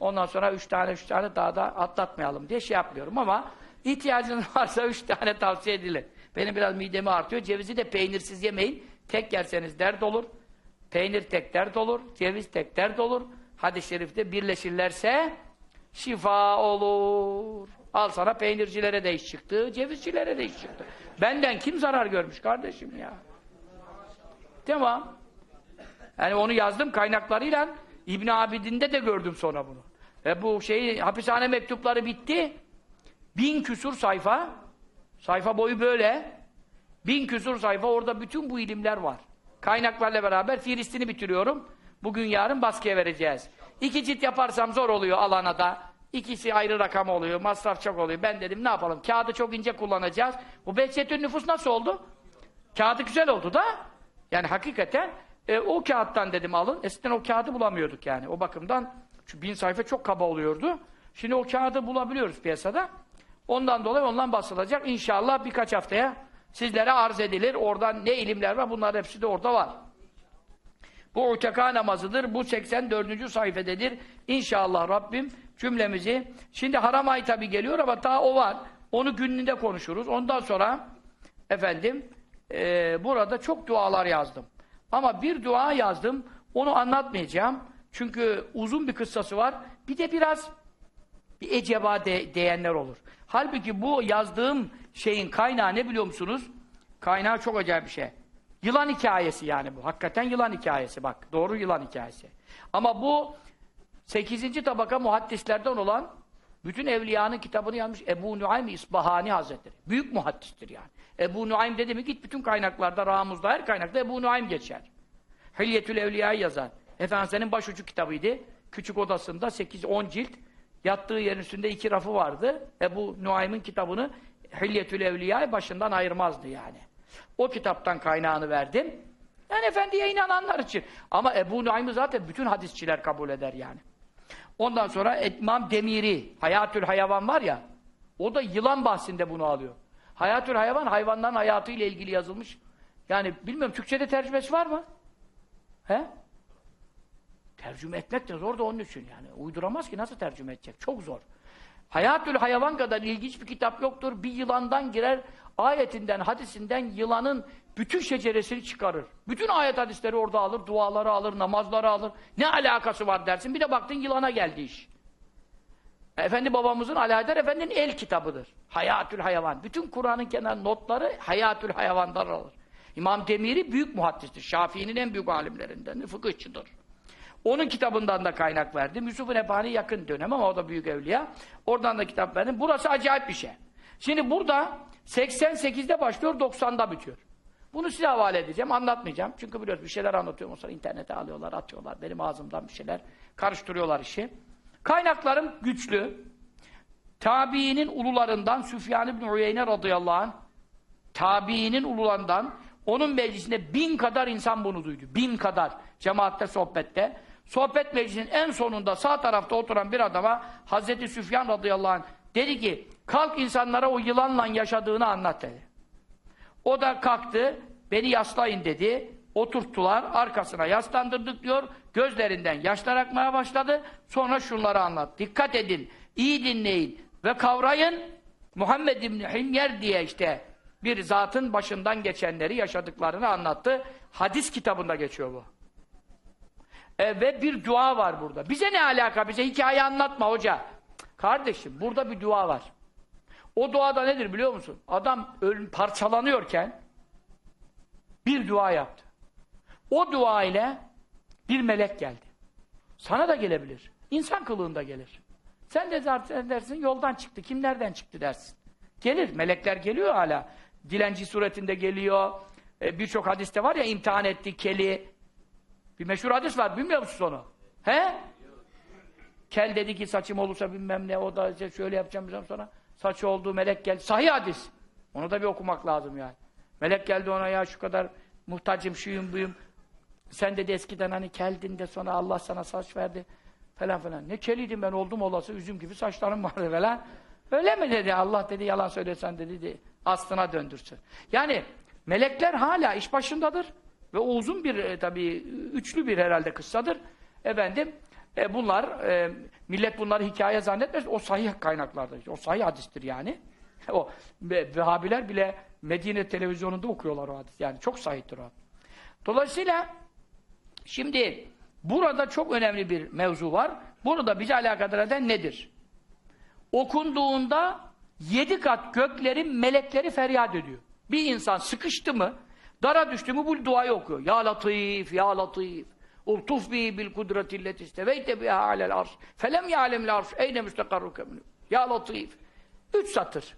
Ondan sonra üç tane üç tane daha da atlatmayalım diye şey yapmıyorum ama ihtiyacınız varsa üç tane tavsiye edilir. Benim biraz midemi artıyor. Cevizi de peynirsiz yemeyin. Tek yerseniz dert olur. Peynir tek dert olur. Ceviz tek dert olur. Hadis-i şerifte birleşirlerse şifa olur. Al sana peynircilere de iş çıktı, cevizcilere de iş çıktı. Benden kim zarar görmüş kardeşim ya? Tamam. Yani onu yazdım kaynaklarıyla İbn Abidin'de de gördüm sonra bunu. E bu şey hapishane mektupları bitti. Bin küsur sayfa. Sayfa boyu böyle. Bin küsur sayfa orada bütün bu ilimler var. Kaynaklarla beraber Filistin'i bitiriyorum. Bugün yarın baskıya vereceğiz. İki cilt yaparsam zor oluyor alana da. İkisi ayrı rakam oluyor, masraf çok oluyor. Ben dedim ne yapalım, kağıdı çok ince kullanacağız. Bu Behçetün nüfus nasıl oldu? Kağıdı güzel oldu da. Yani hakikaten e, o kağıttan dedim alın. Eskiden o kağıdı bulamıyorduk yani. O bakımdan şu bin sayfa çok kaba oluyordu. Şimdi o kağıdı bulabiliyoruz piyasada. Ondan dolayı ondan basılacak. İnşallah birkaç haftaya sizlere arz edilir. Oradan ne ilimler var bunlar hepsi de orada var. Bu uteka namazıdır. Bu 84. sayfededir. İnşallah Rabbim cümlemizi. Şimdi haram ay tabi geliyor ama daha o var. Onu gününde konuşuruz. Ondan sonra efendim e, burada çok dualar yazdım. Ama bir dua yazdım. Onu anlatmayacağım. Çünkü uzun bir kıssası var. Bir de biraz bir eceba de, diyenler olur. Halbuki bu yazdığım şeyin kaynağı ne biliyor musunuz? Kaynağı çok acayip bir şey. Yılan hikayesi yani bu. Hakikaten yılan hikayesi bak. Doğru yılan hikayesi. Ama bu 8. tabaka muhaddislerden olan bütün evliyanın kitabını yazmış Ebu Nuaym İsbahani Hazretleri. Büyük muhaddistir yani. Ebu Nuaym dedi mi git bütün kaynaklarda, Ramuz'da her kaynakta Ebu Nuaym geçer. Hilyetül Evliya'yı yazar. Efendimiz'in başucu kitabıydı. Küçük odasında 8-10 cilt. Yattığı yerin üstünde iki rafı vardı. Ebu Nuaym'ın kitabını Hilyetül Evliya'yı başından ayırmazdı yani. O kitaptan kaynağını verdim. Yani efendiye inananlar için. Ama Ebu Nuaym'ı zaten bütün hadisçiler kabul eder yani. Ondan sonra İmam Demiri, Hayatül Hayvan var ya, o da yılan bahsinde bunu alıyor. Hayatül Hayvan, hayvanların hayatıyla ilgili yazılmış. Yani bilmiyorum Türkçe'de tercümesi var mı? He? Tercüme etmek de zor da onun için yani. Uyduramaz ki nasıl tercüme edecek? Çok zor. Hayatül Hayvan kadar ilginç bir kitap yoktur. Bir yılandan girer, ayetinden, hadisinden yılanın bütün şeceresini çıkarır. Bütün ayet hadisleri orada alır, duaları alır, namazları alır. Ne alakası var dersin. Bir de baktın yılana geldi iş. Efendi babamızın Alaeddin Efendi'nin el kitabıdır. Hayatül Hayvan. Bütün Kur'an'ın kenar notları Hayatül Hayvan'dan alır. İmam Demiri büyük muhaddistir. Şafii'nin en büyük alimlerinden, fıkıhçıdır. Onun kitabından da kaynak verdim. Yusuf-u yakın dönem ama o da büyük evliya. Oradan da kitap verdim. Burası acayip bir şey. Şimdi burada 88'de başlıyor, 90'da bitiyor. Bunu size havale edeceğim, anlatmayacağım. Çünkü biliyoruz bir şeyler anlatıyorum. Sonra internete alıyorlar, atıyorlar. Benim ağzımdan bir şeyler karıştırıyorlar işi. Kaynaklarım güçlü. Tabiinin ulularından Süfyan ibn Uyeyne radıyallahu anh tabiinin ulularından onun meclisinde bin kadar insan bunu duydu. Bin kadar. Cemaatte, sohbette. Sohbet meclisinin en sonunda sağ tarafta oturan bir adama Hazreti Süfyan radıyallahu anh dedi ki kalk insanlara o yılanla yaşadığını anlat dedi. O da kalktı, beni yaslayın dedi. Oturttular, arkasına yaslandırdık diyor. Gözlerinden yaşlar akmaya başladı. Sonra şunları anlat. Dikkat edin, iyi dinleyin ve kavrayın. Muhammed İbni Himyer diye işte bir zatın başından geçenleri, yaşadıklarını anlattı. Hadis kitabında geçiyor bu. E, ve bir dua var burada. Bize ne alaka? Bize hikaye anlatma hoca. Kardeşim burada bir dua var. O duada nedir biliyor musun? Adam parçalanıyorken bir dua yaptı. O dua ile bir melek geldi. Sana da gelebilir. İnsan kılığında gelir. Sen de zaten dersin yoldan çıktı. Kim nereden çıktı dersin. Gelir. Melekler geliyor hala. Dilenci suretinde geliyor. Ee, Birçok hadiste var ya imtihan etti keli. Bir meşhur hadis var. Bilmiyor musun onu? He? Kel dedi ki saçım olursa bilmem ne. O da işte şöyle yapacağım bilmem sonra. Saçı oldu melek geldi. Sahih hadis. Onu da bir okumak lazım yani. Melek geldi ona ya şu kadar muhtacım şuyum buyum. Sen dedi eskiden hani keldin de sonra Allah sana saç verdi falan falan. Ne keliydim ben oldum olası üzüm gibi saçlarım vardı falan. Öyle mi dedi Allah dedi yalan söylesen dedi, dedi aslına döndürsün. Yani melekler hala iş başındadır ve o uzun bir e, tabii üçlü bir herhalde kıssadır. Efendim e, bunlar e, millet bunları hikaye zannetmez. O sahih kaynaklardır. O sahih hadistir yani. O Vehhabiler bile Medine televizyonunda okuyorlar o hadis. Yani çok sahihtir o. Dolayısıyla şimdi burada çok önemli bir mevzu var. Burada bizi alakadar eden nedir? Okunduğunda yedi kat göklerin melekleri feryat ediyor. Bir insan sıkıştı mı, dara düştü mü bu duayı okuyor. Ya Latif, Ya Latif. Ultuf bi bil kudretilleti isteveyte biha alel arş. Felem ya'lemil arş. Eyne müstekarruke minhu. Ya Latif. Üç satır.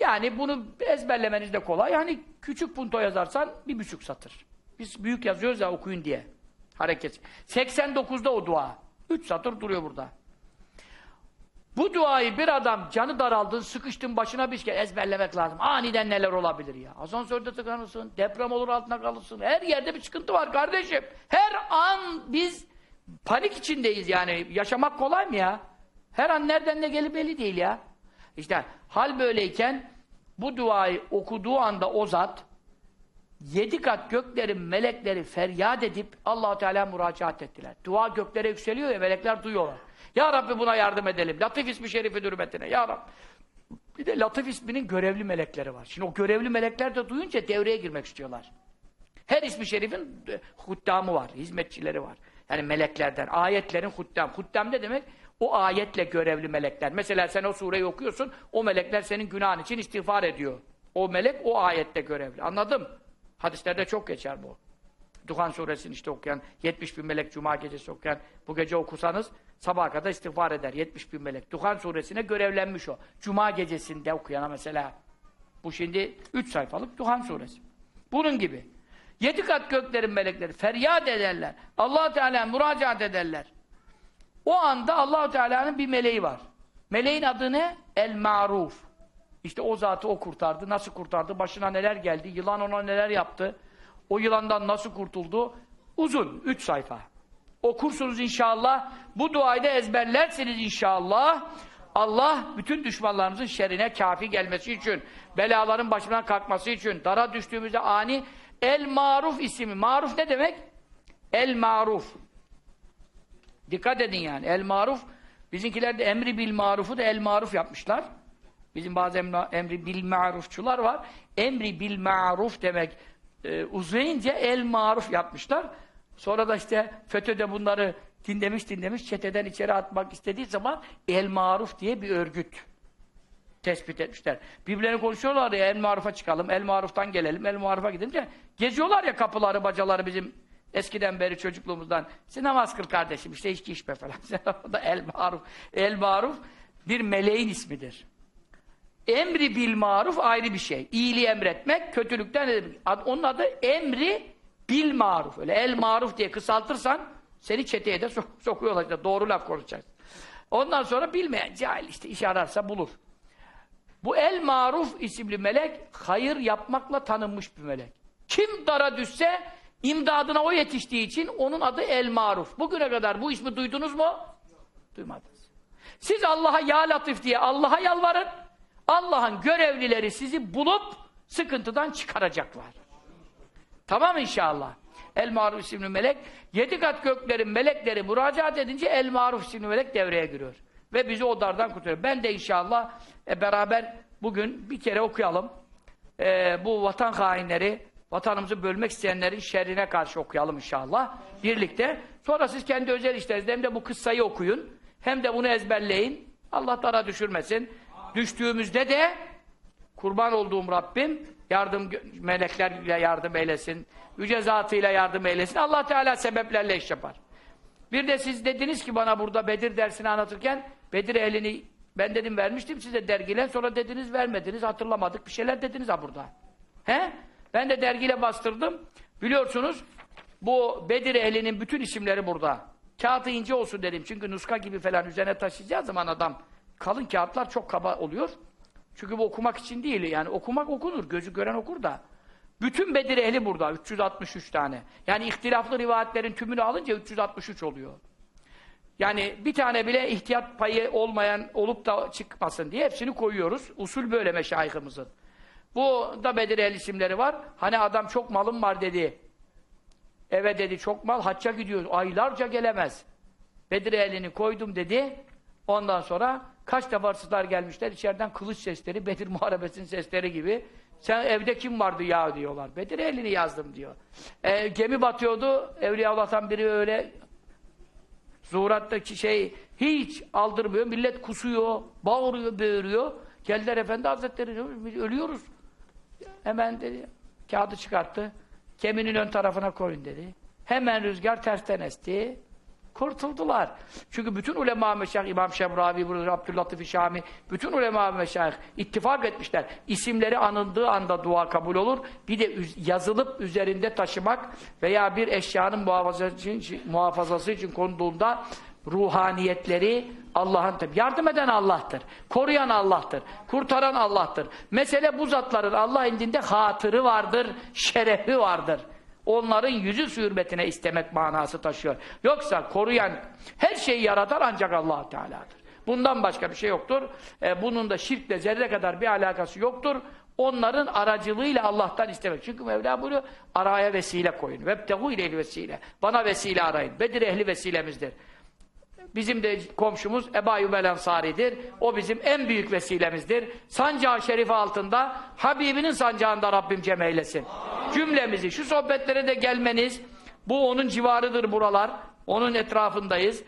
Yani bunu ezberlemeniz de kolay. Yani küçük punto yazarsan bir buçuk satır. Biz büyük yazıyoruz ya okuyun diye. Hareket. 89'da o dua. Üç satır duruyor burada. Bu duayı bir adam canı daraldın, sıkıştın başına bir şey ezberlemek lazım. Aniden neler olabilir ya? Asansörde tıkanırsın, deprem olur altına kalırsın. Her yerde bir sıkıntı var kardeşim. Her an biz panik içindeyiz yani. Yaşamak kolay mı ya? Her an nereden ne gelip belli değil ya. İşte hal böyleyken bu duayı okuduğu anda o zat yedi kat göklerin melekleri feryat edip allah Teala müracaat ettiler. Dua göklere yükseliyor ya melekler duyuyorlar. Ya Rabbi buna yardım edelim. Latif ismi şerifin hürmetine. Ya Rabbi. Bir de Latif isminin görevli melekleri var. Şimdi o görevli melekler de duyunca devreye girmek istiyorlar. Her ismi şerifin e, huddamı var, hizmetçileri var. Yani meleklerden, ayetlerin huddam. Huddam ne demek? O ayetle görevli melekler. Mesela sen o sureyi okuyorsun, o melekler senin günahın için istiğfar ediyor. O melek o ayette görevli. Anladım. Hadislerde çok geçer bu. Duhan suresini işte okuyan, 70 bin melek cuma gecesi okuyan, bu gece okusanız sabaha kadar istiğfar eder. 70 bin melek. Duhan suresine görevlenmiş o. Cuma gecesinde okuyana mesela. Bu şimdi 3 sayfalık Duhan suresi. Bunun gibi. Yedi kat göklerin melekleri feryat ederler. allah Teala müracaat ederler. O anda allah Teala'nın bir meleği var. Meleğin adı ne? El-Maruf. İşte o zatı o kurtardı. Nasıl kurtardı? Başına neler geldi? Yılan ona neler yaptı? O yılandan nasıl kurtuldu? Uzun. Üç sayfa. Okursunuz inşallah. Bu duayı da ezberlersiniz inşallah. Allah bütün düşmanlarımızın şerine kafi gelmesi için, belaların başından kalkması için, dara düştüğümüzde ani El Maruf ismi. Maruf ne demek? El Maruf. Dikkat edin yani. El Maruf. Bizimkiler de emri bil marufu da el maruf yapmışlar. Bizim bazı emri, bil marufçular var. Emri bil maruf demek e, uzayınca el maruf yapmışlar. Sonra da işte FETÖ'de bunları dinlemiş dinlemiş çeteden içeri atmak istediği zaman el maruf diye bir örgüt tespit etmişler. Birbirlerini konuşuyorlar ya el marufa çıkalım, el maruftan gelelim, el marufa gidelim diye. Geziyorlar ya kapıları, bacaları bizim eskiden beri çocukluğumuzdan. Siz namaz kıl kardeşim işte içki içme falan. el maruf. El maruf bir meleğin ismidir. Emri bil maruf ayrı bir şey. İyiliği emretmek, kötülükten. Onun adı emri bil maruf. Öyle el maruf diye kısaltırsan seni çeteye de sok sokuyorlar. İşte doğru laf konuşacaksın. Ondan sonra bilmeyen cahil işte iş ararsa bulur. Bu El Maruf isimli melek hayır yapmakla tanınmış bir melek. Kim dara düşse imdadına o yetiştiği için onun adı El Maruf. Bugüne kadar bu ismi duydunuz mu? Duymadınız. Siz Allah'a Ya Latif diye Allah'a yalvarın. Allah'ın görevlileri sizi bulup sıkıntıdan çıkaracaklar. Tamam inşallah. El Maruf isimli melek yedi kat göklerin melekleri müracaat edince El Maruf isimli melek devreye giriyor. Ve bizi o dardan kurtarıyor. Ben de inşallah e, beraber bugün bir kere okuyalım. E, bu vatan hainleri, vatanımızı bölmek isteyenlerin şerrine karşı okuyalım inşallah. Birlikte. Sonra siz kendi özel işlerinizde hem de bu kıssayı okuyun. Hem de bunu ezberleyin. Allah dara düşürmesin. Düştüğümüzde de kurban olduğum Rabbim yardım meleklerle yardım eylesin. Yüce zatıyla yardım eylesin. Allah Teala sebeplerle iş yapar. Bir de siz dediniz ki bana burada Bedir dersini anlatırken Bedir ehlini ben dedim vermiştim size dergiyle sonra dediniz vermediniz hatırlamadık bir şeyler dediniz ha burada. He? Ben de dergiyle bastırdım. Biliyorsunuz bu Bedir ehlinin bütün isimleri burada. Kağıtı ince olsun dedim. Çünkü nuska gibi falan üzerine taşıyacağı zaman adam kalın kağıtlar çok kaba oluyor. Çünkü bu okumak için değil. Yani okumak okunur. Gözü gören okur da. Bütün Bedir ehli burada. 363 tane. Yani ihtilaflı rivayetlerin tümünü alınca 363 oluyor. Yani bir tane bile ihtiyat payı olmayan olup da çıkmasın diye hepsini koyuyoruz. Usul böyle meşayihimizin. Bu da Bedir el isimleri var. Hani adam çok malım var dedi. Eve dedi çok mal hacca gidiyor. Aylarca gelemez. Bedir elini koydum dedi. Ondan sonra kaç defa hırsızlar gelmişler. içeriden kılıç sesleri, Bedir muharebesinin sesleri gibi. Sen evde kim vardı ya diyorlar. Bedir elini yazdım diyor. E, gemi batıyordu. Evliya Allah'tan biri öyle Zuhurattaki şey hiç aldırmıyor. Millet kusuyor, bağırıyor, böğürüyor. Geldiler Efendi Hazretleri diyor, ölüyoruz. Hemen dedi, kağıdı çıkarttı. Geminin ön tarafına koyun dedi. Hemen rüzgar tersten esti. Kurtuldular. Çünkü bütün ulema meşayih, İmam Şemravi, Abdüllatif Şami, bütün ulema meşayih ittifak etmişler. İsimleri anıldığı anda dua kabul olur. Bir de yazılıp üzerinde taşımak veya bir eşyanın muhafazası için, muhafazası için konduğunda ruhaniyetleri Allah'ın tabi. Yardım eden Allah'tır. Koruyan Allah'tır. Kurtaran Allah'tır. Mesele bu zatların Allah indinde hatırı vardır, şerefi vardır onların yüzü su istemek manası taşıyor. Yoksa koruyan her şeyi yaratan ancak allah Teala'dır. Bundan başka bir şey yoktur. E, bunun da şirkle zerre kadar bir alakası yoktur. Onların aracılığıyla Allah'tan istemek. Çünkü Mevla buyuruyor, araya vesile koyun. Vebtehu ileyli vesile. Bana vesile arayın. Bedir ehli vesilemizdir. Bizim de komşumuz Ebu Ayyub el Ensari'dir. O bizim en büyük vesilemizdir. Sancağı şerifi altında, Habibinin sancağında Rabbim cem eylesin. Cümlemizi, şu sohbetlere de gelmeniz, bu onun civarıdır buralar. Onun etrafındayız.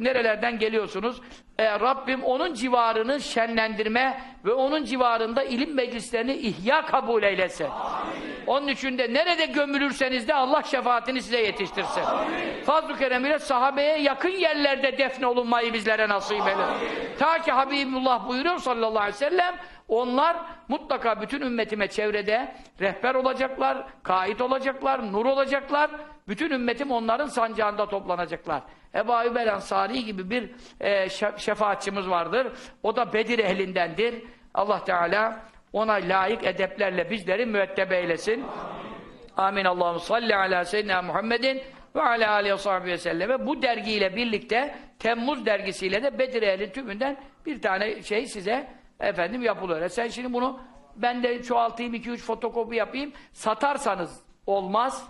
Nerelerden geliyorsunuz? E, Rabbim onun civarını şenlendirme ve onun civarında ilim meclislerini ihya kabul eylesin. Onun için de nerede gömülürseniz de Allah şefaatini size yetiştirsin. Fazl-ı Kerem sahabeye yakın yerlerde defne olunmayı bizlere nasip eylesin. Ta ki Habibullah buyuruyor sallallahu aleyhi ve sellem onlar mutlaka bütün ümmetime çevrede rehber olacaklar, kait olacaklar, nur olacaklar. Bütün ümmetim onların sancağında toplanacaklar. Ebu Ayyub el Ensari gibi bir e, şefaatçimiz vardır. O da Bedir ehlindendir. Allah Teala ona layık edeplerle bizleri müettebe eylesin. Amin. Allahu salli ala seyyidina Muhammedin ve ala aleyhi ve sahbihi selleme. Bu dergiyle birlikte Temmuz dergisiyle de Bedir ehlin tümünden bir tane şey size efendim yapılıyor. E sen şimdi bunu ben de çoğaltayım, 2-3 fotokopi yapayım. Satarsanız olmaz.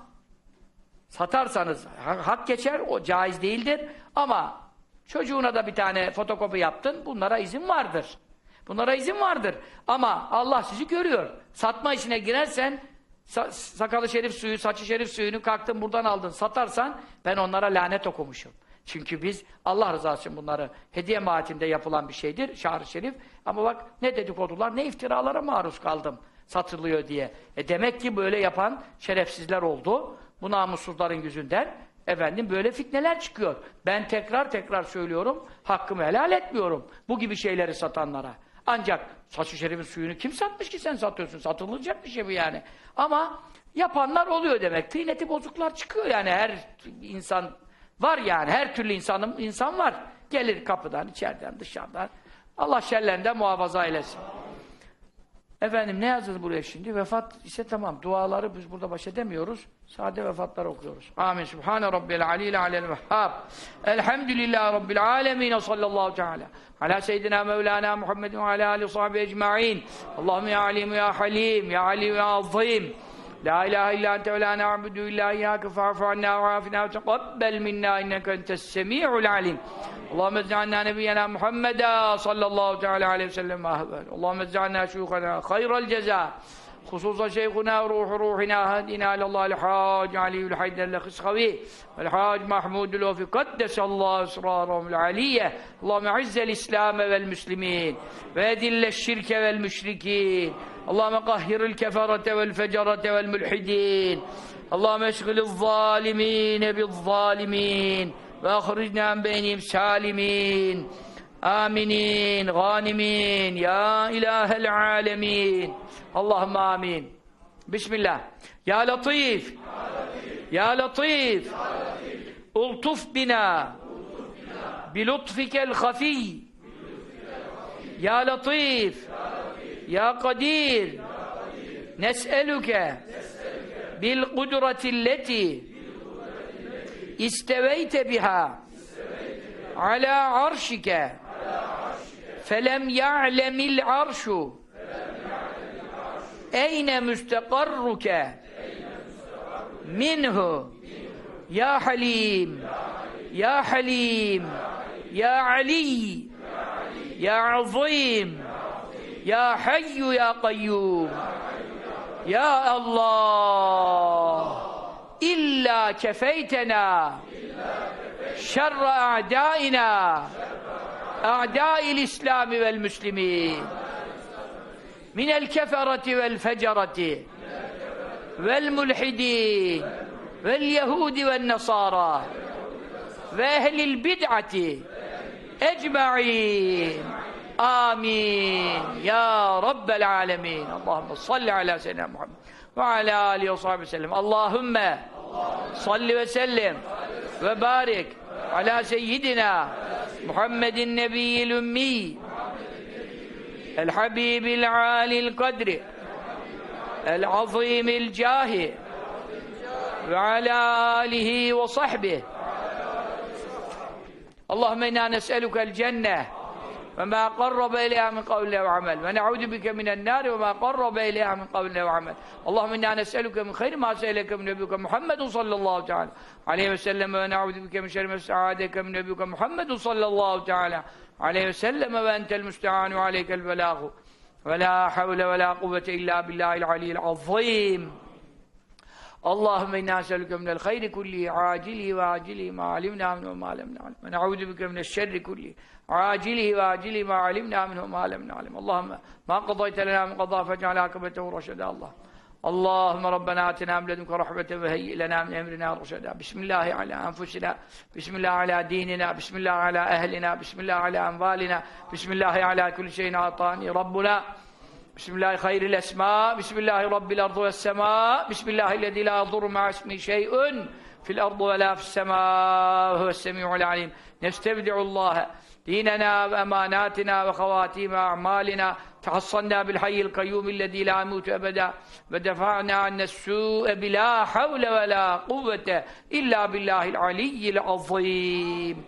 Satarsanız hak geçer, o caiz değildir. Ama çocuğuna da bir tane fotokopi yaptın, bunlara izin vardır. Bunlara izin vardır. Ama Allah sizi görüyor. Satma işine girersen, sa sakalı şerif suyu, saçı şerif suyunu kalktın buradan aldın, satarsan ben onlara lanet okumuşum. Çünkü biz Allah rızası için bunları hediye maatinde yapılan bir şeydir, şahır şerif. Ama bak ne dedikodular, ne iftiralara maruz kaldım satılıyor diye. E demek ki böyle yapan şerefsizler oldu. Bu namussuzların yüzünden efendim böyle fitneler çıkıyor. Ben tekrar tekrar söylüyorum, hakkımı helal etmiyorum bu gibi şeyleri satanlara. Ancak saçı şerifin suyunu kim satmış ki sen satıyorsun? Satılacak bir şey bu yani. Ama yapanlar oluyor demek. Tıyneti bozuklar çıkıyor yani her insan var yani. Her türlü insanın insan var. Gelir kapıdan, içeriden, dışarıdan. Allah şerlerinden muhafaza eylesin. Efendim ne yazıldı buraya şimdi? Vefat ise tamam. Duaları biz burada baş edemiyoruz. Sade vefatlar okuyoruz. Amin. Subhane Rabbil Alil Alel Vehhab. Elhamdülillahi Rabbil Alemin. Sallallahu teala. Ala seyyidina Mevlana Muhammedin ve ala alihi sahbihi ecma'in. Allahümme ya alim ya halim ya alim ya azim. Ente ve la na'budu illa iyyake fa'fu anna ve afina ve teqabbel minna inneke entes semi'ul alim. اللهم اجعلنا نبينا محمدا صلى الله تعالى عليه وسلم أهبل. اللهم اجعلنا شيوخنا خير الجزاء خصوصا شيخنا وروح روحنا هدنا إلى الله الحاج علي الحيدر الخسخوي والحاج محمود الوفي قدس الله أسرارهم العلية. اللهم أعز الإسلام والمسلمين وأذل الشرك والمشركين. اللهم قهر الكفرة والفجرة والملحدين. اللهم اشغل الظالمين بالظالمين. وأخرجنا من بينهم سالمين. آمنين غانمين. يا إله العالمين. اللهم آمين. بسم الله. يا لطيف. يا لطيف. ألطف بنا. بلطفك الخفي. يا لطيف. Ya Kadir Nes'eluke bil kudretilleti isteveyte biha ala arşike felem ya'lemil arşu eyne müstekarruke minhu ya halim ya halim ya ali ya azim. يا حي يا قيوم. يا الله. إلا كفيتنا. شر أعدائنا. أعداء الإسلام والمسلمين. من الكفرة والفجرة. والملحدين. واليهود والنصارى. وأهل البدعة. أجمعين. Amin. Ya Rabbel alemin. Allahümme salli ala seyyidina Muhammed ve ala alihi ve sahibi sellem. Allahümme salli ve sellim ve barik ala seyyidina Muhammedin nebiyyil ümmi el habibil alil kadri el azimil cahi ve ala alihi ve sahbihi Allahümme inna nes'elukel cenneh وما قرب إليها من قول وعمل ونعوذ بك من النار وما قرب إليها من قول وعمل اللهم إنا نسألك من خير ما سألك من نبيك محمد صلى الله تعالى عليه وسلم ونعوذ بك من شر ما استعاذك من نبيك محمد صلى الله تعالى عليه وسلم وأنت المستعان وعليك البلاغ. ولا حول ولا قوة إلا بالله العلي العظيم. اللهم إنا نسألك من الخير كله عاجله وآجله ما علمنا منه وما لم نعلم. ونعوذ بك من الشر كله عاجله وآجله ما علمنا منه وما لم نعلم. اللهم ما قضيت لنا من قضاء فاجعل عاقبته رشدا. الله. اللهم ربنا آتنا من لدنك رحمة وهيئ لنا من أمرنا رشدا. بسم الله على أنفسنا بسم الله على ديننا بسم الله على أهلنا بسم الله على أموالنا بسم الله على كل شيء أعطاني ربنا. بسم الله خير الأسماء بسم الله رب الأرض والسماء بسم الله الذي لا يضر مع اسمه شيء في الأرض ولا في السماء وهو السميع العليم. نستبدع الله. ديننا وأماناتنا وخواتيم أعمالنا تحصنا بالحي القيوم الذي لا يموت أبدا ودفعنا عنا السوء بلا حول ولا قوة إلا بالله العلي العظيم.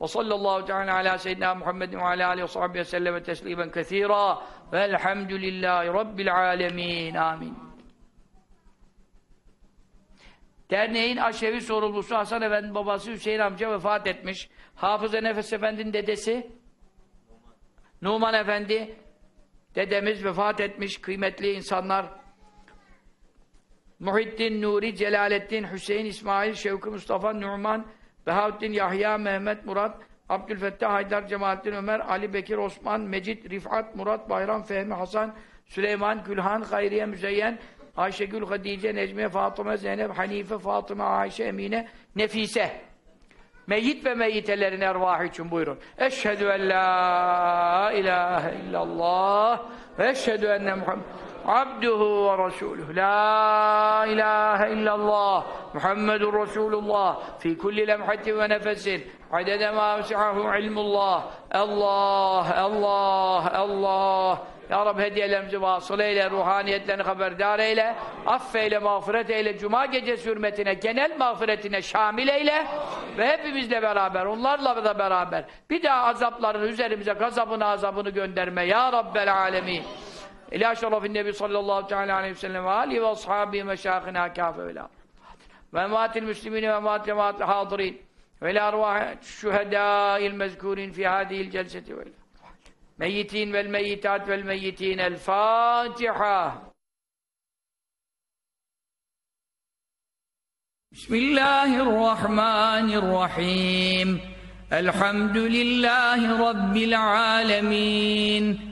وصلى الله تعالى على سيدنا محمد وعلى آله وصحبه وسلم تسليما كثيرا والحمد لله رب العالمين. آمين. Derneğin aşevi sorumlusu Hasan Efendi babası Hüseyin amca vefat etmiş. Hafız Nefes Efendi'nin dedesi Numan Efendi dedemiz vefat etmiş. Kıymetli insanlar Muhittin, Nuri, Celalettin, Hüseyin, İsmail, Şevki, Mustafa, Numan, Behaüddin, Yahya, Mehmet, Murat, Abdülfettah, Haydar, Cemalettin, Ömer, Ali, Bekir, Osman, Mecit, Rifat, Murat, Bayram, Fehmi, Hasan, Süleyman, Gülhan, Hayriye, Müzeyyen, Ayşegül, Hadice, Necmiye, Fatıma, Zeynep, Hanife, Fatıma, Ayşe, Emine, Nefise. Meyyit ve meyyitelerin ervahı için buyurun. Eşhedü en la ilahe illallah ve eşhedü enne Muhammed abduhu ve resuluhu. La ilahe illallah Muhammedun Resulullah fi kulli lemhatin ve nefesin adede ma vesi'ahu ilmullah. Allah, Allah, Allah. Ya Rabbi hediyelerimizi vasıl eyle, ruhaniyetlerini haberdar eyle, affeyle, mağfiret eyle, cuma gecesi hürmetine, genel mağfiretine şamil eyle ve hepimizle beraber, onlarla da beraber bir daha azaplarını üzerimize, gazabını, azabını gönderme ya Rabbel alemin. إلى شرف النبي صلى الله تعالى عليه وسلم وآله وأصحابه مشايخنا كافة ولا وأموات المسلمين وأموات جماعة الحاضرين وإلى أرواح الشهداء المذكورين في هذه الجلسة. وإلى ميتين والميتات والميتين الفاتحة. بسم الله الرحمن الرحيم. الحمد لله رب العالمين.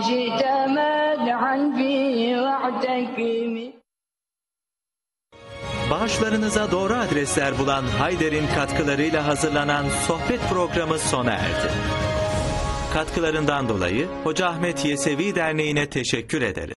بما شئت مدحا فيه واعتكم
Bağışlarınıza doğru adresler bulan Hayder'in katkılarıyla hazırlanan sohbet programı sona erdi. Katkılarından dolayı Hoca Ahmet Yesevi Derneği'ne teşekkür ederiz.